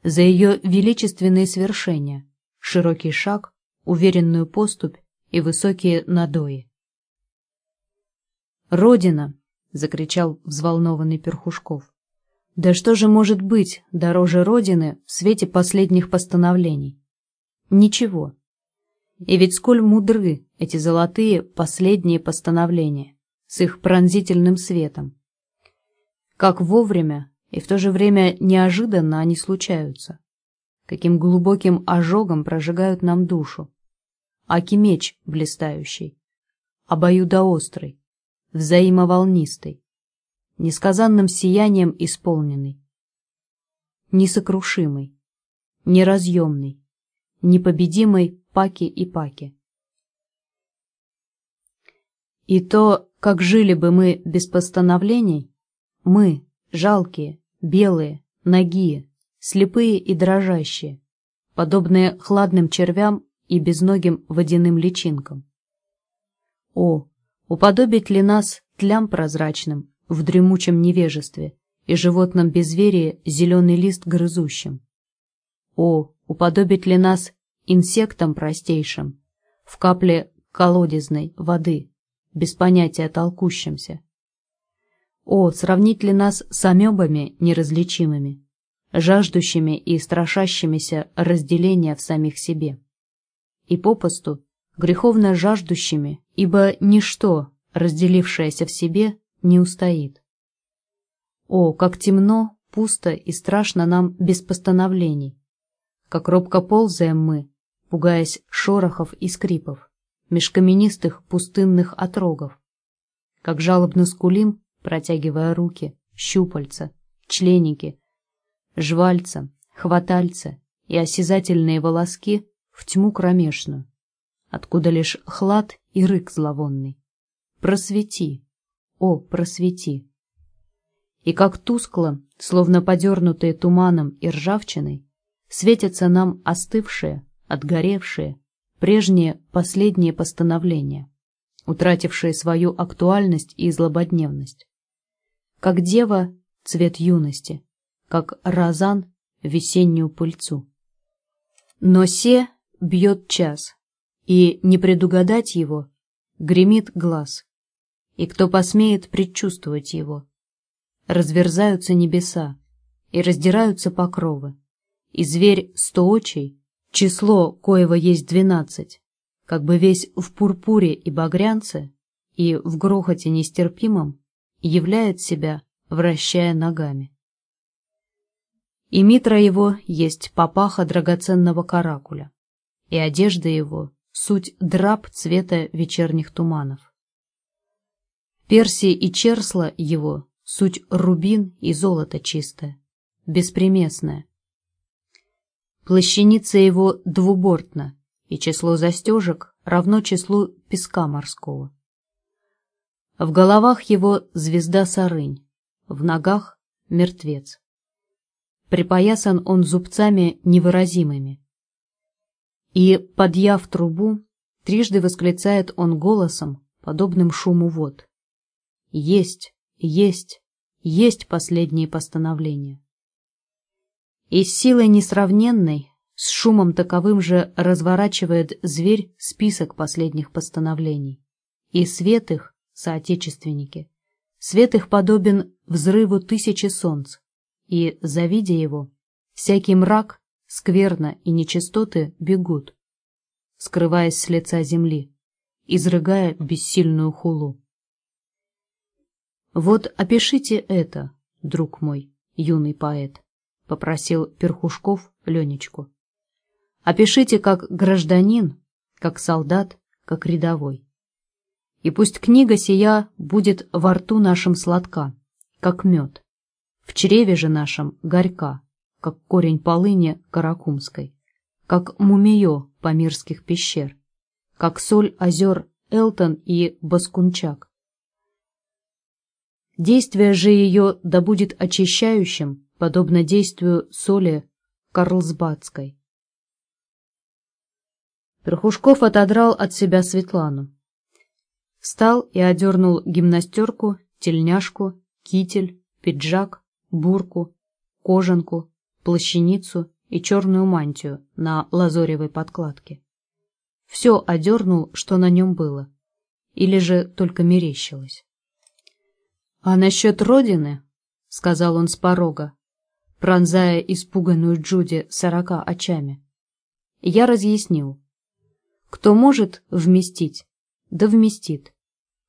за ее величественные свершения, широкий шаг, уверенную поступь и высокие надои. «Родина!» — закричал взволнованный Перхушков. «Да что же может быть дороже Родины в свете последних постановлений? Ничего. И ведь сколь мудры эти золотые последние постановления с их пронзительным светом. Как вовремя и в то же время неожиданно они случаются. Каким глубоким ожогом прожигают нам душу. Аки меч блистающий, обоюдоострый, взаимоволнистый, несказанным сиянием исполненный, несокрушимый, неразъемный, непобедимый Паки и Паки. И то, как жили бы мы без постановлений, мы, жалкие, белые, нагие, слепые и дрожащие, подобные хладным червям и безногим водяным личинкам. О, уподобить ли нас тлям прозрачным в дремучем невежестве и животном безверии зеленый лист грызущим? О, уподобить ли нас инсектам простейшим, в капле колодезной воды, без понятия толкущимся. О, сравнить ли нас с амебами неразличимыми, жаждущими и страшащимися разделения в самих себе, и попосту греховно жаждущими, ибо ничто, разделившееся в себе, не устоит. О, как темно, пусто и страшно нам без постановлений, как робко ползаем мы, пугаясь шорохов и скрипов, меж каменистых пустынных отрогов. Как жалобно скулим, протягивая руки, щупальца, членики, жвальца, хватальца и осязательные волоски в тьму кромешную, откуда лишь хлад и рык зловонный. Просвети, о, просвети! И как тускло, словно подернутые туманом и ржавчиной, светятся нам остывшие, отгоревшие, прежние последние постановления, утратившие свою актуальность и злободневность. Как дева — цвет юности, как розан — весеннюю пыльцу. Но се бьет час, и не предугадать его гремит глаз, и кто посмеет предчувствовать его. Разверзаются небеса, и раздираются покровы, и зверь стоочий, число коего есть двенадцать, как бы весь в пурпуре и багрянце, и в грохоте нестерпимом, являет себя, вращая ногами. И митра его есть папаха драгоценного каракуля, и одежда его — суть драп цвета вечерних туманов. Персия и черсла его — суть рубин и золото чистое, беспримесное. Плащаница его двубортна, и число застежек равно числу песка морского. В головах его звезда Сарынь, в ногах — мертвец. Припоясан он зубцами невыразимыми. И, подъяв трубу, трижды восклицает он голосом, подобным шуму вод. Есть, есть, есть последние постановления. И с силой несравненной, с шумом таковым же разворачивает зверь список последних постановлений. И свет их, соотечественники, свет их подобен взрыву тысячи солнц, и, завидя его, всякий мрак, скверно и нечистоты бегут, скрываясь с лица земли, изрыгая бессильную хулу. Вот опишите это, друг мой, юный поэт попросил Перхушков Ленечку. Опишите как гражданин, как солдат, как рядовой. И пусть книга сия будет во рту нашим сладка, как мед, в чреве же нашем горька, как корень полыни каракумской, как мумиё памирских пещер, как соль озер Элтон и Баскунчак. Действие же ее да будет очищающим, подобно действию соли Карлсбадской. Перхушков отодрал от себя Светлану. Встал и одернул гимнастерку, тельняшку, китель, пиджак, бурку, кожанку, плащаницу и черную мантию на лазоревой подкладке. Все одернул, что на нем было, или же только мерещилось. — А насчет родины, — сказал он с порога, пронзая испуганную Джуди сорока очами. Я разъяснил. Кто может вместить, да вместит.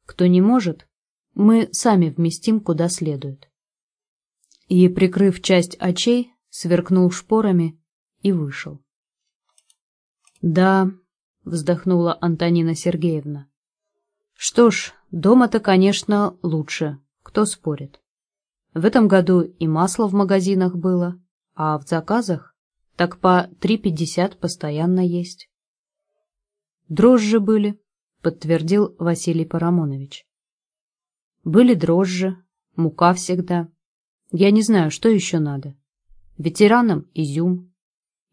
Кто не может, мы сами вместим куда следует. И, прикрыв часть очей, сверкнул шпорами и вышел. «Да», — вздохнула Антонина Сергеевна. «Что ж, дома-то, конечно, лучше, кто спорит. В этом году и масло в магазинах было, а в заказах так по 3,50 постоянно есть. Дрожжи были, подтвердил Василий Парамонович. Были дрожжи, мука всегда. Я не знаю, что еще надо. Ветеранам изюм.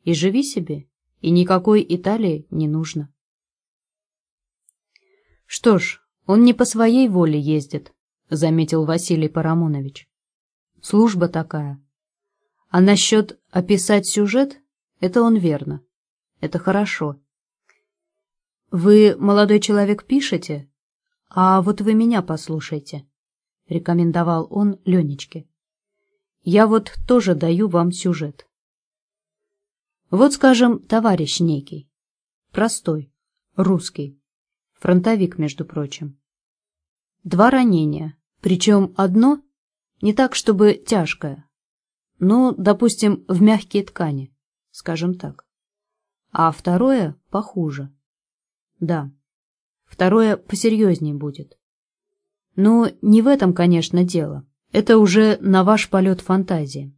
И живи себе, и никакой Италии не нужно. Что ж, он не по своей воле ездит, заметил Василий Парамонович. Служба такая. А насчет описать сюжет, это он верно. Это хорошо. Вы, молодой человек, пишете? А вот вы меня послушайте, — рекомендовал он Ленечке. Я вот тоже даю вам сюжет. Вот, скажем, товарищ некий. Простой, русский. Фронтовик, между прочим. Два ранения, причем одно не так, чтобы тяжкое. Ну, допустим, в мягкие ткани, скажем так. А второе похуже. Да, второе посерьезнее будет. Но не в этом, конечно, дело. Это уже на ваш полет фантазии.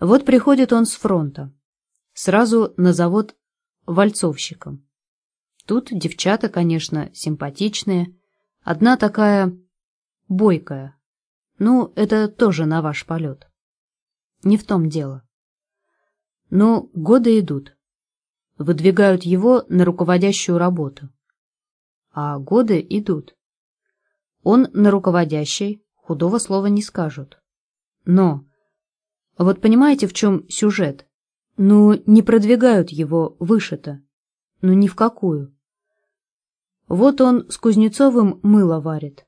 Вот приходит он с фронта. Сразу на завод вальцовщиком. Тут девчата, конечно, симпатичные. Одна такая бойкая, ну, это тоже на ваш полет. Не в том дело. Но годы идут. Выдвигают его на руководящую работу. А годы идут. Он на руководящей, худого слова не скажут. Но, вот понимаете, в чем сюжет? Ну, не продвигают его выше-то. Ну, ни в какую. Вот он с Кузнецовым мыло варит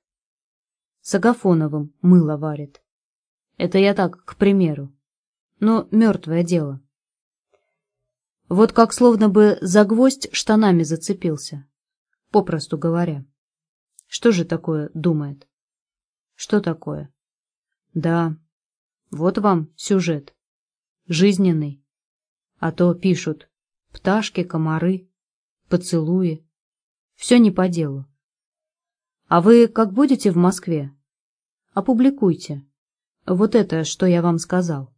с Агафоновым мыло варит. Это я так, к примеру. Но мертвое дело. Вот как словно бы за гвоздь штанами зацепился, попросту говоря. Что же такое думает? Что такое? Да, вот вам сюжет. Жизненный. А то пишут пташки, комары, поцелуи. Все не по делу. А вы как будете в Москве? Опубликуйте. Вот это, что я вам сказал.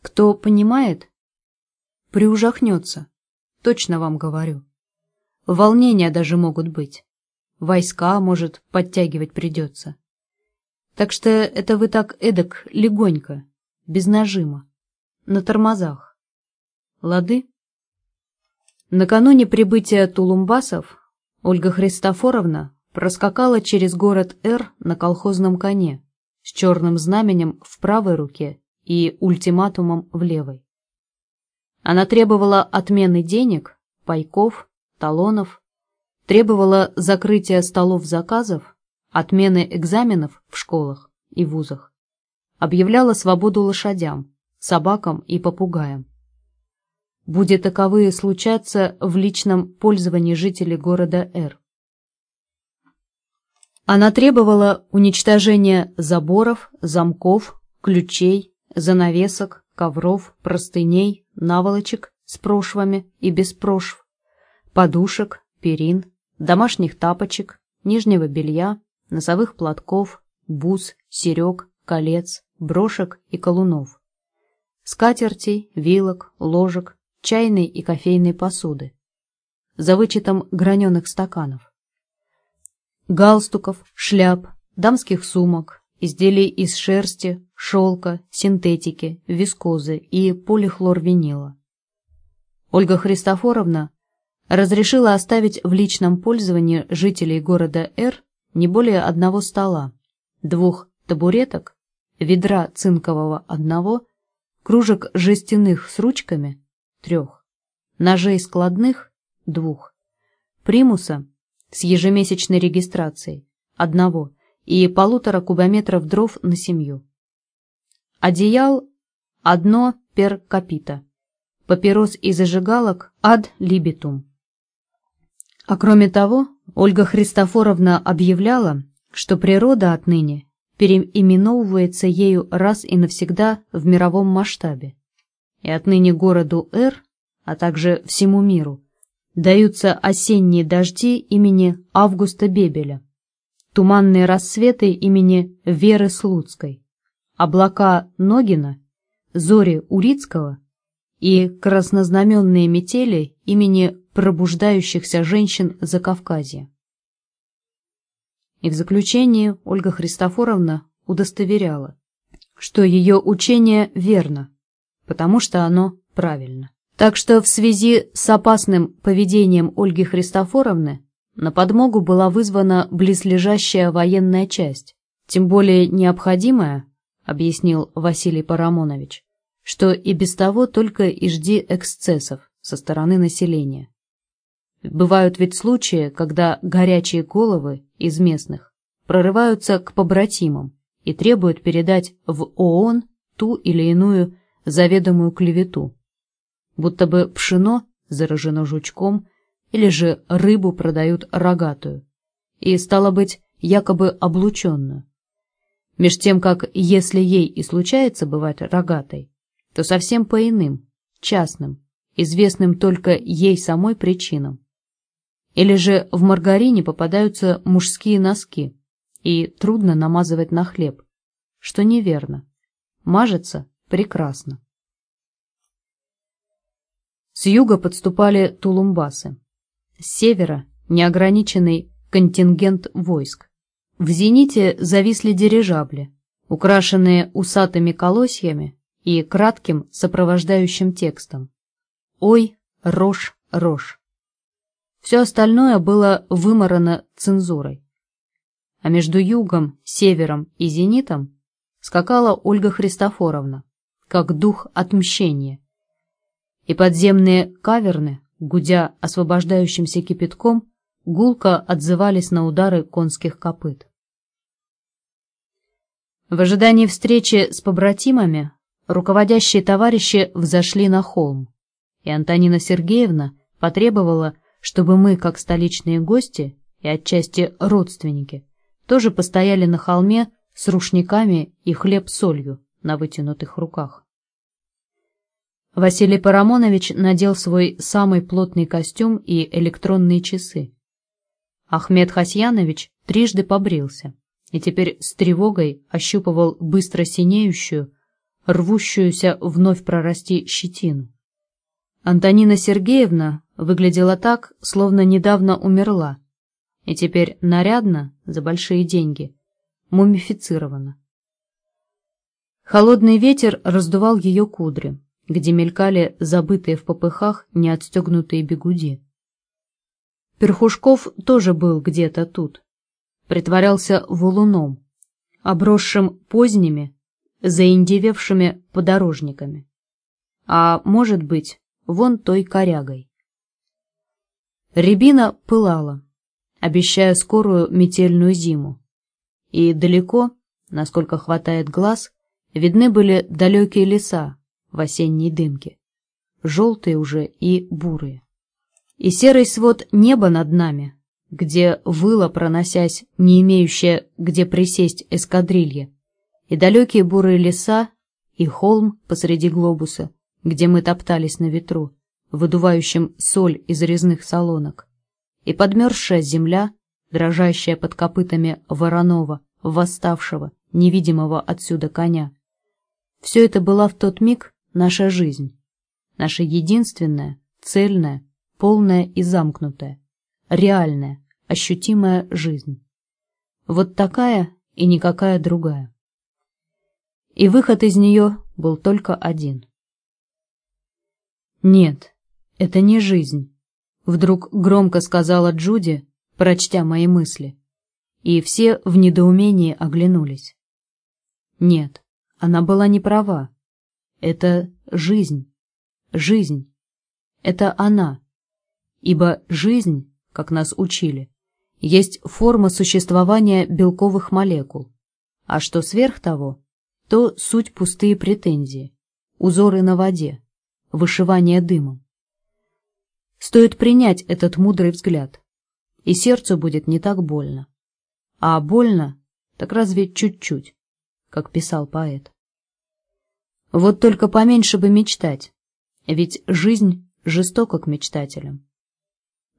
Кто понимает, приужахнется. Точно вам говорю. Волнения даже могут быть. Войска, может, подтягивать придется. Так что это вы так эдак легонько, без нажима, на тормозах. Лады? Накануне прибытия тулумбасов Ольга Христофоровна проскакала через город Р на колхозном коне с черным знаменем в правой руке и ультиматумом в левой. Она требовала отмены денег, пайков, талонов, требовала закрытия столов заказов, отмены экзаменов в школах и вузах, объявляла свободу лошадям, собакам и попугаям. Будет таковые случаться в личном пользовании жителей города Р. Она требовала уничтожения заборов, замков, ключей, занавесок, ковров, простыней, наволочек с прошвами и без прошв, подушек, перин, домашних тапочек, нижнего белья, носовых платков, бус, серег, колец, брошек и колунов, скатертей, вилок, ложек, чайной и кофейной посуды, за вычетом граненых стаканов галстуков, шляп, дамских сумок, изделий из шерсти, шелка, синтетики, вискозы и полихлорвинила. Ольга Христофоровна разрешила оставить в личном пользовании жителей города Р не более одного стола, двух табуреток, ведра цинкового одного, кружек жестяных с ручками трех, ножей складных двух, примуса с ежемесячной регистрацией, одного, и полутора кубометров дров на семью. Одеял одно пер капита, папирос и зажигалок ад либитум. А кроме того, Ольга Христофоровна объявляла, что природа отныне переименовывается ею раз и навсегда в мировом масштабе, и отныне городу Р, а также всему миру, даются осенние дожди имени Августа Бебеля, туманные рассветы имени Веры Слуцкой, облака Ногина, зори Урицкого и краснознаменные метели имени пробуждающихся женщин Закавказья. И в заключение Ольга Христофоровна удостоверяла, что ее учение верно, потому что оно правильно. Так что в связи с опасным поведением Ольги Христофоровны на подмогу была вызвана близлежащая военная часть, тем более необходимая, объяснил Василий Парамонович, что и без того только и жди эксцессов со стороны населения. Бывают ведь случаи, когда горячие головы из местных прорываются к побратимам и требуют передать в ООН ту или иную заведомую клевету будто бы пшено заражено жучком или же рыбу продают рогатую, и, стало быть, якобы облученную. Меж тем, как если ей и случается бывать рогатой, то совсем по иным, частным, известным только ей самой причинам. Или же в маргарине попадаются мужские носки, и трудно намазывать на хлеб, что неверно. Мажется прекрасно. С юга подступали тулумбасы. С севера – неограниченный контингент войск. В зените зависли дирижабли, украшенные усатыми колосьями и кратким сопровождающим текстом. «Ой, рожь, рожь». Все остальное было выморано цензурой. А между югом, севером и зенитом скакала Ольга Христофоровна, как дух отмщения, и подземные каверны, гудя освобождающимся кипятком, гулко отзывались на удары конских копыт. В ожидании встречи с побратимами руководящие товарищи взошли на холм, и Антонина Сергеевна потребовала, чтобы мы, как столичные гости и отчасти родственники, тоже постояли на холме с рушниками и хлеб-солью на вытянутых руках. Василий Парамонович надел свой самый плотный костюм и электронные часы. Ахмед Хасьянович трижды побрился и теперь с тревогой ощупывал быстро синеющую, рвущуюся вновь прорасти щетину. Антонина Сергеевна выглядела так, словно недавно умерла, и теперь нарядно, за большие деньги, мумифицирована. Холодный ветер раздувал ее кудри, где мелькали забытые в попыхах неотстегнутые бегуди. Перхушков тоже был где-то тут. Притворялся валуном, обросшим поздними, заиндевевшими подорожниками. А может быть, вон той корягой. Рябина пылала, обещая скорую метельную зиму. И далеко, насколько хватает глаз, видны были далекие леса в осенней дымке, желтые уже и бурые. И серый свод неба над нами, где выла, проносясь, не имеющая где присесть эскадрилья, и далекие бурые леса, и холм посреди глобуса, где мы топтались на ветру, выдувающим соль из резных солонок, и подмерзшая земля, дрожащая под копытами Воронова, восставшего, невидимого отсюда коня. Все это была в тот миг наша жизнь, наша единственная, цельная, полная и замкнутая, реальная, ощутимая жизнь. Вот такая и никакая другая. И выход из нее был только один. Нет, это не жизнь, вдруг громко сказала Джуди, прочтя мои мысли, и все в недоумении оглянулись. Нет, она была не права. Это жизнь, жизнь. Это она. Ибо жизнь, как нас учили, есть форма существования белковых молекул, а что сверх того, то суть пустые претензии, узоры на воде, вышивание дымом. Стоит принять этот мудрый взгляд, и сердцу будет не так больно. А больно, так разве чуть-чуть, как писал поэт. Вот только поменьше бы мечтать, ведь жизнь жестока к мечтателям.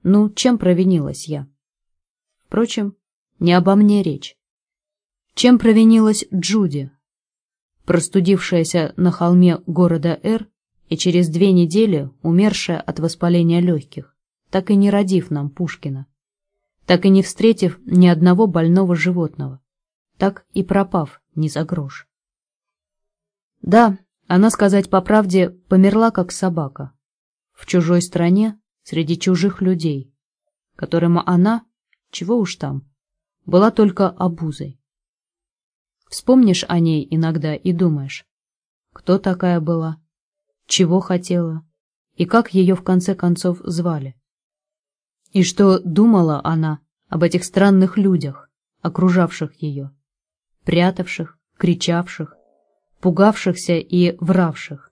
Ну, чем провинилась я? Впрочем, не обо мне речь. Чем провинилась Джуди, простудившаяся на холме города Р и через две недели умершая от воспаления легких, так и не родив нам Пушкина, так и не встретив ни одного больного животного, так и пропав ни за грош. Да, она, сказать по правде, померла как собака, в чужой стране, среди чужих людей, которым она, чего уж там, была только обузой. Вспомнишь о ней иногда и думаешь, кто такая была, чего хотела и как ее в конце концов звали. И что думала она об этих странных людях, окружавших ее, прятавших, кричавших, пугавшихся и вравших,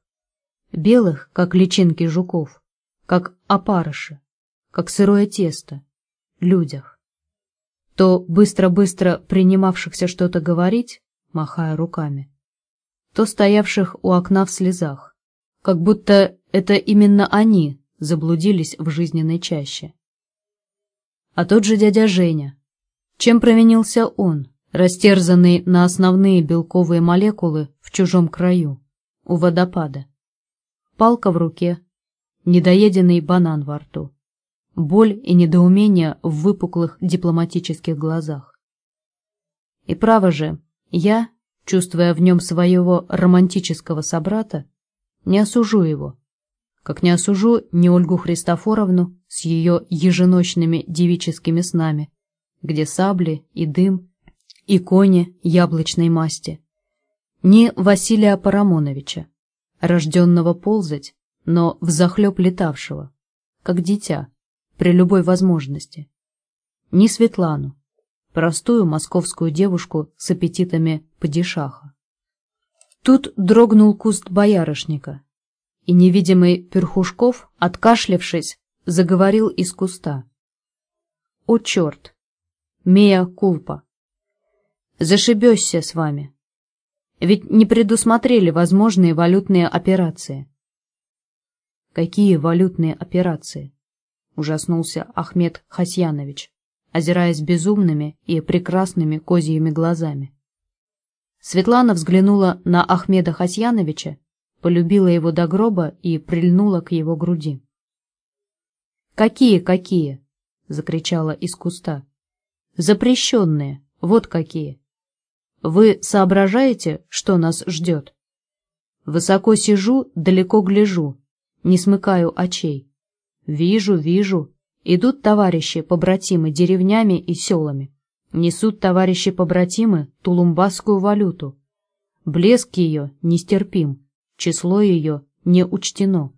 белых, как личинки жуков, как опарыши, как сырое тесто, людях, то быстро-быстро принимавшихся что-то говорить, махая руками, то стоявших у окна в слезах, как будто это именно они заблудились в жизненной чаще. А тот же дядя Женя. Чем провинился он, растерзанный на основные белковые молекулы в чужом краю, у водопада? Палка в руке, недоеденный банан во рту, боль и недоумение в выпуклых дипломатических глазах. И право же, я, чувствуя в нем своего романтического собрата, не осужу его, как не осужу ни Ольгу Христофоровну с ее еженочными девическими снами, где сабли и дым, и кони яблочной масти, ни Василия Парамоновича, рожденного ползать, но взахлеб летавшего, как дитя, при любой возможности, ни Светлану, простую московскую девушку с аппетитами падишаха. Тут дрогнул куст боярышника, и невидимый Перхушков, откашлявшись, заговорил из куста. «О, черт! Мея кулпа! Зашибешься с вами! Ведь не предусмотрели возможные валютные операции». «Какие валютные операции?» — ужаснулся Ахмед Хасьянович, озираясь безумными и прекрасными козьими глазами. Светлана взглянула на Ахмеда Хасьяновича, полюбила его до гроба и прильнула к его груди. «Какие, какие?» — закричала из куста. «Запрещенные, вот какие. Вы соображаете, что нас ждет? Высоко сижу, далеко гляжу, не смыкаю очей. Вижу, вижу. Идут товарищи-побратимы деревнями и селами. Несут товарищи-побратимы тулумбасскую валюту. Блеск ее нестерпим, число ее не учтено.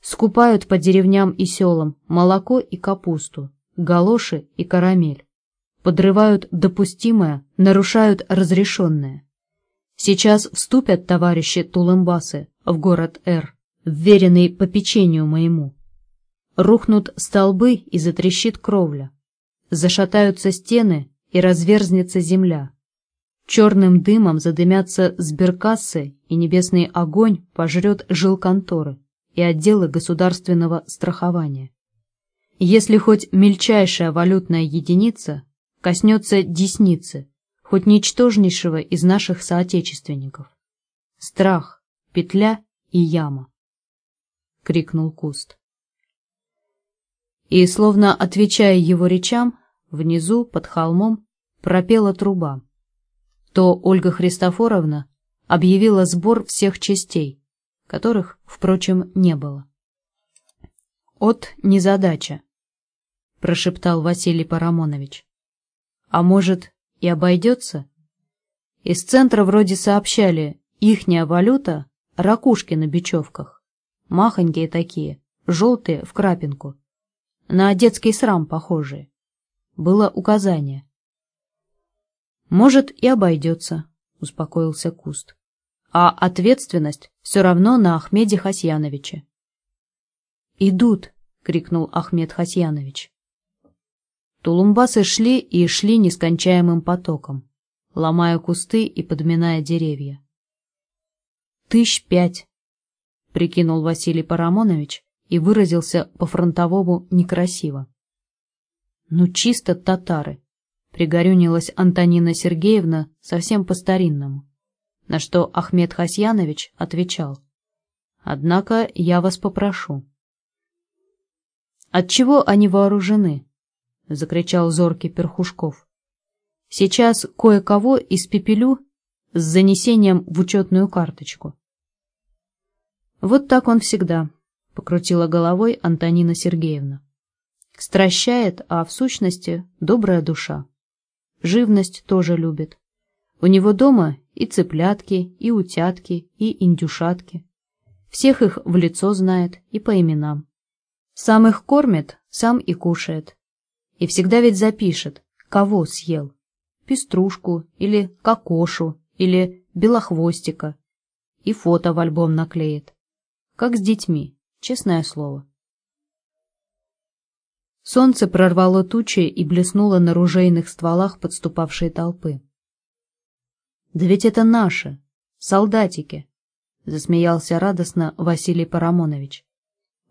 Скупают по деревням и селам молоко и капусту, галоши и карамель. Подрывают допустимое, нарушают разрешенное. Сейчас вступят товарищи Тулымбасы в город Р, вверенный по печенью моему. Рухнут столбы и затрещит кровля. Зашатаются стены и разверзнется земля. Черным дымом задымятся сберкассы, и небесный огонь пожрет жилконторы и отделы государственного страхования. Если хоть мельчайшая валютная единица коснется десницы, хоть ничтожнейшего из наших соотечественников. Страх, петля и яма. — крикнул куст. И, словно отвечая его речам, внизу, под холмом, пропела труба. То Ольга Христофоровна объявила сбор всех частей, которых, впрочем, не было. «От незадача», — прошептал Василий Парамонович. «А может, и обойдется?» Из центра вроде сообщали, ихняя валюта — ракушки на бечевках, махонькие такие, желтые в крапинку на детский срам похожие. Было указание. «Может, и обойдется», — успокоился Куст. «А ответственность все равно на Ахмеде Хасьяновиче». «Идут!» — крикнул Ахмед Хасьянович. Тулумбасы шли и шли нескончаемым потоком, ломая кусты и подминая деревья. «Тысяч пять!» — прикинул Василий Парамонович и выразился по-фронтовому некрасиво. «Ну, чисто татары», — пригорюнилась Антонина Сергеевна совсем по-старинному, на что Ахмед Хасьянович отвечал. «Однако я вас попрошу». «Отчего они вооружены?» — закричал зоркий Перхушков. «Сейчас кое-кого испепелю с занесением в учетную карточку». Вот так он всегда, — покрутила головой Антонина Сергеевна. «Стращает, а в сущности добрая душа. Живность тоже любит. У него дома и цыплятки, и утятки, и индюшатки. Всех их в лицо знает и по именам. Сам их кормит, сам и кушает. И всегда ведь запишет, кого съел. Пеструшку или кокошу или белохвостика. И фото в альбом наклеит. Как с детьми честное слово. Солнце прорвало тучи и блеснуло на ружейных стволах подступавшей толпы. «Да ведь это наши, солдатики!» — засмеялся радостно Василий Парамонович.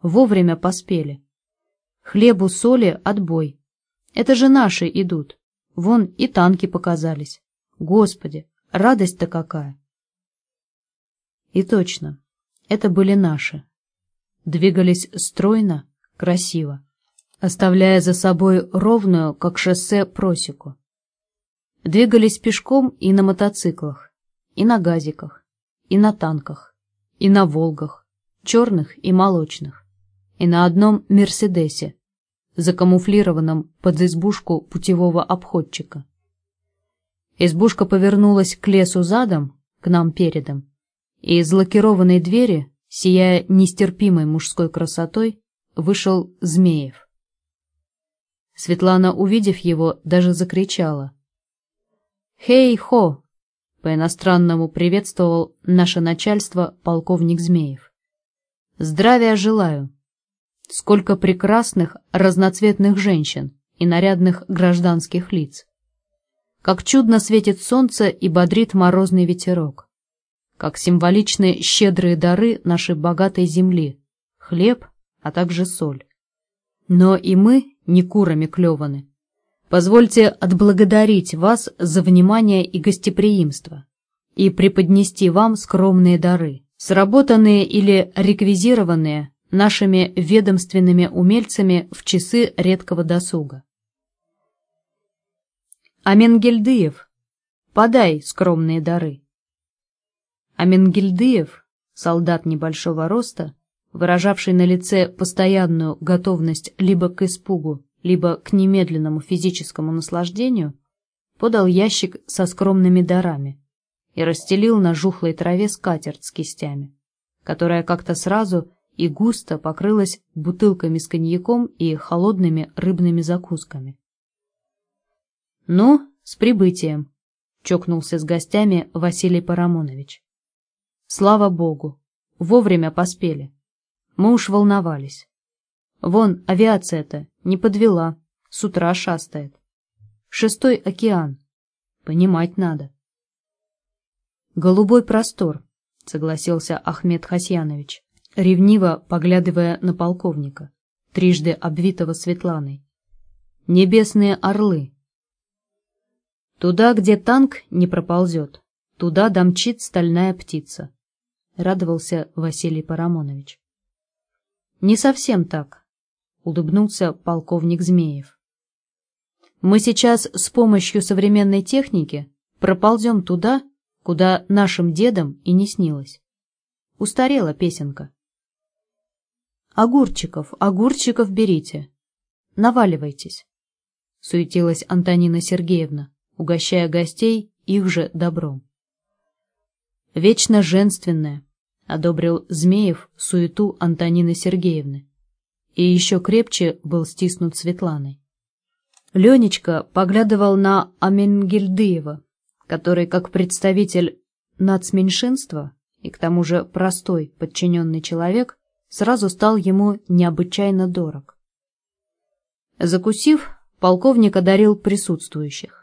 «Вовремя поспели. Хлебу, соли, отбой. Это же наши идут. Вон и танки показались. Господи, радость-то какая!» И точно, это были наши двигались стройно, красиво, оставляя за собой ровную, как шоссе, просеку. Двигались пешком и на мотоциклах, и на газиках, и на танках, и на «Волгах», черных и молочных, и на одном «Мерседесе», закамуфлированном под избушку путевого обходчика. Избушка повернулась к лесу задом, к нам передом, и из лакированной двери сияя нестерпимой мужской красотой, вышел Змеев. Светлана, увидев его, даже закричала. «Хей-хо!» — по-иностранному приветствовал наше начальство полковник Змеев. «Здравия желаю! Сколько прекрасных разноцветных женщин и нарядных гражданских лиц! Как чудно светит солнце и бодрит морозный ветерок! Как символичны щедрые дары нашей богатой земли, хлеб, а также соль! Но и мы не курами клеваны. Позвольте отблагодарить вас за внимание и гостеприимство и преподнести вам скромные дары, сработанные или реквизированные нашими ведомственными умельцами в часы редкого досуга. Аменгельдыев, подай скромные дары. Аменгельдыев, солдат небольшого роста, выражавший на лице постоянную готовность либо к испугу, либо к немедленному физическому наслаждению, подал ящик со скромными дарами и расстелил на жухлой траве скатерть с кистями, которая как-то сразу и густо покрылась бутылками с коньяком и холодными рыбными закусками. «Ну, с прибытием!» — чокнулся с гостями Василий Парамонович. «Слава Богу! Вовремя поспели!» Мы уж волновались. Вон, авиация-то не подвела, с утра шастает. Шестой океан. Понимать надо. Голубой простор, согласился Ахмед Хасьянович, ревниво поглядывая на полковника, трижды обвитого Светланой. Небесные орлы. Туда, где танк не проползет, туда домчит стальная птица, радовался Василий Парамонович. «Не совсем так», — улыбнулся полковник Змеев. «Мы сейчас с помощью современной техники проползем туда, куда нашим дедам и не снилось. Устарела песенка. «Огурчиков, огурчиков берите. Наваливайтесь», — суетилась Антонина Сергеевна, угощая гостей их же добром. Вечно женственная, — одобрил Змеев суету Антонины Сергеевны. И еще крепче был стиснут Светланой. Ленечка поглядывал на Аменгельдыева, который, как представитель нацменьшинства и к тому же простой подчиненный человек, сразу стал ему необычайно дорог. Закусив, полковник одарил присутствующих.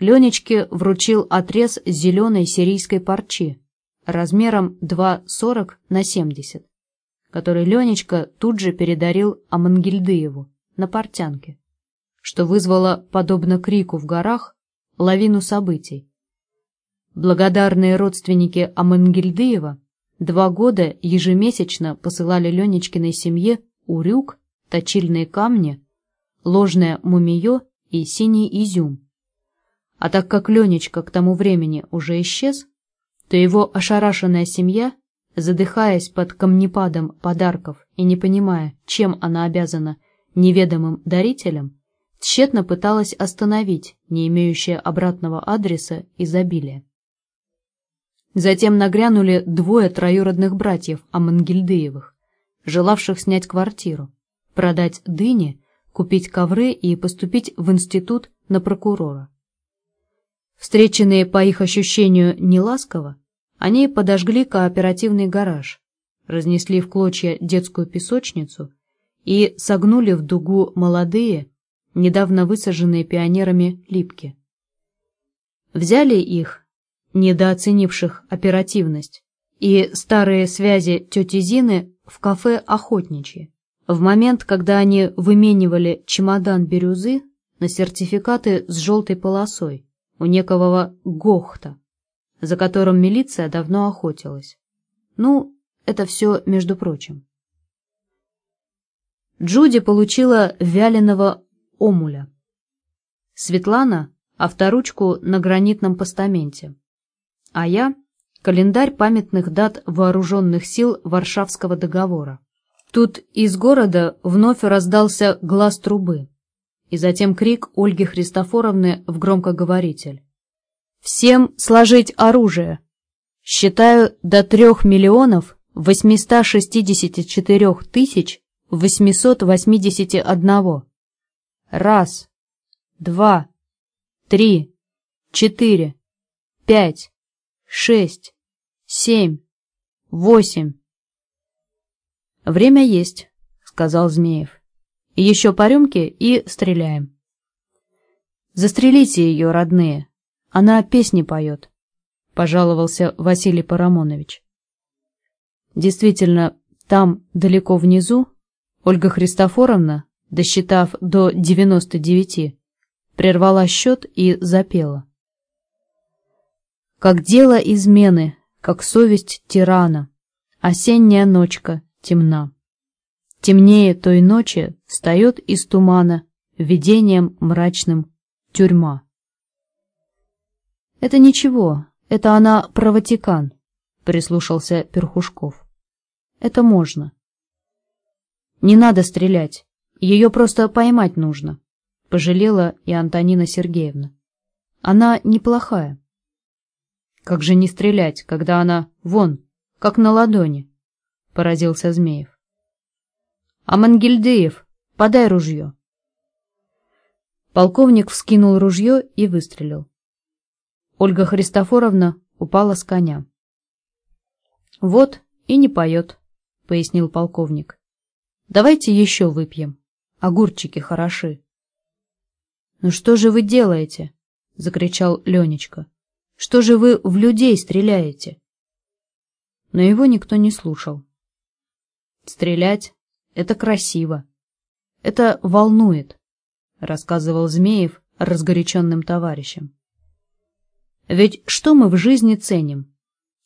Ленечке вручил отрез зеленой сирийской парчи, размером 2,40 на 70, который Ленечка тут же передарил Амангельдыеву на портянке, что вызвало, подобно крику в горах, лавину событий. Благодарные родственники Амангельдыева два года ежемесячно посылали Ленечкиной семье урюк, точильные камни, ложное мумиё и синий изюм. А так как Ленечка к тому времени уже исчез, то его ошарашенная семья, задыхаясь под камнепадом подарков и не понимая, чем она обязана неведомым дарителям, тщетно пыталась остановить не имеющее обратного адреса изобилие. Затем нагрянули двое троюродных братьев Амангельдыевых, желавших снять квартиру, продать дыни, купить ковры и поступить в институт на прокурора. Встреченные по их ощущению неласково, они подожгли кооперативный гараж, разнесли в клочья детскую песочницу и согнули в дугу молодые, недавно высаженные пионерами липки. Взяли их, недооценивших оперативность, и старые связи тети Зины в кафе «Охотничье». В момент, когда они выменивали чемодан бирюзы на сертификаты с желтой полосой, у некого Гохта, за которым милиция давно охотилась. Ну, это все между прочим. Джуди получила вяленого омуля. Светлана — авторучку на гранитном постаменте. А я — календарь памятных дат вооруженных сил Варшавского договора. Тут из города вновь раздался глаз трубы и затем крик Ольги Христофоровны в громкоговоритель. «Всем сложить оружие! Считаю до трех миллионов восьмиста шестидесяти четырех тысяч восемьсот восьмидесяти одного». Раз, два, три, четыре, пять, шесть, семь, восемь. Время есть, сказал Змеев. Еще по рюмке и стреляем. Застрелите ее, родные. Она песни поет, пожаловался Василий Парамонович. Действительно, там, далеко внизу, Ольга Христофоровна, досчитав до девяносто девяти, прервала счет и запела. Как дело измены, как совесть тирана, осенняя ночка темна. Темнее той ночи встает из тумана видением мрачным тюрьма. Это ничего, это она про Ватикан, прислушался Перхушков. Это можно. Не надо стрелять, ее просто поймать нужно, пожалела и Антонина Сергеевна. Она неплохая. Как же не стрелять, когда она вон, как на ладони? Поразился Змеев. А Мангельдеев, подай ружье. Полковник вскинул ружье и выстрелил. Ольга Христофоровна упала с коня. Вот и не поет, пояснил полковник. Давайте еще выпьем. Огурчики хороши. Ну что же вы делаете? Закричал Ленечка. Что же вы в людей стреляете? Но его никто не слушал. Стрелять — это красиво. Это волнует, рассказывал Змеев разгоряченным товарищам. Ведь что мы в жизни ценим?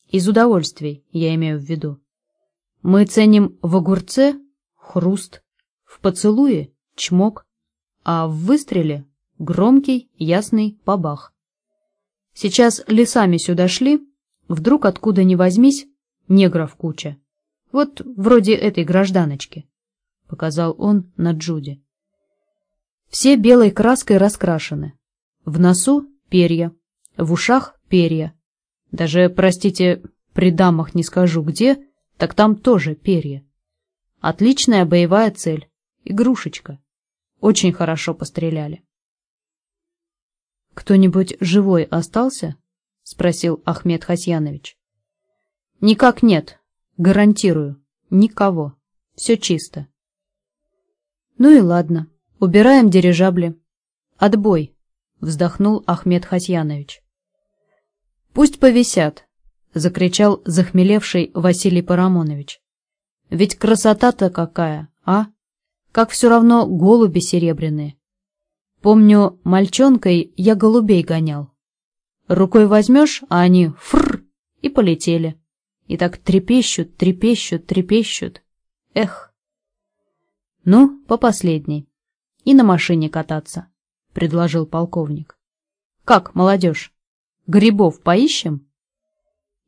Из удовольствий, я имею в виду. Мы ценим в огурце хруст, в поцелуе чмок, а в выстреле громкий, ясный побах. Сейчас лесами сюда шли, вдруг откуда ни возьмись, негров куча. Вот вроде этой гражданочки, — показал он на Джуди. Все белой краской раскрашены. В носу перья, в ушах перья. Даже, простите, при дамах не скажу где, так там тоже перья. Отличная боевая цель. Игрушечка. Очень хорошо постреляли. «Кто-нибудь живой остался?» — спросил Ахмед Хасьянович. «Никак нет. Гарантирую. Никого. Все чисто». «Ну и ладно. Убираем дирижабли. Отбой», — вздохнул Ахмед Хасьянович. «Пусть повисят», — закричал захмелевший Василий Парамонович. «Ведь красота-то какая, а? Как все равно голуби серебряные. Помню, мальчонкой я голубей гонял. Рукой возьмешь, а они фр и полетели. И так трепещут, трепещут, трепещут. Эх. Ну, по последней. И на машине кататься, предложил полковник. Как, молодежь, грибов поищем?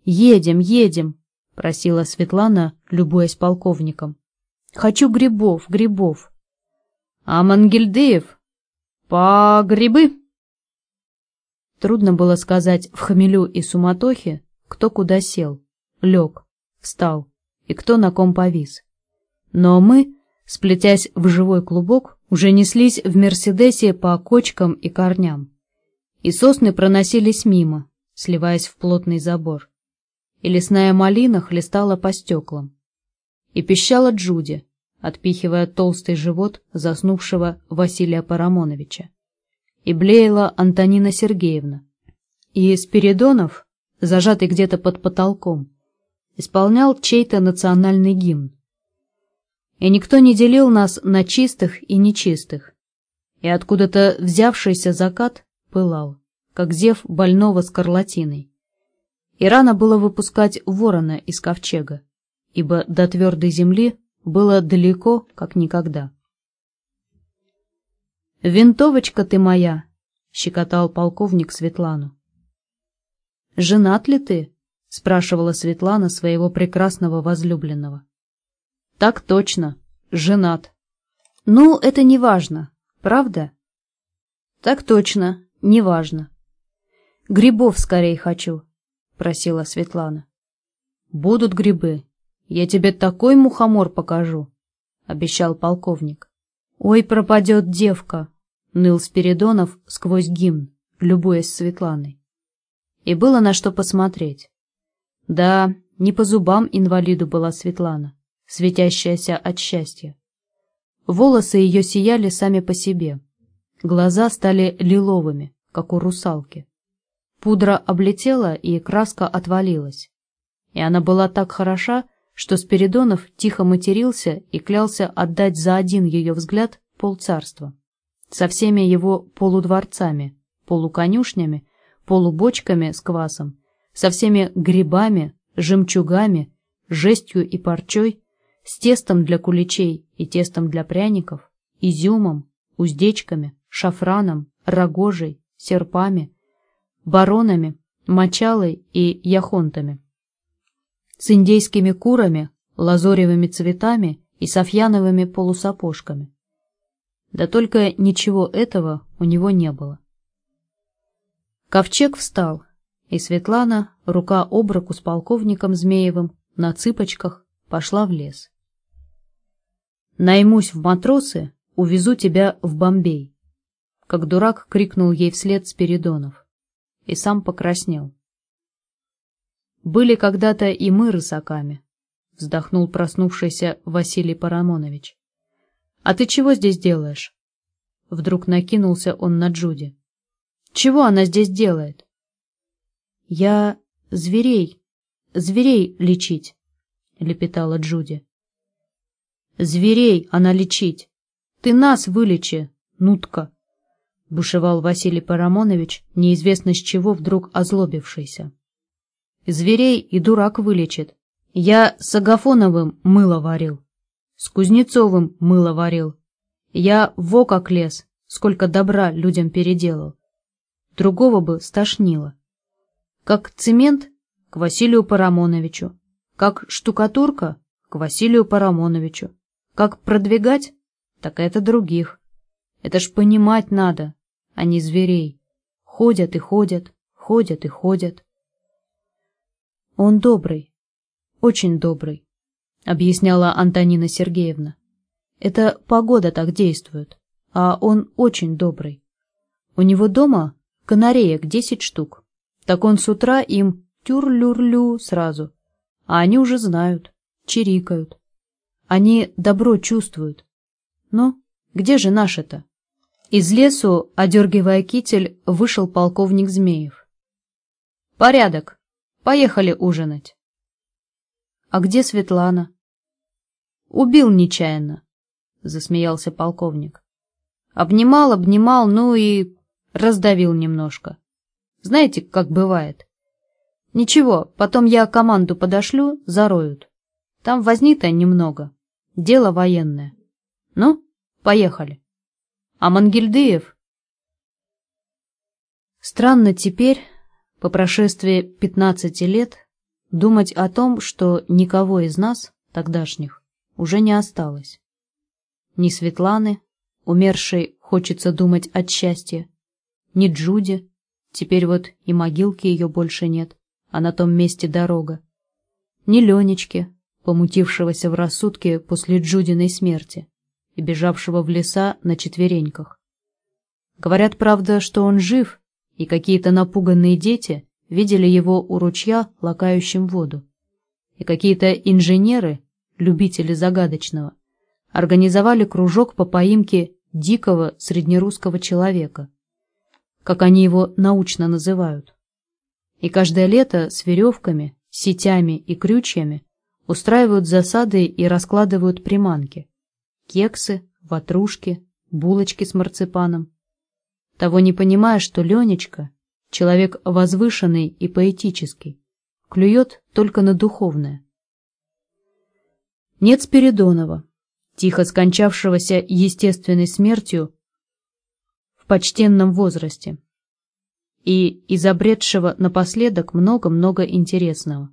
Едем, едем, просила Светлана, любуясь полковником. Хочу грибов, грибов. А Мангельдеев «По грибы!» Трудно было сказать в хмелю и суматохе, кто куда сел, лег, встал и кто на ком повис. Но мы, сплетясь в живой клубок, уже неслись в Мерседесе по кочкам и корням. И сосны проносились мимо, сливаясь в плотный забор. И лесная малина хлестала по стеклам. И пищала Джуди, отпихивая толстый живот заснувшего Василия Парамоновича. И блеяла Антонина Сергеевна. И Спиридонов, зажатый где-то под потолком, исполнял чей-то национальный гимн. И никто не делил нас на чистых и нечистых. И откуда-то взявшийся закат пылал, как зев больного скарлатиной. И рано было выпускать ворона из ковчега, ибо до твердой земли было далеко, как никогда. «Винтовочка ты моя!» — щекотал полковник Светлану. «Женат ли ты?» — спрашивала Светлана своего прекрасного возлюбленного. «Так точно, женат. Ну, это не важно, правда?» «Так точно, не важно. Грибов скорей хочу», — просила Светлана. «Будут грибы, я тебе такой мухомор покажу, — обещал полковник. Ой, пропадет девка, ныл Спиридонов сквозь гимн, любуясь Светланой. И было на что посмотреть. Да, не по зубам инвалиду была Светлана, светящаяся от счастья. Волосы ее сияли сами по себе. Глаза стали лиловыми, как у русалки. Пудра облетела, и краска отвалилась. И она была так хороша, что Спиридонов тихо матерился и клялся отдать за один ее взгляд полцарства. Со всеми его полудворцами, полуконюшнями, полубочками с квасом, со всеми грибами, жемчугами, жестью и парчой, с тестом для куличей и тестом для пряников, изюмом, уздечками, шафраном, рогожей, серпами, баронами, мочалой и яхонтами. С индейскими курами, лазоревыми цветами и софьяновыми полусапожками. Да только ничего этого у него не было. Ковчег встал, и Светлана, рука об руку с полковником Змеевым, на цыпочках, пошла в лес. «Наймусь в матросы, увезу тебя в Бомбей», — как дурак крикнул ей вслед Спиридонов, и сам покраснел. «Были когда-то и мы рысаками», — вздохнул проснувшийся Василий Парамонович. «А ты чего здесь делаешь?» Вдруг накинулся он на Джуди. «Чего она здесь делает?» «Я зверей, зверей лечить», — лепетала Джуди. «Зверей она лечить! Ты нас вылечи, нутка!» — бушевал Василий Парамонович, неизвестно с чего вдруг озлобившийся. «Зверей и дурак вылечит. Я с Агафоновым мыло варил, с Кузнецовым мыло варил. Я во как лез, сколько добра людям переделал. Другого бы стошнило. Как цемент — к Василию Парамоновичу, как штукатурка — к Василию Парамоновичу, как продвигать — так это других. Это ж понимать надо, а не зверей. Ходят и ходят, ходят и ходят. Он добрый, очень добрый. — объясняла Антонина Сергеевна. «Это погода так действует, а он очень добрый. У него дома канареек десять штук. Так он с утра им тюр-люр-лю сразу, а они уже знают, чирикают. Они добро чувствуют. Ну, где же наше-то?» Из лесу, одергивая китель, вышел полковник Змеев. «Порядок. Поехали ужинать». «А где Светлана?» «Убил нечаянно», — засмеялся полковник. «Обнимал, обнимал, ну и раздавил немножко. Знаете, как бывает. Ничего, потом я команду подошлю, зароют. Там возни-то немного. Дело военное. Ну, поехали. А Мангельдыев...» Странно теперь, по прошествии пятнадцати лет, думать о том, что никого из нас, тогдашних, уже не осталось. Ни Светланы, умершей хочется думать от счастья, ни Джуди, теперь вот и могилки ее больше нет, а на том месте дорога, ни Ленечки, помутившегося в рассудке после Джудиной смерти и бежавшего в леса на четвереньках. Говорят, правда, что он жив, и какие-то напуганные дети видели его у ручья, лакающим воду. И какие-то инженеры, любители загадочного, организовали кружок по поимке дикого среднерусского человека, как они его научно называют. И каждое лето с веревками, сетями и крючьями устраивают засады и раскладывают приманки. Кексы, ватрушки, булочки с марципаном. Того не понимая, что Ленечка человек возвышенный и поэтический, клюет только на духовное. Нет Спиридонова, тихо скончавшегося естественной смертью в почтенном возрасте и изобретшего напоследок много-много интересного.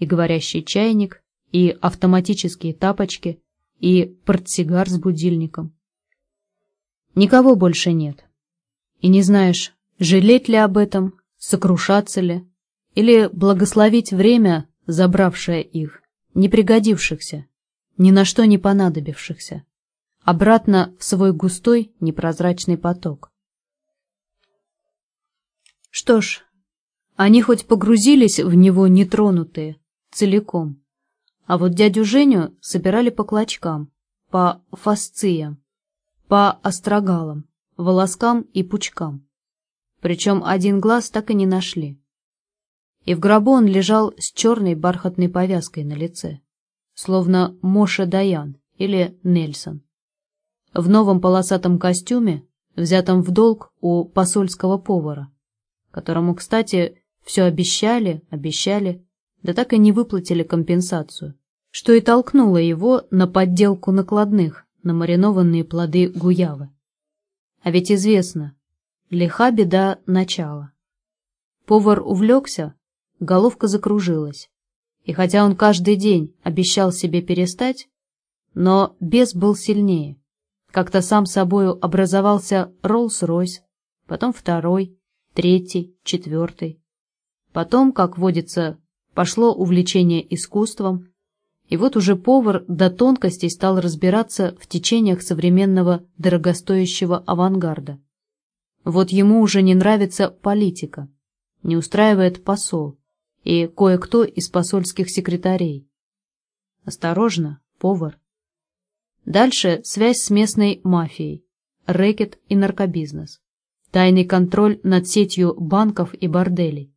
И говорящий чайник, и автоматические тапочки, и портсигар с будильником. Никого больше нет. И не знаешь, Жалеть ли об этом, сокрушаться ли, или благословить время, забравшее их, не пригодившихся, ни на что не понадобившихся, обратно в свой густой непрозрачный поток. Что ж, они хоть погрузились в него нетронутые, целиком, а вот дядю Женю собирали по клочкам, по фасциям, по острогалам, волоскам и пучкам. Причем один глаз так и не нашли. И в гробу он лежал с черной бархатной повязкой на лице, словно Моша Даян или Нельсон. В новом полосатом костюме, взятом в долг у посольского повара, которому, кстати, все обещали, обещали, да так и не выплатили компенсацию, что и толкнуло его на подделку накладных на маринованные плоды гуявы. А ведь известно, лиха беда начала. Повар увлекся, головка закружилась. И хотя он каждый день обещал себе перестать, но бес был сильнее. Как-то сам собою образовался Роллс-Ройс, потом второй, третий, четвертый. Потом, как водится, пошло увлечение искусством, и вот уже повар до тонкостей стал разбираться в течениях современного дорогостоящего авангарда. Вот ему уже не нравится политика, не устраивает посол и кое-кто из посольских секретарей. Осторожно, повар. Дальше связь с местной мафией, рэкет и наркобизнес, тайный контроль над сетью банков и борделей,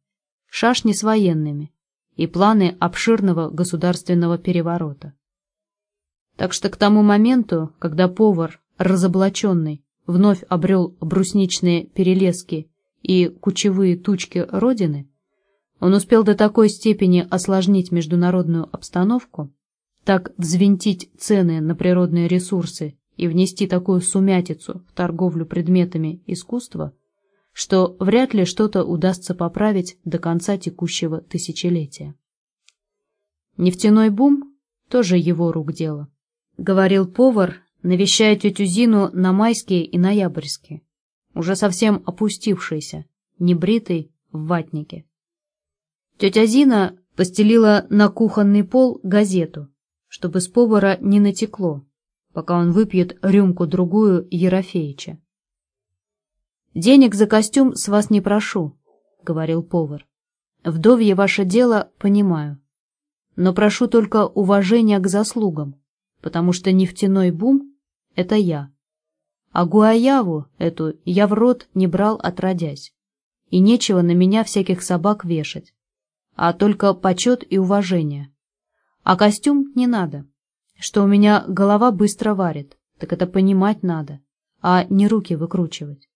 шашни с военными, и планы обширного государственного переворота. Так что к тому моменту, когда повар, разоблаченный, вновь обрел брусничные перелески и кучевые тучки Родины, он успел до такой степени осложнить международную обстановку, так взвинтить цены на природные ресурсы и внести такую сумятицу в торговлю предметами искусства, что вряд ли что-то удастся поправить до конца текущего тысячелетия. Нефтяной бум – тоже его рук дело, говорил повар, навещая тетю Зину на майские и ноябрьские, уже совсем опустившийся, небритый, в ватнике. Тетя Зина постелила на кухонный пол газету, чтобы с повара не натекло, пока он выпьет рюмку-другую Ерофеича. «Денег за костюм с вас не прошу», — говорил повар. «Вдовье ваше дело понимаю. Но прошу только уважения к заслугам, потому что нефтяной бум — это я. А гуаяву эту я в рот не брал отродясь. И нечего на меня всяких собак вешать, а только почет и уважение. А костюм не надо. Что у меня голова быстро варит, так это понимать надо, а не руки выкручивать.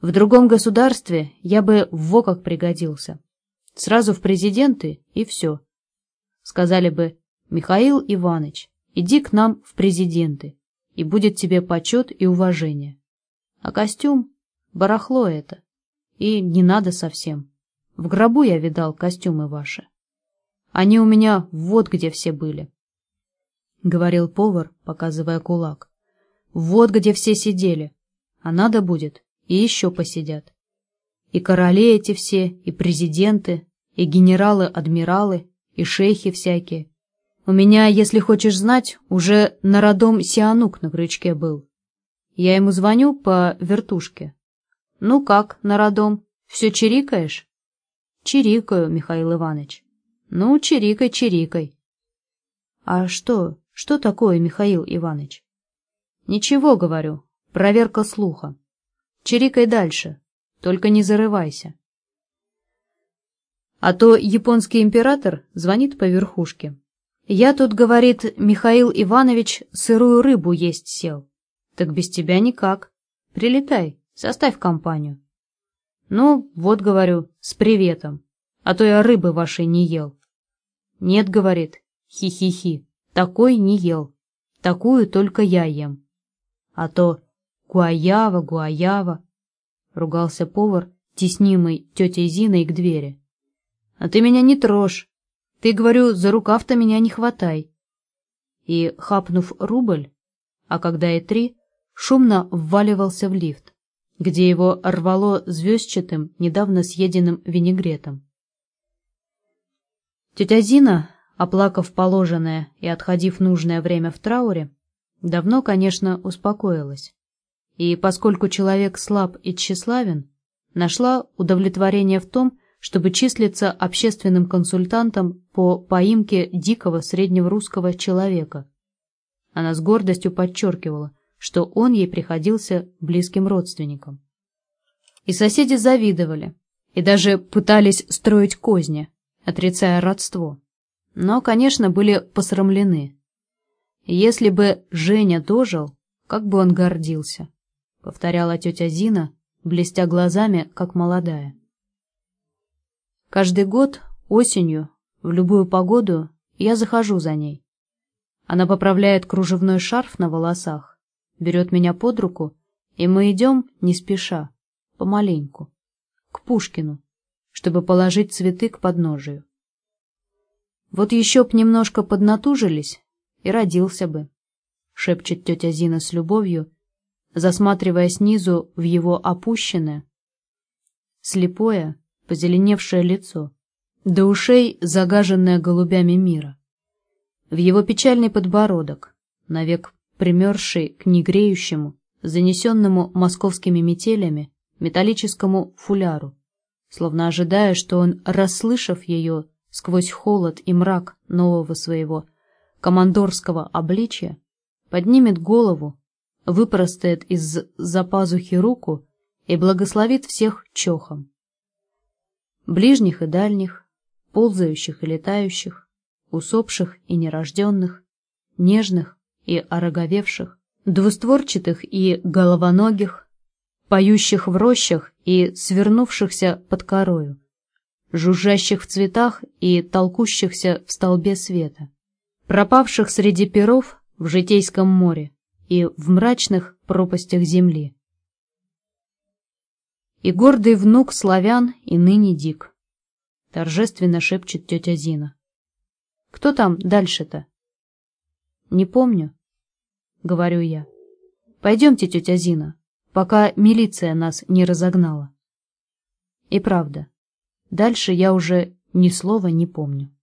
В другом государстве я бы во как пригодился. Сразу в президенты и все. Сказали бы, Михаил Иванович, иди к нам в президенты, и будет тебе почет и уважение. А костюм — барахло это, и не надо совсем. В гробу я видал костюмы ваши. Они у меня вот где все были. — говорил повар, показывая кулак. — Вот где все сидели. А надо будет, и еще посидят. И короли эти все, и президенты, и генералы-адмиралы, и шейхи всякие. У меня, если хочешь знать, уже народом Сианук на крючке был. Я ему звоню по вертушке. Ну как, народом, все чирикаешь? Чирикаю, Михаил Иванович. Ну, чирикай, чирикай. А что, что такое, Михаил Иванович? Ничего, говорю, проверка слуха. Чирикай дальше, только не зарывайся. А то японский император звонит по верхушке. Я тут, говорит, Михаил Иванович, сырую рыбу есть сел. Так без тебя никак. Прилетай, составь компанию. Ну, вот, говорю, с приветом, а то я рыбы вашей не ел. Нет, говорит, хи-хи-хи, такой не ел, такую только я ем. А то Гуаява, Гуаява!» — ругался повар, теснимый тетей Зиной к двери. «А ты меня не трожь! Ты, говорю, за рукав-то меня не хватай!» И, хапнув рубль, а когда и три, шумно вваливался в лифт, где его рвало звездчатым, недавно съеденным винегретом. Тетя Зина, оплакав положенное и отходив нужное время в трауре, Давно, конечно, успокоилась. И поскольку человек слаб и тщеславен, нашла удовлетворение в том, чтобы числиться общественным консультантом по поимке дикого среднерусского человека. Она с гордостью подчеркивала, что он ей приходился близким родственником. И соседи завидовали, и даже пытались строить козни, отрицая родство. Но, конечно, были посрамлены. Если бы Женя дожил, как бы он гордился, повторяла тетя Зина, блестя глазами, как молодая. Каждый год осенью, в любую погоду, я захожу за ней. Она поправляет кружевной шарф на волосах, берет меня под руку, и мы идем не спеша, помаленьку, к Пушкину, чтобы положить цветы к подножию. Вот еще б немножко поднатужились, и родился бы, шепчет тетя Зина с любовью, засматривая снизу в его опущенное, слепое, позеленевшее лицо, до ушей загаженное голубями мира. В его печальный подбородок, навек примерзший к негреющему, занесенному московскими метелями, металлическому фуляру, словно ожидая, что он, расслышав ее сквозь холод и мрак нового своего командорского обличия, поднимет голову, выпростает из-за пазухи руку и благословит всех чохом. Ближних и дальних, ползающих и летающих, усопших и нерожденных, нежных и ороговевших, двустворчатых и головоногих, поющих в рощах и свернувшихся под корою, жужжащих в цветах и толкущихся в столбе света, пропавших среди перов в житейском море и в мрачных пропастях земли, и гордый внук славян и ныне дик. Торжественно шепчет тетя Зина. Кто там дальше-то? Не помню, говорю я. Пойдемте, тетя Зина, пока милиция нас не разогнала. И правда, дальше я уже ни слова не помню.